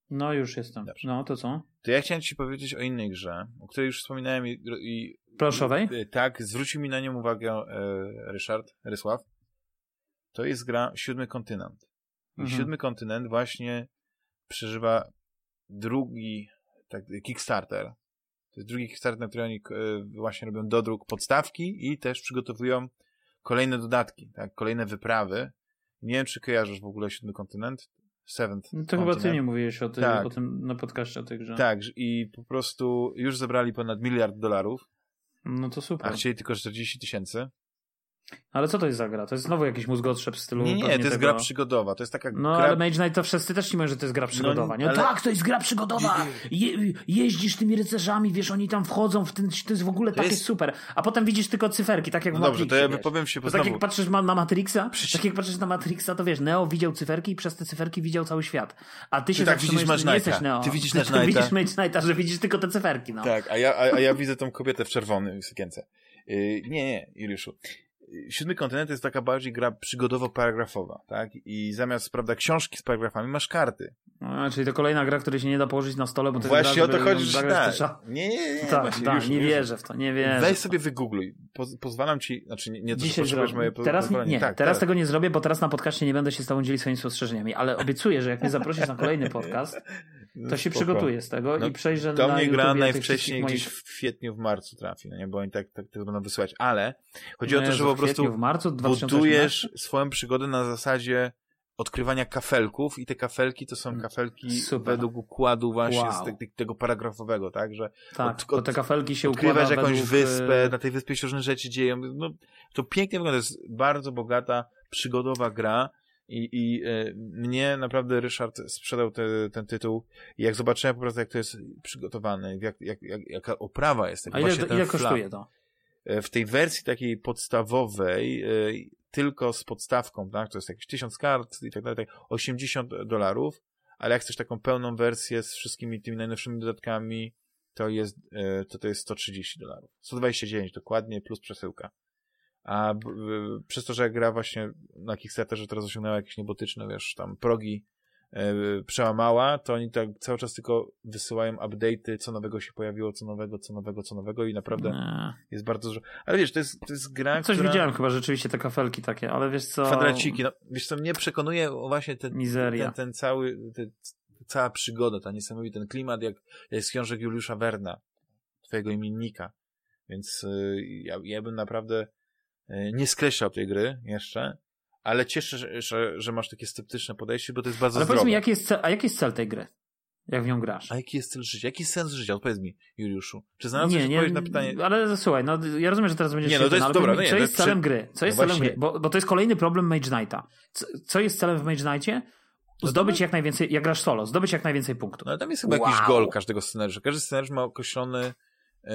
No już jestem. Dobrze. No to co? To ja chciałem ci powiedzieć o innej grze, o której już wspominałem i... i Planszowej? Tak, zwrócił mi na nią uwagę e, Ryszard, Rysław. To jest gra Siódmy Kontynent. I mhm. Siódmy Kontynent właśnie przeżywa drugi tak, Kickstarter. To jest drugi Kickstarter, na który oni e, właśnie robią dodruk podstawki i też przygotowują kolejne dodatki, tak, kolejne wyprawy. Nie wiem, czy kojarzysz w ogóle Siódmy Kontynent? Seventh. No to chyba ty nie mówiłeś o, tym, tak. o tym na podcaście o tej grze. Tak, i po prostu już zebrali ponad miliard dolarów. No to super. A chcieli tylko 40 tysięcy. Ale co to jest za gra? To jest znowu jakiś mózgotrzeb w stylu... Nie, nie, to jest tego... gra przygodowa. To jest taka No, gra... ale Mage Knight to wszyscy też nie mówią, że to jest gra no, przygodowa. No, ale... Tak, to jest gra przygodowa! Je, jeździsz tymi rycerzami, wiesz, oni tam wchodzą w ten... To jest w ogóle to takie jest... super. A potem widzisz tylko cyferki, tak jak w no Dobrze, to ja wypowiem się, bo Tak jak patrzysz na Matrixa, Przecież... tak jak patrzysz na Matrixa, to wiesz, Neo widział cyferki i przez te cyferki widział cały świat. A ty, ty się tak widzisz Mage nie jesteś Neo. Ty widzisz Mage Knighta. widzisz Mage Knighta, że widzisz tylko te cyferki, no. Tak, a ja, a, a ja widzę tą kobietę w czerwonej sukience. Yy, nie, nie, Juliuszu Siódmy kontynent jest taka bardziej gra przygodowo-paragrafowa, tak? I zamiast, prawda, książki z paragrafami masz karty. A, czyli to kolejna gra, której się nie da położyć na stole, bo to Właśnie jest gra, o to chodzi, że tak. Nie, nie, nie. Tak, właśnie, tak, już, nie już. wierzę w to, nie wierzę. Weź sobie wygoogluj. Poz, pozwalam ci, znaczy nie, nie to, Dzisiaj że moje teraz, Nie, tak, teraz tego nie zrobię, bo teraz na podcaście nie będę się z tobą dzielić swoimi spostrzeżeniami, ale obiecuję, że jak mnie zaprosisz na kolejny podcast, to się przygotuję z tego no, i przejrzę to na mnie gra najwcześniej moich... gdzieś w kwietniu, w marcu trafi, no nie, bo oni tak, tak, tak będą wysyłać, ale chodzi no o to, że po prostu w marcu budujesz swoją przygodę na zasadzie odkrywania kafelków i te kafelki to są mm, kafelki Super. według układu właśnie wow. te, tego paragrafowego, tak, że tak, od, od, te kafelki się odkrywasz jakąś według... wyspę, na tej wyspie się różne rzeczy dzieją, no, to pięknie wygląda, to jest bardzo bogata, przygodowa gra, i, i e, mnie naprawdę Ryszard sprzedał te, ten tytuł i jak zobaczyłem po prostu, jak to jest przygotowane, jak, jak, jak, jaka oprawa jest. Jak A ile, ile kosztuje to? E, w tej wersji takiej podstawowej, e, tylko z podstawką, tak, to jest jakieś 1000 kart i tak dalej, 80 dolarów, ale jak chcesz taką pełną wersję z wszystkimi tymi najnowszymi dodatkami, to jest, to, to jest 130 dolarów. 129 dokładnie, plus przesyłka. A b, b, przez to, że gra właśnie na Kickstarterze teraz osiągnęła jakieś niebotyczne, wiesz, tam progi e, przełamała, to oni tak cały czas tylko wysyłają update'y, co nowego się pojawiło, co nowego, co nowego, co nowego i naprawdę nie. jest bardzo dużo. Ale wiesz, to jest, to jest gra, Coś która... widziałem chyba rzeczywiście, te kafelki takie, ale wiesz co... Kwadraciki, no, wiesz co, mnie przekonuje właśnie ten, ten, ten cały, ten, cała przygoda, ta niesamowity ten klimat, jak jest książek Juliusza Werna, twojego imiennika. Więc y, ja, ja bym naprawdę nie skreślał tej gry jeszcze, ale cieszę się, że, że, masz takie sceptyczne podejście, bo to jest bardzo Ale powiedz mi, jaki jest cel, a jaki jest cel tej gry? Jak w nią grasz? A jaki jest cel życia? Jaki jest sens życia? Odpowiedz mi, Juliuszu. Czy znalazłeś nie, odpowiedź na pytanie? Ale słuchaj, no ja rozumiem, że teraz będziesz nie, no to jest, dobra, mi, no nie, co jest celem przy... gry? Co jest no celem gry? Bo, bo to jest kolejny problem Mage Knighta. Co, co jest celem w Mage Knightie? No zdobyć jak najwięcej, jak grasz solo, zdobyć jak najwięcej punktów. No ale tam jest chyba wow. jakiś gol każdego scenariusza. Każdy scenariusz ma określony yy,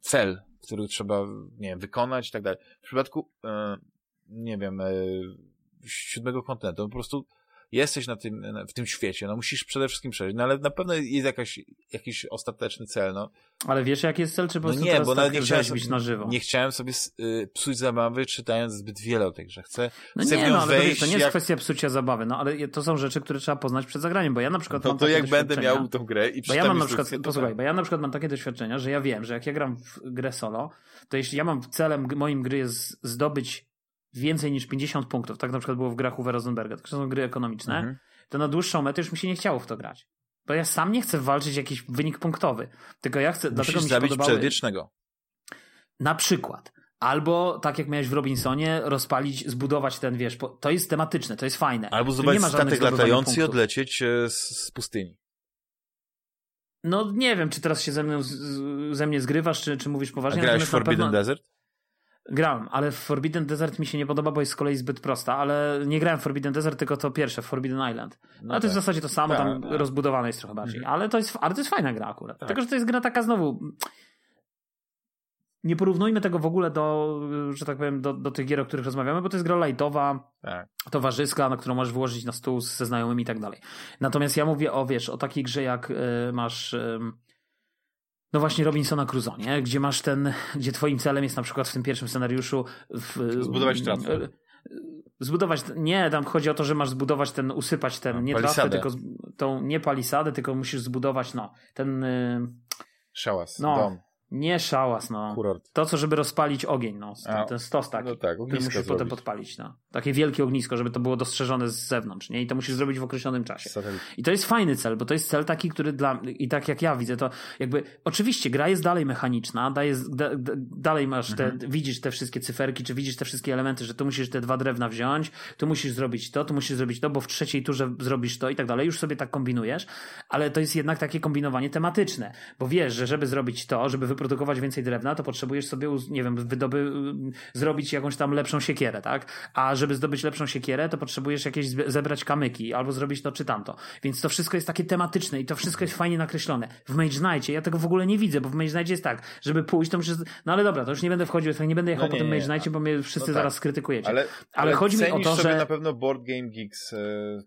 cel, który trzeba, nie wiem, wykonać i tak dalej. W przypadku, e, nie wiem, e, siódmego kontynentu, po prostu jesteś na tym, w tym świecie, no musisz przede wszystkim przeżyć, no ale na pewno jest jakaś, jakiś ostateczny cel, no. Ale wiesz, jaki jest cel, czy po no prostu no nie, bo tak nie chciałem sobie, na żywo? Nie chciałem sobie y, psuć zabawy, czytając zbyt wiele o tej grze. Chcę, no chcę nie, no, ale wejść, to, to nie jest jak... kwestia psucia zabawy, no ale to są rzeczy, które trzeba poznać przed zagraniem, bo ja na przykład no, mam to jak będę miał tą grę i Bo ja mam na przykład, posłuchaj, bo ja na przykład mam takie doświadczenia, że ja wiem, że jak ja gram w grę solo, to jeśli ja mam celem moim gry jest zdobyć więcej niż 50 punktów, tak na przykład było w grach Uwe Rosenberga, to są gry ekonomiczne, mhm to na dłuższą metę już mi się nie chciało w to grać. Bo ja sam nie chcę walczyć jakiś wynik punktowy. Tylko ja chcę. Musisz dlatego mi zabić podobały... przedwiecznego. Na przykład. Albo, tak jak miałeś w Robinsonie, rozpalić, zbudować ten, wiesz, to jest tematyczne, to jest fajne. Albo zobaczyć statek latający i odlecieć e, z, z pustyni. No nie wiem, czy teraz się ze, mną, ze mnie zgrywasz, czy, czy mówisz poważnie. A grałeś Forbidden pewno... Desert? Grałem, ale w Forbidden Desert mi się nie podoba, bo jest z kolei zbyt prosta, ale nie grałem w Forbidden Desert, tylko to pierwsze, Forbidden Island. No ale to jest w tak. zasadzie to samo, tam tak, tak. rozbudowane jest trochę bardziej, mhm. ale, to jest, ale to jest fajna gra akurat. Tak. Tylko, że to jest gra taka znowu... Nie porównujmy tego w ogóle do, że tak powiem, do, do tych gier, o których rozmawiamy, bo to jest gra lightowa, tak. towarzyska, na którą możesz włożyć na stół ze znajomymi i tak dalej. Natomiast ja mówię o, wiesz, o takiej grze jak y, masz... Y, no właśnie Robinsona Crusoe, nie? Gdzie masz ten, gdzie twoim celem jest na przykład w tym pierwszym scenariuszu w, zbudować trasę. E, zbudować, nie, tam chodzi o to, że masz zbudować ten, usypać ten, no, nie trasę, tylko tą, nie palisadę, tylko musisz zbudować, no, ten... Szałas, no, dom. Nie szałas, no. Kurort. To, co żeby rozpalić ogień, no. Ten, ten stos taki. No tak, który musisz zrobić. potem podpalić, no. Takie wielkie ognisko, żeby to było dostrzeżone z zewnątrz, nie? I to musisz zrobić w określonym czasie. I to jest fajny cel, bo to jest cel taki, który dla i tak jak ja widzę, to jakby oczywiście gra jest dalej mechaniczna, daje, da, da, dalej masz te, mhm. widzisz te wszystkie cyferki, czy widzisz te wszystkie elementy, że tu musisz te dwa drewna wziąć, tu musisz zrobić to, tu musisz zrobić to, bo w trzeciej turze zrobisz to i tak dalej. Już sobie tak kombinujesz, ale to jest jednak takie kombinowanie tematyczne, bo wiesz, że żeby zrobić to, żeby wyprodukować więcej drewna, to potrzebujesz sobie, nie wiem, wydoby, zrobić jakąś tam lepszą siekierę, tak? A żeby zdobyć lepszą siekierę, to potrzebujesz jakieś zebrać kamyki, albo zrobić to czy tamto. Więc to wszystko jest takie tematyczne i to wszystko jest fajnie nakreślone. W Mage Knightie ja tego w ogóle nie widzę, bo w Mage Knightie jest tak, żeby pójść, to muszę... No ale dobra, to już nie będę wchodził, nie będę jechał no nie, po tym Mage Knightie, bo mnie wszyscy no tak. zaraz skrytykujecie. Ale, ale, ale chodzi mi o to, że... na pewno Board Game Geeks e,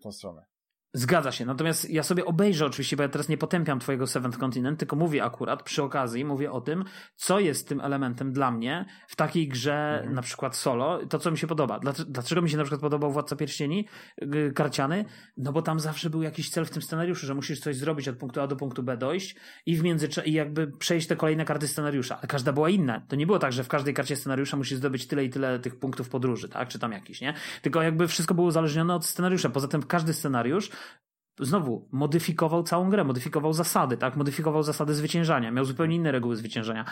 tą stronę. Zgadza się. Natomiast ja sobie obejrzę oczywiście, bo ja teraz nie potępiam twojego Seventh Continent, tylko mówię akurat przy okazji, mówię o tym, co jest tym elementem dla mnie w takiej grze mhm. na przykład solo, to co mi się podoba. Dlaczego mi się na przykład podobał Władca Pierścieni karciany? No bo tam zawsze był jakiś cel w tym scenariuszu, że musisz coś zrobić od punktu A do punktu B dojść i w międzyczasie i jakby przejść te kolejne karty scenariusza. Ale każda była inna. To nie było tak, że w każdej karcie scenariusza musisz zdobyć tyle i tyle tych punktów podróży, tak? Czy tam jakiś, nie? Tylko jakby wszystko było uzależnione od scenariusza. Poza tym każdy scenariusz znowu modyfikował całą grę, modyfikował zasady, tak? Modyfikował zasady zwyciężania, miał zupełnie inne reguły zwyciężania.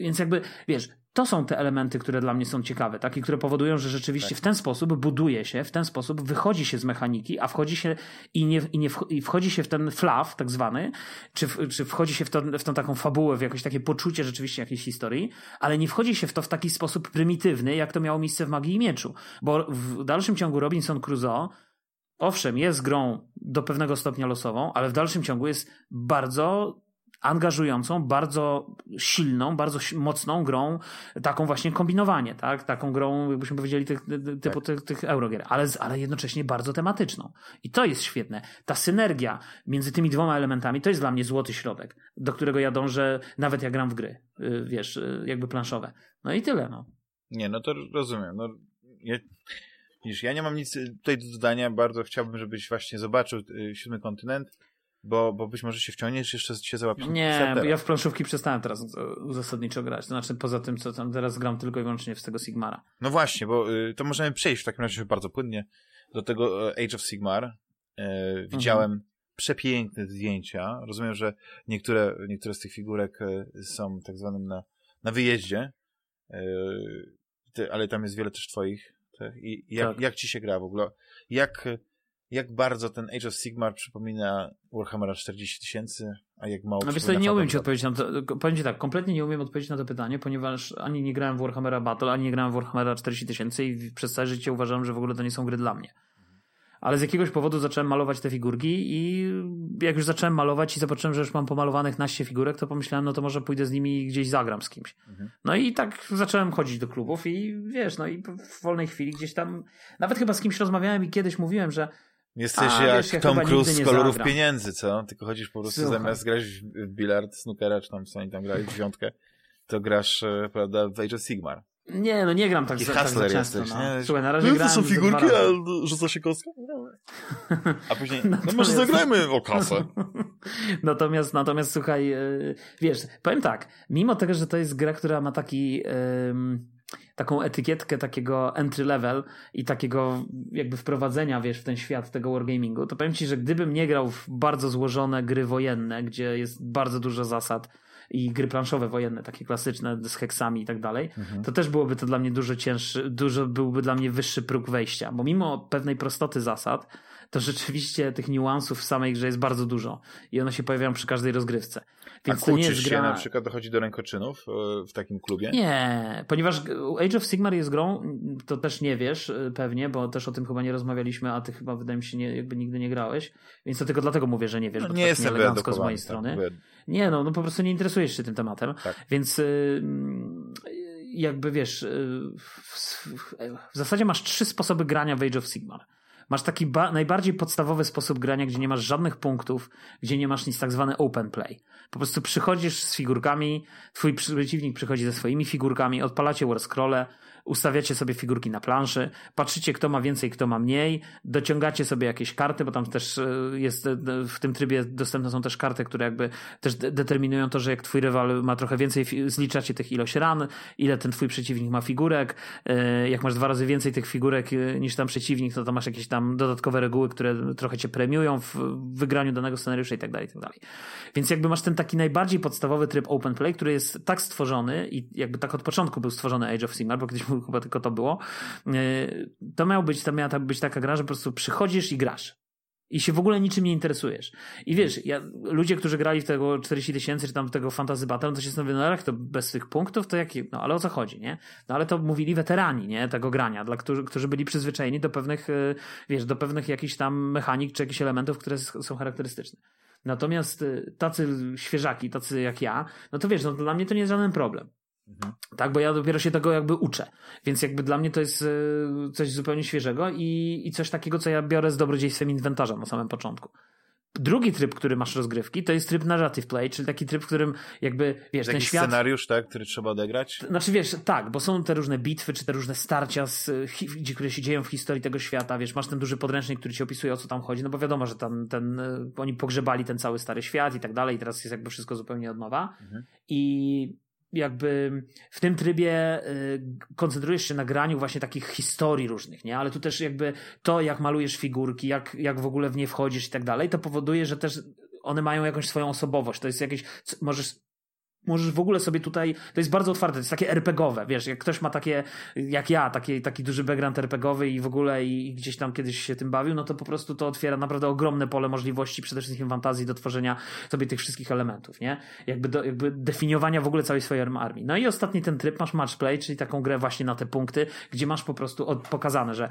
Więc jakby, wiesz, to są te elementy, które dla mnie są ciekawe, tak? I które powodują, że rzeczywiście tak. w ten sposób buduje się, w ten sposób wychodzi się z mechaniki, a wchodzi się i nie, i nie i wchodzi się w ten flaw, tak zwany, czy, czy wchodzi się w, to, w tą taką fabułę, w jakieś takie poczucie rzeczywiście jakiejś historii, ale nie wchodzi się w to w taki sposób prymitywny, jak to miało miejsce w Magii i Mieczu. Bo w dalszym ciągu Robinson Crusoe owszem, jest grą do pewnego stopnia losową, ale w dalszym ciągu jest bardzo angażującą, bardzo silną, bardzo mocną grą, taką właśnie kombinowanie, tak? Taką grą, jakbyśmy powiedzieli, tych, typu tak. tych, tych Eurogier, ale, ale jednocześnie bardzo tematyczną. I to jest świetne. Ta synergia między tymi dwoma elementami to jest dla mnie złoty środek, do którego ja dążę, nawet jak gram w gry, y, wiesz, y, jakby planszowe. No i tyle, no. Nie, no to rozumiem. No, ja, Widzisz, ja nie mam nic tutaj do dodania, bardzo chciałbym, żebyś właśnie zobaczył y, Siódmy Kontynent, bo, bo być może się wciągniesz, jeszcze się załapiesz. Nie, ja w planszówki przestałem teraz zasadniczo grać, to znaczy poza tym, co tam teraz gram tylko i wyłącznie w tego Sigmara. No właśnie, bo y, to możemy przejść w takim razie bardzo płynnie do tego e, Age of Sigmar. E, widziałem mhm. przepiękne zdjęcia. Rozumiem, że niektóre, niektóre z tych figurek e, są tak zwanym na, na wyjeździe, ale tam jest wiele też twoich tak? I jak, tak. jak ci się gra w ogóle? Jak, jak bardzo ten Age of Sigmar przypomina Warhammera 40 tysięcy, a jak mało No wiesz co, nie umiem ci odpowiedzieć na to, powiem ci tak, kompletnie nie umiem odpowiedzieć na to pytanie, ponieważ ani nie grałem w Warhammera Battle, ani nie grałem w Warhammera 40 tysięcy i przez całe życie uważałem, że w ogóle to nie są gry dla mnie ale z jakiegoś powodu zacząłem malować te figurki i jak już zacząłem malować i zobaczyłem, że już mam pomalowanych naście figurek, to pomyślałem, no to może pójdę z nimi i gdzieś zagram z kimś. Mhm. No i tak zacząłem chodzić do klubów i wiesz, no i w wolnej chwili gdzieś tam, nawet chyba z kimś rozmawiałem i kiedyś mówiłem, że Jesteś a, jak wiesz, Tom Cruise z kolorów zagram. pieniędzy, co? Tylko chodzisz po prostu Słuchaj. zamiast grać w bilard, snookera, czy tam co oni tam grali, w piątkę, to grasz, e, prawda, w Age of Sigmar. Nie, no nie gram tak, za, tak za często. Jesteś, no. Słuchaj, na razie no, to są figurki, a rzuca się kostką? A później, natomiast... no może zagrajmy o kasę. natomiast, natomiast słuchaj, e, wiesz, powiem tak, mimo tego, że to jest gra, która ma taki... taką etykietkę takiego entry level i takiego jakby wprowadzenia, wiesz, w ten świat tego wargamingu, to powiem ci, że gdybym nie grał w bardzo złożone gry wojenne, gdzie jest bardzo dużo zasad, i gry planszowe wojenne, takie klasyczne z heksami i tak dalej, mhm. to też byłoby to dla mnie dużo cięższy, dużo byłby dla mnie wyższy próg wejścia, bo mimo pewnej prostoty zasad, to rzeczywiście tych niuansów w samej grze jest bardzo dużo i one się pojawiają przy każdej rozgrywce. Więc A się gra... na przykład, dochodzi do rękoczynów e, w takim klubie? Nie, ponieważ Age of Sigmar jest grą, to też nie wiesz e, pewnie, bo też o tym chyba nie rozmawialiśmy, a ty chyba wydaje mi się nie, jakby nigdy nie grałeś, więc to tylko dlatego mówię, że nie wiesz, no, bo nie jest tak elegancko z mojej tak, strony. Tak, nie, no, no po prostu nie interesujesz się tym tematem, tak. więc y, jakby wiesz, y, w, w, w zasadzie masz trzy sposoby grania w Age of Sigmar. Masz taki najbardziej podstawowy sposób grania, gdzie nie masz żadnych punktów, gdzie nie masz nic tak zwane open play. Po prostu przychodzisz z figurkami, twój przeciwnik przychodzi ze swoimi figurkami, odpalacie war scrolle, ustawiacie sobie figurki na planszy, patrzycie kto ma więcej, kto ma mniej, dociągacie sobie jakieś karty, bo tam też e, jest e, w tym trybie dostępne są też karty, które jakby też determinują to, że jak twój rywal ma trochę więcej, zliczacie tych ilość ran, ile ten twój przeciwnik ma figurek, e, jak masz dwa razy więcej tych figurek niż tam przeciwnik, to to masz jakieś tam dodatkowe reguły, które trochę cię premiują w wygraniu danego scenariusza i tak dalej, i tak dalej. Więc jakby masz ten taki najbardziej podstawowy tryb open play, który jest tak stworzony i jakby tak od początku był stworzony Age of Sigmar, bo kiedyś chyba tylko to było. E, to miał być, to miała być taka gra, że po prostu przychodzisz i grasz. I się w ogóle niczym nie interesujesz. I wiesz, ja, ludzie, którzy grali w tego 40 tysięcy, czy tam w tego Fantasy Battle, to się zastanawiają, no jak to bez tych punktów, to jak, no ale o co chodzi, nie? No ale to mówili weterani, nie? Tego grania, dla którzy, którzy byli przyzwyczajeni do pewnych, e, wiesz, do pewnych jakichś tam mechanik, czy jakichś elementów, które są charakterystyczne. Natomiast e, tacy świeżaki, tacy jak ja, no to wiesz, no dla mnie to nie jest żaden problem. Mhm. Tak, bo ja dopiero się tego jakby uczę. Więc jakby dla mnie to jest e, coś zupełnie świeżego i, i coś takiego, co ja biorę z dobrodziejstwem inwentarza na samym początku. Drugi tryb, który masz rozgrywki, to jest tryb narrative play, czyli taki tryb, w którym jakby, wiesz, ten świat... scenariusz, tak, który trzeba odegrać? Znaczy, wiesz, tak, bo są te różne bitwy, czy te różne starcia, z, które się dzieją w historii tego świata, wiesz, masz ten duży podręcznik, który ci opisuje, o co tam chodzi, no bo wiadomo, że tam ten, e, oni pogrzebali ten cały stary świat i tak dalej, i teraz jest jakby wszystko zupełnie od nowa. Mhm. I jakby w tym trybie y, koncentrujesz się na graniu właśnie takich historii różnych, nie? Ale tu też jakby to, jak malujesz figurki, jak, jak w ogóle w nie wchodzisz i tak dalej, to powoduje, że też one mają jakąś swoją osobowość. To jest jakieś, możesz Możesz w ogóle sobie tutaj, to jest bardzo otwarte, to jest takie RPGowe, wiesz, jak ktoś ma takie, jak ja, taki, taki duży background RPGowy i w ogóle i, i, gdzieś tam kiedyś się tym bawił, no to po prostu to otwiera naprawdę ogromne pole możliwości, przede wszystkim fantazji do tworzenia sobie tych wszystkich elementów, nie? Jakby, do, jakby definiowania w ogóle całej swojej armii. No i ostatni ten tryb masz match play, czyli taką grę właśnie na te punkty, gdzie masz po prostu od, pokazane, że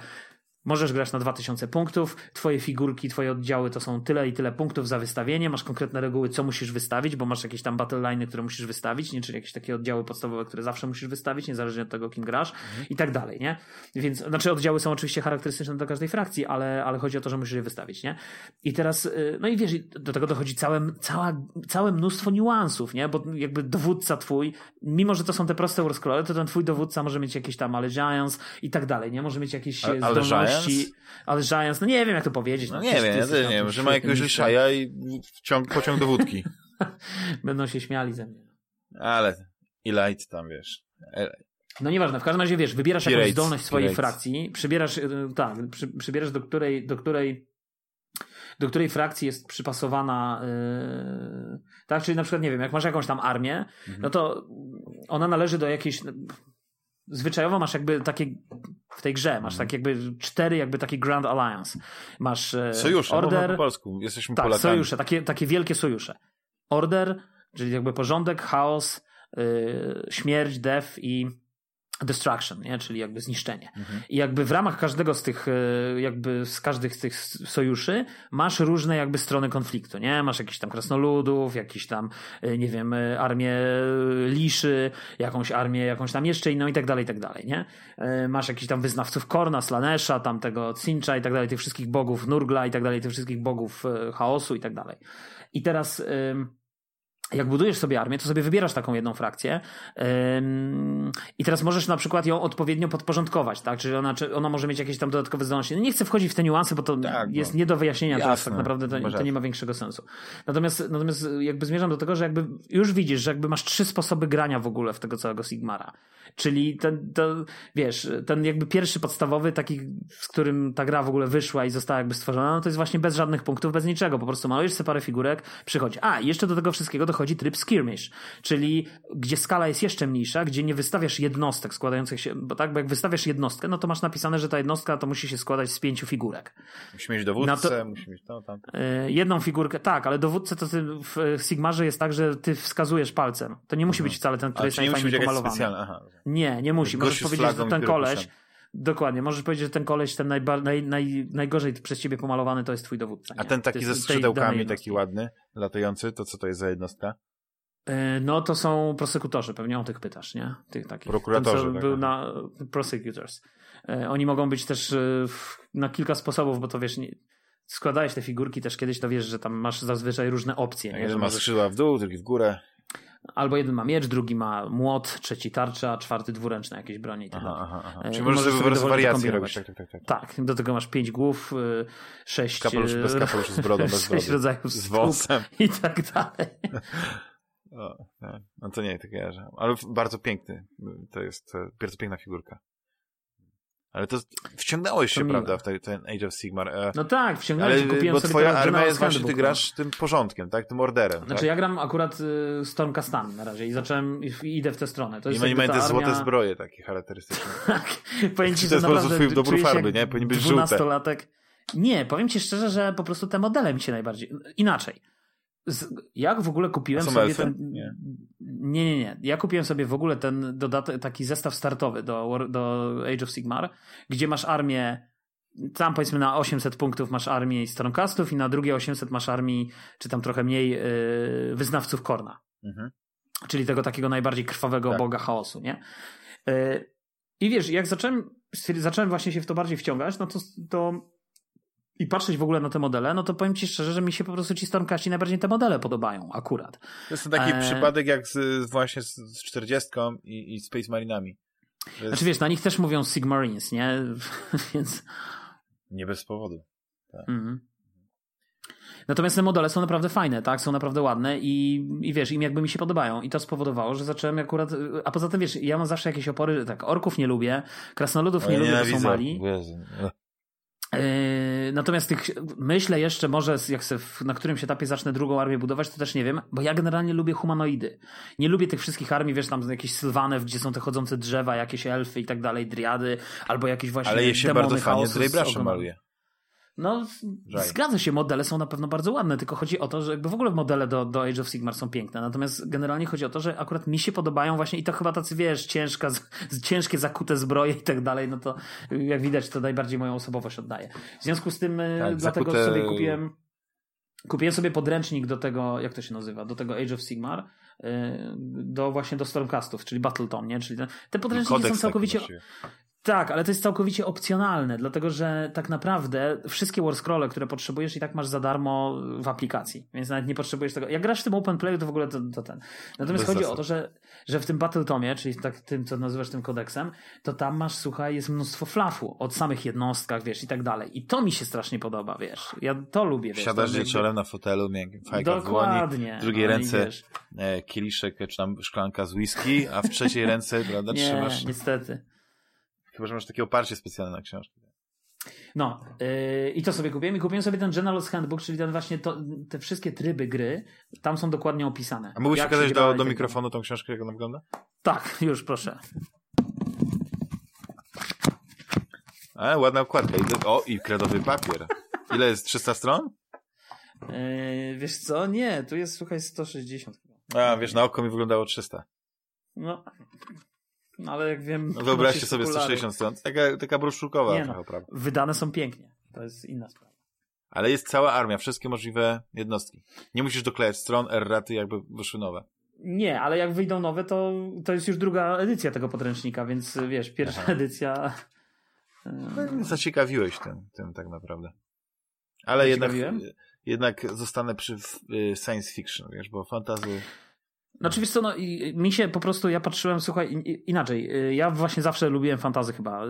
Możesz grać na 2000 punktów, twoje figurki, twoje oddziały to są tyle i tyle punktów za wystawienie, masz konkretne reguły, co musisz wystawić, bo masz jakieś tam battle lines, które musisz wystawić, nie? czyli jakieś takie oddziały podstawowe, które zawsze musisz wystawić, niezależnie od tego, kim grasz mhm. i tak dalej, nie? Więc, znaczy oddziały są oczywiście charakterystyczne do każdej frakcji, ale, ale chodzi o to, że musisz je wystawić, nie? I teraz, y, no i wiesz, do tego dochodzi całe, cała, całe mnóstwo niuansów, nie? Bo jakby dowódca twój, mimo że to są te proste warscrolle, to ten twój dowódca może mieć jakieś tam allegiance i tak dalej, nie? Może mieć jakieś ale, zdolności ale Giants, no nie wiem jak to powiedzieć. No, no nie wiem, ja nie wiem, że ma jakiegoś liszaja i wciąg, pociąg do wódki. Będą się śmiali ze mnie. Ale i light tam, wiesz. No nieważne, w każdym razie wiesz, wybierasz Pirates, jakąś zdolność swojej Pirates. frakcji, przybierasz, y, tak, przy, przybierasz do której, do której do której frakcji jest przypasowana, yy, tak, czyli na przykład, nie wiem, jak masz jakąś tam armię, mhm. no to ona należy do jakiejś, zwyczajowo masz jakby takie w tej grze, masz tak jakby cztery jakby takie Grand Alliance. Masz e, sojusze, Order, po polsku, jesteśmy tak, Polakami. sojusze, takie, takie wielkie sojusze. Order, czyli jakby porządek, chaos, yy, śmierć, death i destruction, nie? czyli jakby zniszczenie. Mhm. I jakby w ramach każdego z tych, e, jakby z każdych z tych sojuszy masz różne jakby strony konfliktu, nie? Masz jakiś tam krasnoludów, jakiś tam, e, nie wiem, e, armię liszy, jakąś armię, jakąś tam jeszcze inną i tak dalej, i tak dalej, nie? Masz jakiś tam wyznawców Korna, Slanesha, tam tego Cincha i tak dalej, tych wszystkich bogów Nurgla i tak dalej, tych wszystkich bogów chaosu i tak dalej. I teraz... jak budujesz sobie armię, to sobie wybierasz taką jedną frakcję ym, i teraz możesz na przykład ją odpowiednio podporządkować, tak? Czyli ona, czy ona może mieć jakieś tam dodatkowe zdolności. No nie chcę wchodzić w te niuanse, bo to tak, jest bo... nie do wyjaśnienia, Jasne, teraz tak naprawdę to, to, nie ma większego sensu. Natomiast, natomiast jakby zmierzam do tego, że jakby już widzisz, że jakby masz trzy sposoby grania w ogóle w tego całego Sigmara. Czyli ten, to, wiesz, ten jakby pierwszy podstawowy, taki, z którym ta gra w ogóle wyszła i została jakby stworzona, no to jest właśnie bez żadnych punktów, bez niczego. Po prostu malujesz sobie parę figurek, przychodzi. A, jeszcze do tego wszystkiego dochodzi tryb skirmish, czyli gdzie skala jest jeszcze mniejsza, gdzie nie wystawiasz jednostek składających się, bo tak, bo jak wystawiasz jednostkę, no to masz napisane, że ta jednostka to musi się składać z pięciu figurek. Musi mieć dowódcę, to, musi mieć to, tam. Yy, jedną figurkę, tak, ale dowódcę to ty w Sigmarze jest tak, że ty wskazujesz palcem. To nie musi mhm. być wcale ten, który A, jest najfajniej pomalowany. Nie, nie musi. Możesz powiedzieć, że ten koleś. Dokładnie, możesz powiedzieć, że ten koleś, ten najba, naj, naj, najgorzej przez ciebie pomalowany, to jest twój dowódca. Nie? A ten taki ze skrzydełkami, taki ładny, latający, to co to jest za jednostka? E, no to są prosekutorzy, pewnie o tych pytasz, nie? Tych takich. Prokuratorzy. Ten, tak, był na prosecutors. E, oni mogą być też e, na kilka sposobów, bo to wiesz, nie, składałeś te figurki też kiedyś, to wiesz, że tam masz zazwyczaj różne opcje. Nie? Jeden ma skrzydła w dół, drugi w górę. Albo jeden ma miecz, drugi ma młot, trzeci tarcza, czwarty dwuręczne jakieś broni. Tak aha, aha, aha. Czyli możesz sobie po prostu wariacje robić. Tak, tak, tak, tak. tak, do tego masz pięć głów, y, sześć... Kapelusz bez kapeluszu, z brodą, bez brody. Sześć rodzajów z wąsem. I tak dalej. O, no to nie, takie, ale bardzo piękny. To jest bardzo piękna figurka. Ale to wciągnąłeś się, prawda, w ten, ten Age of Sigmar. E, no tak, wciągnąłeś się, kupiłem bo sobie twoja armia jest właśnie, ty grasz tym porządkiem, tak? Tym orderem. Znaczy tak? ja gram akurat y, Stormcastami na razie i zacząłem, i idę w tę stronę. To jest I mają te armia... złote zbroje takie charakterystyczne. tak, powiem ci, to jest po prostu twój dobór farby, nie? Powinien być żółte. Nie, powiem ci szczerze, że po prostu te modele mi się najbardziej... Inaczej z, jak w ogóle kupiłem sobie elfy? ten. Nie. nie, nie, nie. Ja kupiłem sobie w ogóle ten dodatek, taki zestaw startowy do, do Age of Sigmar, gdzie masz armię. Tam powiedzmy na 800 punktów masz armię Stormcastów i na drugie 800 masz armii, czy tam trochę mniej, yy, wyznawców Korna. Mhm. czyli tego takiego najbardziej krwawego tak. boga chaosu, nie? E, I wiesz, jak zacząłem, zacząłem właśnie się w to bardziej wciągać, no to, to i patrzeć w ogóle na te modele, no to powiem ci szczerze, że mi się po prostu ci Stormcasti najbardziej te modele podobają akurat. To jest taki e... przypadek jak z, właśnie z 40 i, i Space Marinami. Jest... Znaczy wiesz, na nich też mówią Sigmarines, nie? Więc... Nie bez powodu. Tak. Mhm. Natomiast te modele są naprawdę fajne, tak? Są naprawdę ładne i, i wiesz, im jakby mi się podobają. I to spowodowało, że zacząłem akurat. A poza tym wiesz, ja mam zawsze jakieś opory, tak, orków nie lubię, krasnoludów nie, nie lubię, bo są mali. Yy, natomiast tych, myślę jeszcze może, jak se, na którymś etapie zacznę drugą armię budować, to też nie wiem, bo ja generalnie lubię humanoidy. Nie lubię tych wszystkich armii, wiesz, tam jakieś sylwanew, gdzie są te chodzące drzewa, jakieś elfy i tak dalej, driady, albo jakieś właśnie Ale je się bardzo fajnie z maluje. No, Żaj. zgadza się, modele są na pewno bardzo ładne, tylko chodzi o to, że jakby w ogóle modele do, do Age of Sigmar są piękne. Natomiast generalnie chodzi o to, że akurat mi się podobają właśnie i to chyba tacy, wiesz, ciężka, ciężkie zakute zbroje i tak dalej, no to jak widać, to najbardziej moją osobowość oddaje. W związku z tym, e, tak, dlatego zakute... sobie kupiłem kupiłem sobie podręcznik do tego, jak to się nazywa, do tego Age of Sigmar, e, do właśnie do Stormcastów, czyli Battleton, nie? Czyli te, te podręczniki są całkowicie, tak, ale to jest całkowicie opcjonalne, dlatego że tak naprawdę wszystkie warscrolle, które potrzebujesz i tak masz za darmo w aplikacji, więc nawet nie potrzebujesz tego. Jak grasz w tym open playu, to w ogóle to, to ten. Natomiast Bez chodzi zasad. o to, że, że w tym Battletomie, czyli tak tym, co nazywasz tym kodeksem, to tam masz, słuchaj, jest mnóstwo flafu od samych jednostkach, wiesz, i tak dalej. I to mi się strasznie podoba, wiesz. Ja to lubię, wiesz. Siadasz wieczorem na fotelu, fajka Dokładnie. w w drugiej no ręce e, kieliszek czy tam szklanka z whisky, a w trzeciej ręce, prawda, nie, trzymasz... niestety. Chyba, że masz takie oparcie specjalne na książkę. No, yy, i to sobie kupiłem. I kupiłem sobie ten General's Handbook, czyli ten właśnie to, te wszystkie tryby gry, tam są dokładnie opisane. A mógłbyś pokazać do, do mikrofonu tą książkę, jak ona wygląda? Tak, już proszę. A, ładna okładka. O, i kredowy papier. Ile jest? 300 stron? Yy, wiesz co? Nie, tu jest, słuchaj, 160 A, wiesz, na oko mi wyglądało 300. No, no, ale jak wiem... No wyobraźcie sobie 160 stron. Taka, taka broszurkowa Nie, no, prawda? Wydane są pięknie. To jest inna sprawa. Ale jest cała armia, wszystkie możliwe jednostki. Nie musisz doklejać stron, erraty jakby wyszły nowe. Nie, ale jak wyjdą nowe, to, to jest już druga edycja tego podręcznika, więc wiesz, pierwsza Aha. edycja... No, zaciekawiłeś tym, tym tak naprawdę. Ale jednak, jednak zostanę przy y, science fiction, wiesz, bo fantazy... Znaczy wiesz co, no, mi się po prostu, ja patrzyłem, słuchaj, inaczej, y, ja właśnie zawsze lubiłem fantazy chyba,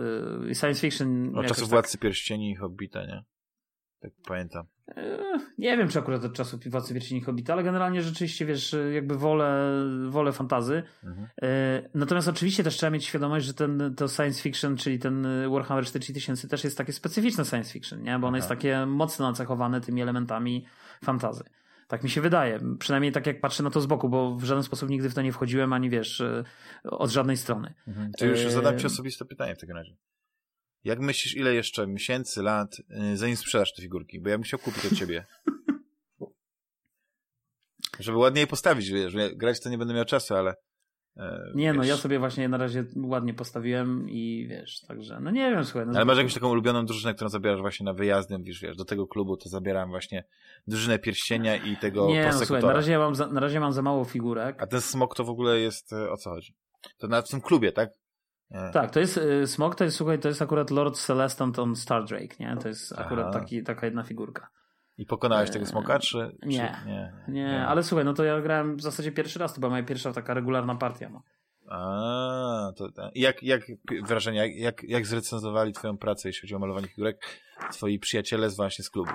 y, science fiction. Od czasów tak... Władcy Pierścieni i Hobbita, nie? Tak pamiętam. Y, nie wiem, czy akurat od czasu Władcy Pierścieni i Hobbita, ale generalnie rzeczywiście, wiesz, jakby wolę, wolę fantazy. Mhm. Natomiast oczywiście też trzeba mieć świadomość, że ten, to science fiction, czyli ten Warhammer 4000 też jest takie specyficzne science fiction, nie? Bo ono jest takie mocno nacechowane tymi elementami fantazy. Tak mi się wydaje. Przynajmniej tak jak patrzę na to z boku, bo w żaden sposób nigdy w to nie wchodziłem, ani wiesz, e, od żadnej strony. Mhm. To już zadam ci osobiste pytanie w takim razie. Jak myślisz, ile jeszcze miesięcy, lat, e, zanim sprzedasz te figurki? Bo ja bym chciał kupić od ciebie. Żeby ładniej postawić, wiesz, grać to nie będę miał czasu, ale E, nie, wiesz. no ja sobie właśnie na razie ładnie postawiłem i wiesz, także, no nie wiem, słuchaj. No Ale masz jakąś taką ulubioną drużynę, którą zabierasz właśnie na wyjazdy, wiesz, wiesz, do tego klubu to zabieram właśnie drużynę pierścienia i tego Nie, no słuchaj, na razie, mam za, na razie mam za mało figurek. A ten smok to w ogóle jest, e, o co chodzi? To na w tym klubie, tak? Nie. Tak, to jest, e, smok to jest, słuchaj, to jest akurat Lord Celestant on Star Drake, nie? To jest akurat taki, taka jedna figurka. I pokonałeś tego smoka, czy, nie, czy... nie, nie? Nie, ale słuchaj, no to ja grałem w zasadzie pierwszy raz, to była moja pierwsza taka regularna partia. No. A, to jak, jak wrażenia, jak, jak zrecenzowali twoją pracę, jeśli chodzi o malowanie figurek, twoi przyjaciele z właśnie z klubu?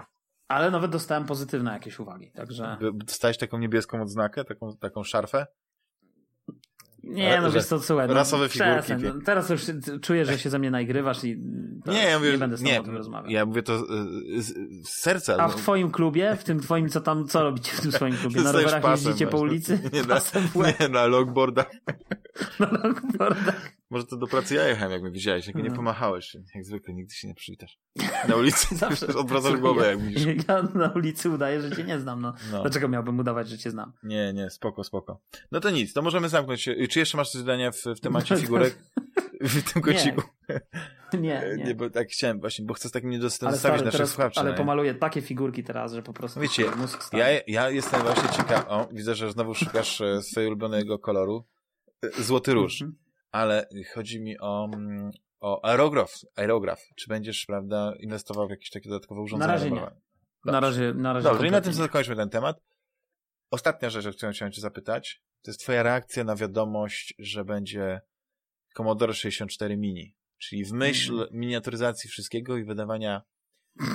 Ale nawet dostałem pozytywne jakieś uwagi, także... Dostałeś taką niebieską odznakę, taką, taką szarfę? Nie, no wiesz co, słuchaj. No, rasowe figurki. No, teraz już czuję, że się ze mnie nagrywasz i nie, ja mówię, nie będę z tobą nie, o tym rozmawiał. Ja mówię to z, z serca. A w no. twoim klubie, w tym twoim, co tam, co robicie w tym swoim klubie? Na rowerach jeździcie po ulicy? Nie, na, nie, na longboardach. Na longboardach. Może to do pracy ja jechałem, jak mnie widziałeś, jak no. nie pomachałeś. Jak zwykle, nigdy się nie przywitasz. Na ulicy zawsze odwracasz głowę, jak widzisz. Ja na ulicy udaję, że cię nie znam, no. no. Dlaczego miałbym udawać, że cię znam? Nie, nie, spoko, spoko. No to nic, to możemy zamknąć. Czy jeszcze masz coś zdania w, w temacie figurek? w tym kociku? Nie, nie. nie bo tak chciałem właśnie, bo chcę z takim niedostępem zostawić naszych słuchaczy. Ale pomaluję takie figurki teraz, że po prostu Wiecie, ja, ja jestem właśnie ciekaw, o, widzę, że znowu szukasz e, swojego ulubionego koloru. E, złoty róż. Mhm. Ale chodzi mi o, mm, o aerograf, aerograf. Czy będziesz, prawda, inwestował w jakieś takie dodatkowe urządzenia? Na razie nie. Na razie, na razie Dobrze, i na tym zakończmy ten temat. Ostatnia rzecz, o którą chciałem cię zapytać, to jest twoja reakcja na wiadomość, że będzie Commodore 64 Mini. Czyli w myśl mm. miniaturyzacji wszystkiego i wydawania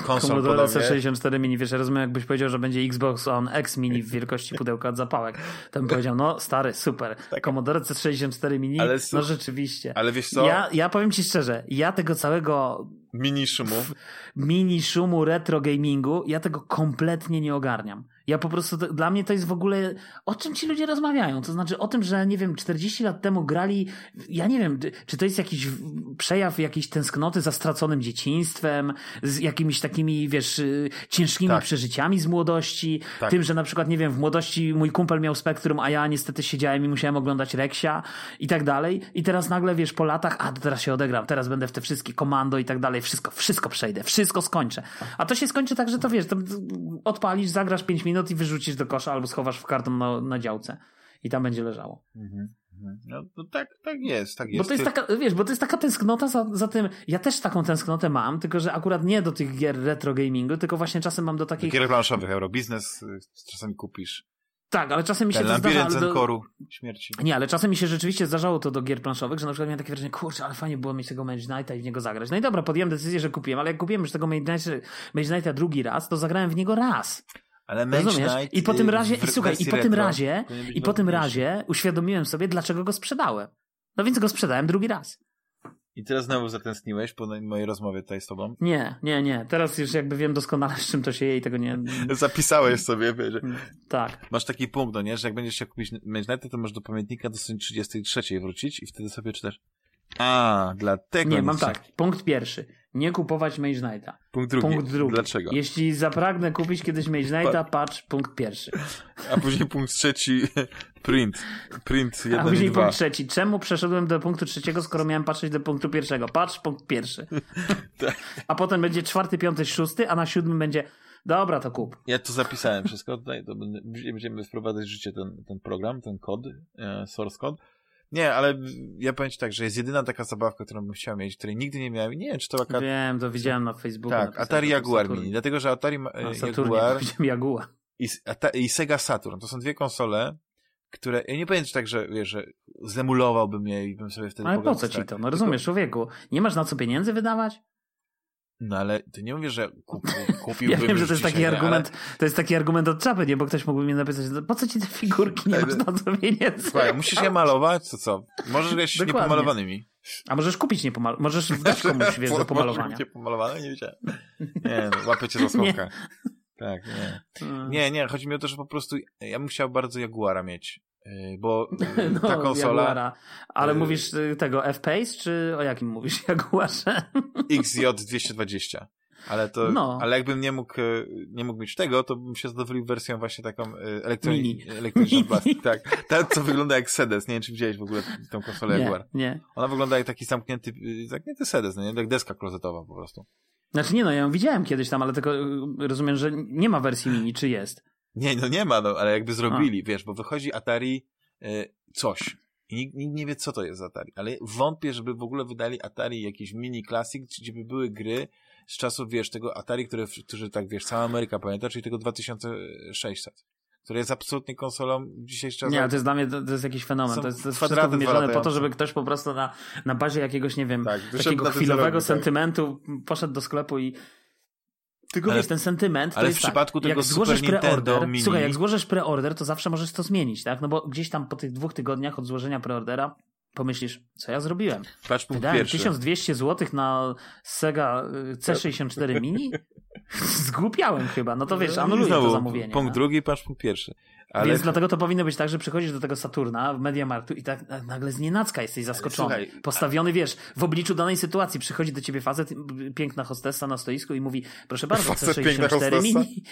konsol Commodore C64 Mini, wiesz, ja rozumiem, jakbyś powiedział, że będzie Xbox One X Mini w wielkości pudełka od zapałek. To bym powiedział, no stary, super. Tak. Commodore C64 Mini, ale no rzeczywiście. Ale wiesz co? Ja, ja powiem ci szczerze, ja tego całego mini szumu mini szumu retro gamingu, ja tego kompletnie nie ogarniam. Ja po prostu, dla mnie to jest w ogóle, o czym ci ludzie rozmawiają? To znaczy o tym, że nie wiem, 40 lat temu grali, ja nie wiem, czy to jest jakiś przejaw jakiejś tęsknoty za straconym dzieciństwem, z jakimiś takimi, wiesz, y, ciężkimi tak. przeżyciami z młodości, tak. tym, że na przykład, nie wiem, w młodości mój kumpel miał spektrum, a ja niestety siedziałem i musiałem oglądać Reksia i tak dalej. I teraz nagle, wiesz, po latach, a teraz się odegram, teraz będę w te wszystkie komando i tak dalej, wszystko, wszystko przejdę, wszystko skończę. A to się skończy tak, że to wiesz, to odpalisz, zagrasz 5 minut, minut i wyrzucisz do kosza albo schowasz w karton na, na działce i tam będzie leżało. Mhm, mhm. No, tak, tak jest, tak jest. Bo to jest taka, wiesz, bo to jest taka tęsknota za, za tym, ja też taką tęsknotę mam, tylko że akurat nie do tych gier retro gamingu, tylko właśnie czasem mam do takich... Gier planszowych, Eurobiznes y, czasami kupisz. Tak, ale czasem mi się to zdarza... Ale do... śmierci. Nie, ale czasem mi się rzeczywiście zdarzało to do gier planszowych, że na przykład miałem takie wrażenie, kurczę, ale fajnie było mieć tego Mage Knighta i w niego zagrać. No i dobra, podjąłem decyzję, że kupiłem, ale jak kupiłem już tego Mage Knighta drugi raz, to zagrałem w niego raz. Ale Mage Knight I po tym razie, i słuchaj, i po tym razie, i po tym razie uświadomiłem sobie, dlaczego go sprzedałem. No więc go sprzedałem drugi raz. I teraz znowu zatęskniłeś po mojej rozmowie tutaj z tobą? Nie, nie, nie. Teraz już jakby wiem doskonale, z czym to się je i tego nie... Zapisałeś sobie, wiesz. Tak. Masz taki punkt, no nie, że jak będziesz chciał kupić Mage to możesz do pamiętnika do 33 wrócić i wtedy sobie czytasz a, dlatego. Nie, mam tak. Punkt pierwszy. Nie kupować Mage Knighta. Punkt drugi. Punkt drugi. Dlaczego? Jeśli zapragnę kupić kiedyś Mage Knighta, patrz punkt pierwszy. A później punkt trzeci, print. Print jeden A później punkt trzeci. Czemu przeszedłem do punktu trzeciego, skoro miałem patrzeć do punktu pierwszego? Patrz punkt pierwszy. tak. A potem będzie czwarty, piąty, szósty, a na siódmym będzie Dobra, to kup. Ja to zapisałem wszystko tutaj, to będziemy wprowadzać w życie ten, ten program, ten kod, e, source code nie, ale ja powiem ci tak, że jest jedyna taka zabawka, którą bym chciał mieć, której nigdy nie miałem. Nie wiem, czy to akurat... Wiem, to widziałem na Facebooku. Tak, Atari Jaguar Mini, dlatego, że Atari no, Jaguar... Jaguar. I, I Sega Saturn, to są dwie konsole, które, ja nie powiem tak, że wiesz, że zemulowałbym je i bym sobie wtedy Ale po co ci to? No rozumiesz, człowieku, nie masz na co pieniędzy wydawać? No ale ty nie mówisz, że kupił, kupiłbym Ja wiem, że to jest taki dzisiaj, argument, ale... to jest taki argument od czapy, nie? Bo ktoś mógłby mi napisać, po co ci te figurki, nie masz na to pieniędzy? Słuchaj, musisz je malować, to co? Możesz grać niepomalowanymi. A możesz kupić niepomalowane, możesz wdać komuś, wiesz, do pomalowania. niepomalowane? Nie wiedziałem. Nie, no, łapię cię za słówkę. Tak, nie. Hmm. Nie, nie, chodzi mi o to, że po prostu ja bym chciał bardzo Jaguara mieć. Y, bo y, no, ta konsola. Jaguara. Ale y... mówisz tego F-Pace, czy o jakim mówisz Jaguarze? XJ220. Ale to, no. ale jakbym nie mógł, nie mógł mieć tego, to bym się zadowolił wersją właśnie taką elektroniczną plastik. Tak. Ta, co wygląda jak sedes. Nie wiem, czy widziałeś w ogóle tą konsolę nie, Jaguar. Nie. Ona wygląda jak taki zamknięty, zamknięty sedes, no nie? Jak deska klozetowa po prostu. Znaczy nie no, ja ją widziałem kiedyś tam, ale tylko rozumiem, że nie ma wersji mini, czy jest? Nie, no nie ma, no, ale jakby zrobili, A. wiesz, bo wychodzi Atari y, coś. I nikt, nikt, nie wie, co to jest Atari, ale wątpię, żeby w ogóle wydali Atari jakiś mini classic, gdzie by były gry z czasów, wiesz, tego Atari, które, które tak, wiesz, cała Ameryka pamięta, czyli tego 2600 które jest absolutnie konsolą dzisiejszych czasów. Nie, to jest dla mnie, to, to jest jakiś fenomen. to jest, to jest wszystko wymierzone po to, żeby ktoś po prostu na, na bazie jakiegoś, nie wiem, tak, takiego chwilowego tak. sentymentu poszedł do sklepu i tylko ale, wiesz, ten sentyment. Ale w tak, przypadku tak, tego jak Super Nintendo Mini... Słuchaj, jak złożysz preorder, to zawsze możesz to zmienić, tak? No bo gdzieś tam po tych dwóch tygodniach od złożenia preordera pomyślisz, co ja zrobiłem? Patrz punkt Wydałem pierwszy. 1200 zł na Sega y, C64 Mini? Zgłupiałem chyba. No to wiesz, no anuluję to zamówienie. Punkt no? drugi, patrz punkt pierwszy. Ale... Więc dlatego to powinno być tak, że przychodzisz do tego Saturna w Mediamarktu i tak nagle z nienacka jesteś zaskoczony. Słuchaj, Postawiony, wiesz, w obliczu danej sytuacji przychodzi do ciebie facet, piękna hostessa na stoisku i mówi, proszę bardzo, C64 mini.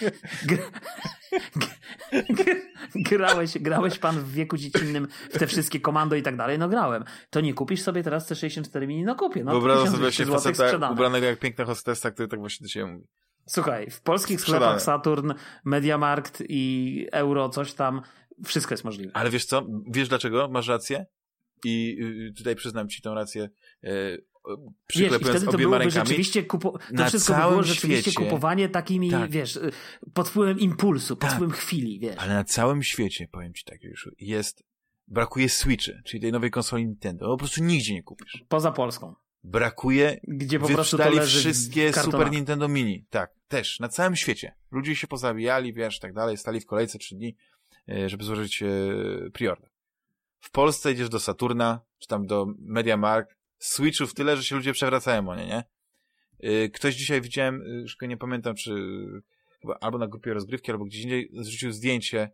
grałeś, grałeś pan w wieku dziecinnym w te wszystkie komando i tak dalej? No grałem. To nie kupisz sobie teraz te 64 mini? No kupię. No, Wyobrażam sobie się faceta ubranego jak piękna hostessa, który tak właśnie do siebie mówi. Słuchaj, w polskich Sprzedane. sklepach Saturn, Mediamarkt i Euro, coś tam, wszystko jest możliwe. Ale wiesz co? Wiesz dlaczego? Masz rację? I y, tutaj przyznam ci tę rację. E, wiesz, i wtedy to byłoby rzeczywiście kupo... to wszystko by było rzeczywiście świecie, kupowanie takimi, tak. wiesz, pod wpływem impulsu, pod tak. wpływem chwili, wiesz. Ale na całym świecie, powiem ci tak już, jest, brakuje Switchy, czyli tej nowej konsoli Nintendo. Po prostu nigdzie nie kupisz. Poza Polską. Brakuje, Gdzie po prostu to wszystkie Super Nintendo Mini. Tak, też, na całym świecie. Ludzie się pozabijali, wiesz, tak dalej, stali w kolejce trzy dni, e, żeby złożyć e, preorder. W Polsce idziesz do Saturna, czy tam do Mediamarkt, Switchów tyle, że się ludzie przewracają o nie, nie? Y, ktoś dzisiaj widziałem, już nie pamiętam, czy chyba albo na grupie rozgrywki, albo gdzieś indziej, zrzucił zdjęcie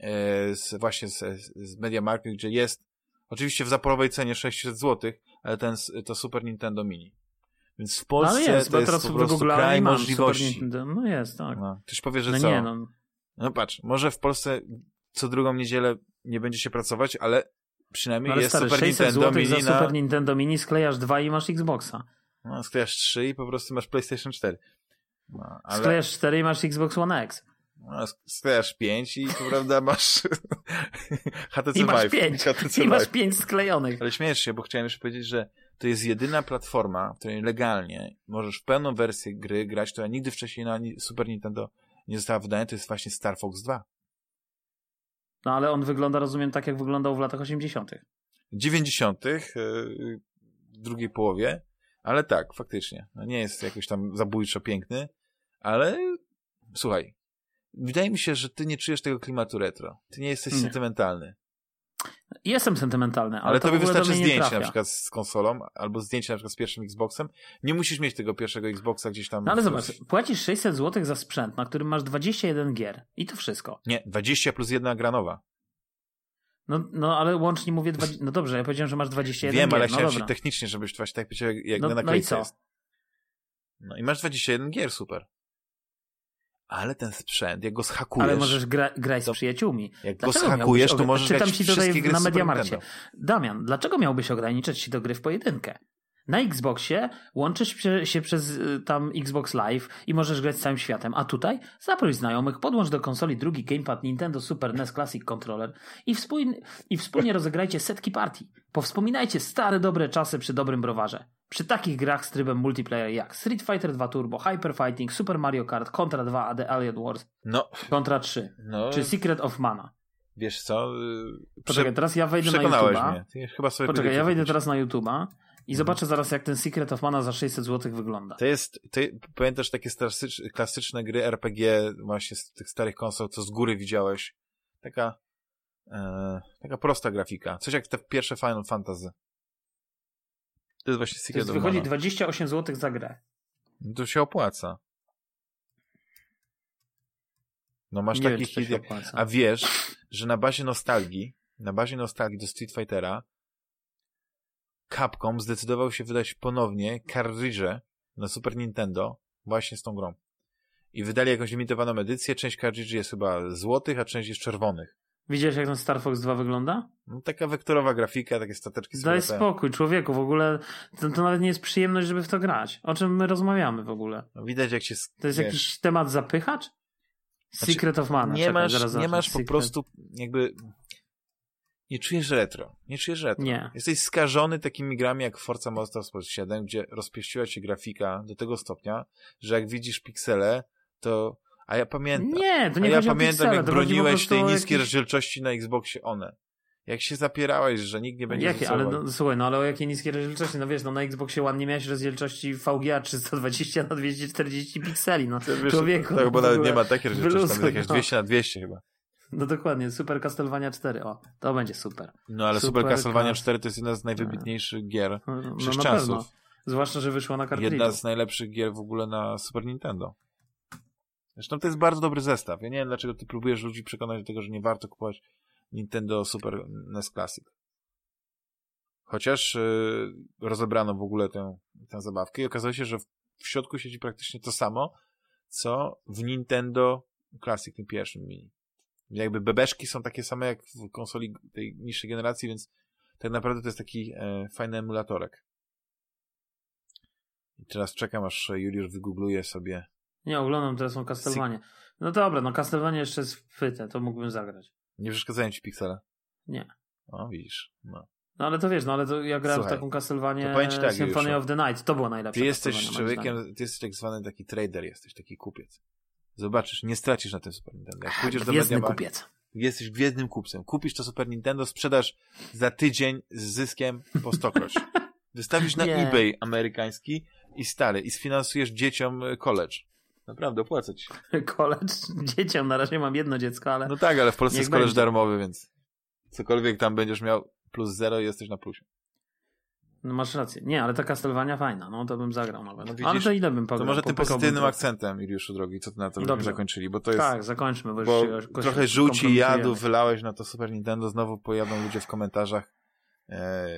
e, z, właśnie z, z Mediamarkt, gdzie jest oczywiście w zaporowej cenie 600 zł, ale ten, to Super Nintendo Mini. Więc w Polsce no jest, to jest po prostu kraj możliwości. No jest, tak. No, ktoś powie, że no co? Nie, no. no patrz, może w Polsce co drugą niedzielę nie będzie się pracować, ale przynajmniej no, jest stary, Super Nintendo Mini za na... Super Nintendo Mini sklejasz dwa i masz Xboxa. No, sklejasz trzy i po prostu masz PlayStation 4. No, ale... Sklejasz cztery i masz Xbox One X. No, sklejasz pięć i to prawda masz HTC I masz Vive. pięć. HTC I masz pięć sklejonych. Ale śmiesz się, bo chciałem jeszcze powiedzieć, że to jest jedyna platforma, w której legalnie możesz w pełną wersję gry grać, która nigdy wcześniej na Super Nintendo nie została wydana, to jest właśnie Star Fox 2. No ale on wygląda, rozumiem, tak jak wyglądał w latach 80. 90. E, w drugiej połowie, ale tak, faktycznie. No nie jest jakoś tam zabójczo piękny, ale słuchaj, wydaje mi się, że ty nie czujesz tego klimatu retro. Ty nie jesteś nie. sentymentalny. Jestem sentymentalny, ale, ale to tobie wystarczy zdjęcie na przykład z konsolą, albo zdjęcie na przykład z pierwszym Xboxem. Nie musisz mieć tego pierwszego Xboxa gdzieś tam. No ale zobacz, płacisz 600 zł za sprzęt, na którym masz 21 gier i to wszystko. Nie, 20 plus jedna granowa. No, no ale łącznie mówię, 20... no dobrze, ja powiedziałem, że masz 21 Wiem, gier. ale no chciałem się technicznie, żebyś właśnie tak powiedział, jak no, na naklejce no i co? jest. No i masz 21 gier, super ale ten sprzęt, jak go schakujesz... Ale możesz gra, grać z przyjaciółmi. Jak dlaczego go schakujesz, to możesz Czytam grać ci tutaj na Mediamarcie. Damian, dlaczego miałbyś ograniczać się do gry w pojedynkę? Na Xboxie łączysz się przez y, tam Xbox Live i możesz grać z całym światem, a tutaj zaproś znajomych, podłącz do konsoli drugi gamepad Nintendo Super NES Classic Controller i, wspólnie, i wspólnie rozegrajcie setki partii. Powspominajcie stare dobre czasy przy dobrym browarze. Przy takich grach z trybem multiplayer jak Street Fighter 2 Turbo, Hyper Fighting, Super Mario Kart, Contra 2, a The Alien Wars, no. Contra 3, no. czy Secret of Mana. Wiesz co? Yy, Poczekaj, teraz ja wejdę na YouTube'a. Ty chyba sobie Poczekaj, ja wejdę teraz na YouTube'a i mhm. zobaczę zaraz, jak ten Secret of Mana za 600 zł wygląda. To jest, ty pamiętasz takie klasyczne gry RPG właśnie z tych starych konsol, co z góry widziałeś? Taka, e, taka prosta grafika. Coś jak te pierwsze Final Fantasy. To jest właśnie Secret to jest, Wychodzi 28 zł za grę. No to się opłaca. No masz Nie taki hit, jak... a wiesz, że na bazie nostalgii, na bazie nostalgii do Street Fightera Capcom zdecydował się wydać ponownie kartridże na Super Nintendo właśnie z tą grą. I wydali jakąś limitowaną edycję, część kartridży jest chyba złotych, a część jest czerwonych. Widziałeś jak ten Star Fox 2 wygląda? No, taka wektorowa grafika, takie stateczki. Daj spokój, człowieku, w ogóle to, to, nawet nie jest przyjemność, żeby w to grać. O czym my rozmawiamy w ogóle? No, widać jak się... To jest wiesz... jakiś temat zapychacz? Znaczy, Secret znaczy, of Mana. Nie Czekaj, masz, zaraz nie masz po prostu jakby... Nie czujesz retro. Nie czujesz retro. Nie. Jesteś skażony takimi grami jak Forza Motorsport 7, gdzie rozpieściła się grafika do tego stopnia, że jak widzisz piksele, to a ja pamiętam. Nie, to nie A ja pamiętam, piksele, jak broniłeś tej niskiej jakiś... rozdzielczości na Xboxie one. Jak się zapierałeś, że nikt nie będzie Jakie? Ale no, słuchaj, no ale o jakiej niskiej rozdzielczości? No wiesz, no na Xboxie One nie miałeś rozdzielczości VGA 320 na 240 pikseli, no wiesz, człowieku. Tak, bo nawet nie ma takiej rozdzielczości, tam jest jakieś 200 na 200 chyba. No dokładnie, Super Castlevania 4, o, to będzie super. No ale Super, super Castlevania 4 to jest jedna z najwybitniejszych gier no, no wszechczasów. No, Zwłaszcza, że wyszła na kartridżu. Jedna z najlepszych gier w ogóle na Super Nintendo. Zresztą to jest bardzo dobry zestaw. Ja nie wiem, dlaczego ty próbujesz ludzi przekonać do tego, że nie warto kupować Nintendo Super NES Classic. Chociaż yy, rozebrano w ogóle tę, tę zabawkę i okazało się, że w, w środku siedzi praktycznie to samo, co w Nintendo Classic, tym pierwszym mini. Jakby bebeszki są takie same jak w konsoli tej niższej generacji, więc tak naprawdę to jest taki e, fajny emulatorek. I teraz czekam, aż Juliusz wygoogluje sobie. Nie, oglądam teraz są Castlevania. No dobra, no Castlevania jeszcze jest wpyte, to mógłbym zagrać. Nie przeszkadzają ci piksele? Nie. O, widzisz, no. No ale to wiesz, no ale to ja grałem Słuchaj, w taką Castlevanię tak, Symphony of the Night, to było najlepsze. Ty jesteś człowiekiem, ty jesteś tak zwany taki trader, jesteś taki kupiec. Zobaczysz, nie stracisz na tym Super Nintendo. Jak pójdziesz do Media kupiec. Jesteś gwiezdnym kupcem. Kupisz to Super Nintendo, sprzedasz za tydzień z zyskiem po stokroć. Wystawisz na nie. eBay amerykański i stary, i sfinansujesz dzieciom e, college. Naprawdę, opłaca ci College? Dzieciom, na razie mam jedno dziecko, ale... No tak, ale w Polsce jest college darmowy, więc cokolwiek tam będziesz miał plus zero jesteś na plusie. No masz rację. Nie, ale ta Castlevania fajna, no to bym zagrał nawet. No widzisz, ale to ile bym pograł? To może tym pozytywnym akcentem, Juliuszu drogi, co ty na to byśmy zakończyli, bo to jest... Tak, zakończmy, bo, bo trochę żółci jadu wylałeś na to Super Nintendo, znowu pojadą ludzie w komentarzach,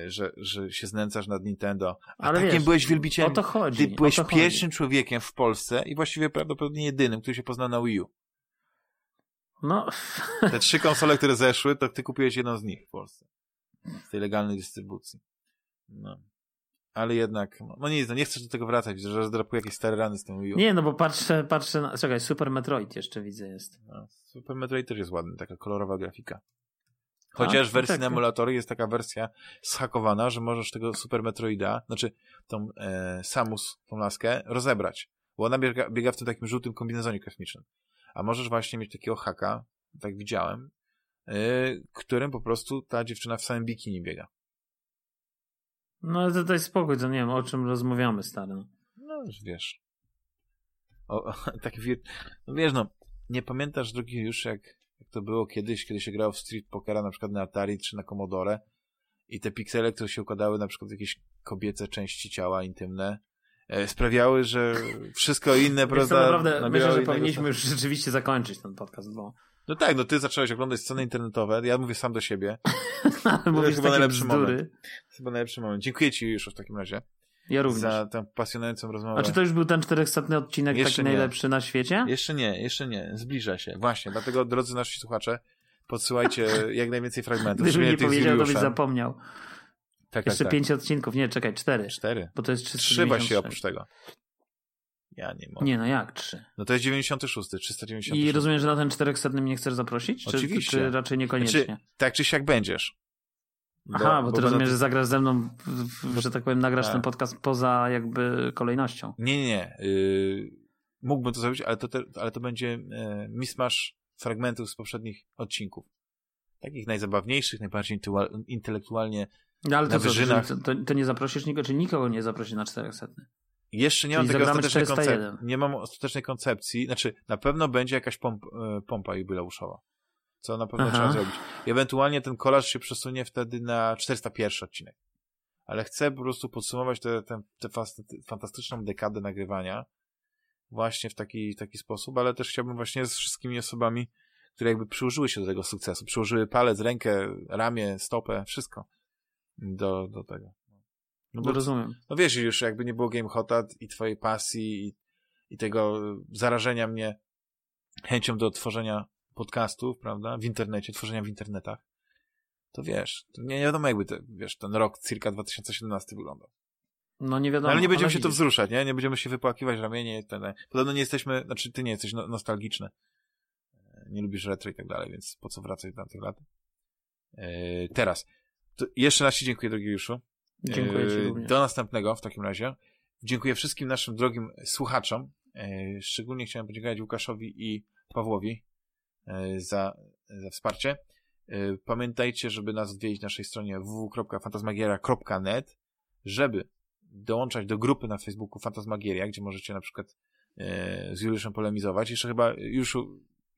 że, że się znęcasz nad Nintendo. A ale takim wiesz, byłeś wielbicielem. O to chodzi. Ty byłeś pierwszym chodzi. człowiekiem w Polsce i właściwie prawdopodobnie jedynym, który się poznał na Wii U. No. Te trzy konsole, które zeszły, to ty kupiłeś jedną z nich w Polsce. Z tej legalnej dystrybucji. No ale jednak, no, no nic, no nie chcę do tego wracać, że zdrapuję jakieś stare rany z tym Wii U. Nie, no bo patrzę, patrzę na, czekaj, Super Metroid jeszcze widzę jest. No, Super Metroid też jest ładny, taka kolorowa grafika. Chociaż w wersji tak, na tak. emulatory jest taka wersja schakowana, że możesz tego Super Metroida, znaczy tą e, Samus, tą laskę, rozebrać. Bo ona biega, biega w tym takim żółtym kombinezonie kosmicznym. A możesz właśnie mieć takiego haka, tak widziałem, e, którym po prostu ta dziewczyna w samym bikini biega. No to daj spokój, to nie wiem, o czym rozmawiamy, stary. No, no już wiesz. O, tak wir... no wiesz, no, nie pamiętasz, drugi już, jak, jak to było kiedyś, kiedy się grało w Street Pokera, na przykład na Atari czy na Commodore i te piksele, które się układały na przykład w jakieś kobiece części ciała intymne, e, sprawiały, że wszystko inne, prawda? naprawdę myślę, że powinniśmy już rzeczywiście zakończyć ten podcast, bo no tak, no ty zacząłeś oglądać sceny internetowe, ja mówię sam do siebie. Mówisz chyba najlepszy bzdury. moment. Chyba najlepszy moment. Dziękuję ci już w takim razie. Ja również. Za tę pasjonującą rozmowę. A czy to już był ten 400 odcinek jeszcze taki nie. najlepszy na świecie? Jeszcze nie, jeszcze nie. Zbliża się. Właśnie, dlatego drodzy nasi słuchacze, podsyłajcie jak najwięcej fragmentów. Gdybym nie powiedział, to byś zapomniał. Tak, jeszcze tak, pięć tak. odcinków, nie, czekaj, cztery. Cztery. Bo to jest 396. Trzy właśnie oprócz tego. Ja nie mogę. Nie, no jak trzy? No to jest 96, 396. I rozumiem, że na ten 400 mnie chcesz zaprosić? Czy, Oczywiście. Czy raczej niekoniecznie? Znaczy, tak czy siak będziesz. Bo, Aha, bo, bo ty rozumiesz, że zagrasz ze mną, że tak powiem, nagrasz tak. ten podcast poza jakby kolejnością. Nie, nie, nie. Yy, mógłbym to zrobić, ale to, te, ale to będzie yy, mismasz fragmentów z poprzednich odcinków. Takich najzabawniejszych, najbardziej intelektualnie no, ale to, co, to, to, nie zaprosisz nikogo, czy nikogo nie zaprosisz na 400? Jeszcze nie mam tego ostatecznej koncepcji. Nie mam ostatecznej koncepcji. Znaczy, na pewno będzie jakaś pomp, e, pompa jubileuszowa. Co na pewno Aha. trzeba zrobić. I ewentualnie ten kolaż się przesunie wtedy na 401 odcinek. Ale chcę po prostu podsumować tę te, te, te fantastyczną dekadę nagrywania właśnie w taki, taki sposób, ale też chciałbym właśnie z wszystkimi osobami, które jakby przyłożyły się do tego sukcesu, przyłożyły palec, rękę, ramię, stopę, wszystko do, do tego. No bo rozumiem. No wiesz, już jakby nie było Game Hota i twojej pasji i, i tego zarażenia mnie chęcią do tworzenia podcastów, prawda, w internecie, tworzenia w internetach, to wiesz, to nie, wiadomo jakby te, wiesz, ten rok circa 2017 wyglądał. No nie wiadomo. No, ale nie będziemy ale się widzisz. tu wzruszać, nie? Nie będziemy się wypłakiwać ramienie. Ten, podobno nie jesteśmy, znaczy ty nie jesteś no, nostalgiczny. Nie lubisz retro i tak dalej, więc po co wracać do tych lat? Yy, teraz. To jeszcze raz ci dziękuję, drogi Juszu. Dziękuję Ci e, również. Do następnego w takim razie. Dziękuję wszystkim naszym drogim słuchaczom. E, szczególnie chciałem podziękować Łukaszowi i Pawłowi za, za wsparcie. Pamiętajcie, żeby nas odwiedzić na naszej stronie www.fantasmagieria.net, żeby dołączać do grupy na Facebooku Fantasmagieria, gdzie możecie na przykład z Juliuszem polemizować. Jeszcze chyba już,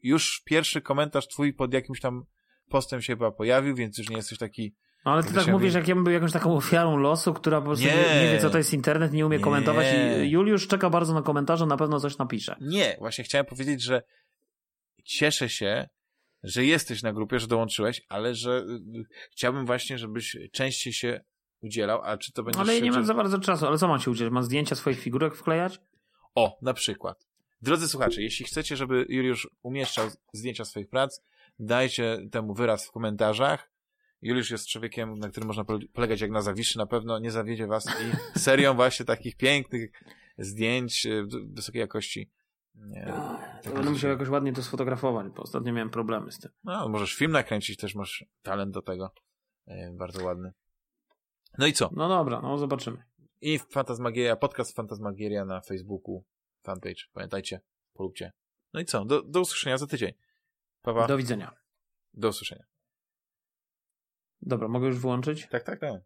już pierwszy komentarz twój pod jakimś tam postem się chyba pojawił, więc już nie jesteś taki no ale ty tak mówisz, jak ja bym był jakąś taką ofiarą losu, która po prostu nie, nie, wie, co to jest internet, nie umie nie. komentować i Juliusz czeka bardzo na komentarze, na pewno coś napisze. Nie, właśnie chciałem powiedzieć, że cieszę się, że jesteś na grupie, że dołączyłeś, ale że y, chciałbym właśnie, żebyś częściej się udzielał, a czy to będzie... Ale ja nie mam za bardzo czasu, ale co mam się udzielać? Mam zdjęcia swoich figurek wklejać? O, na przykład. Drodzy słuchacze, jeśli chcecie, żeby Juliusz umieszczał zdjęcia swoich prac, dajcie temu wyraz w komentarzach. Juliusz jest człowiekiem, na którym można polegać jak na zawiszy, na pewno nie zawiedzie was i serią właśnie takich pięknych zdjęć y, wysokiej jakości. Nie, no, to będę musiał jakoś ładnie to sfotografować, bo ostatnio miałem problemy z tym. No, możesz film nakręcić, też masz talent do tego. E, bardzo ładny. No i co? No dobra, no zobaczymy. I Fantasmagieria, podcast Fantasmagieria na Facebooku, fanpage. Pamiętajcie, polubcie. No i co? Do, do usłyszenia za tydzień. Pa, pa. Do widzenia. Do usłyszenia. Dobra, mogę już wyłączyć? Tak, tak, tak.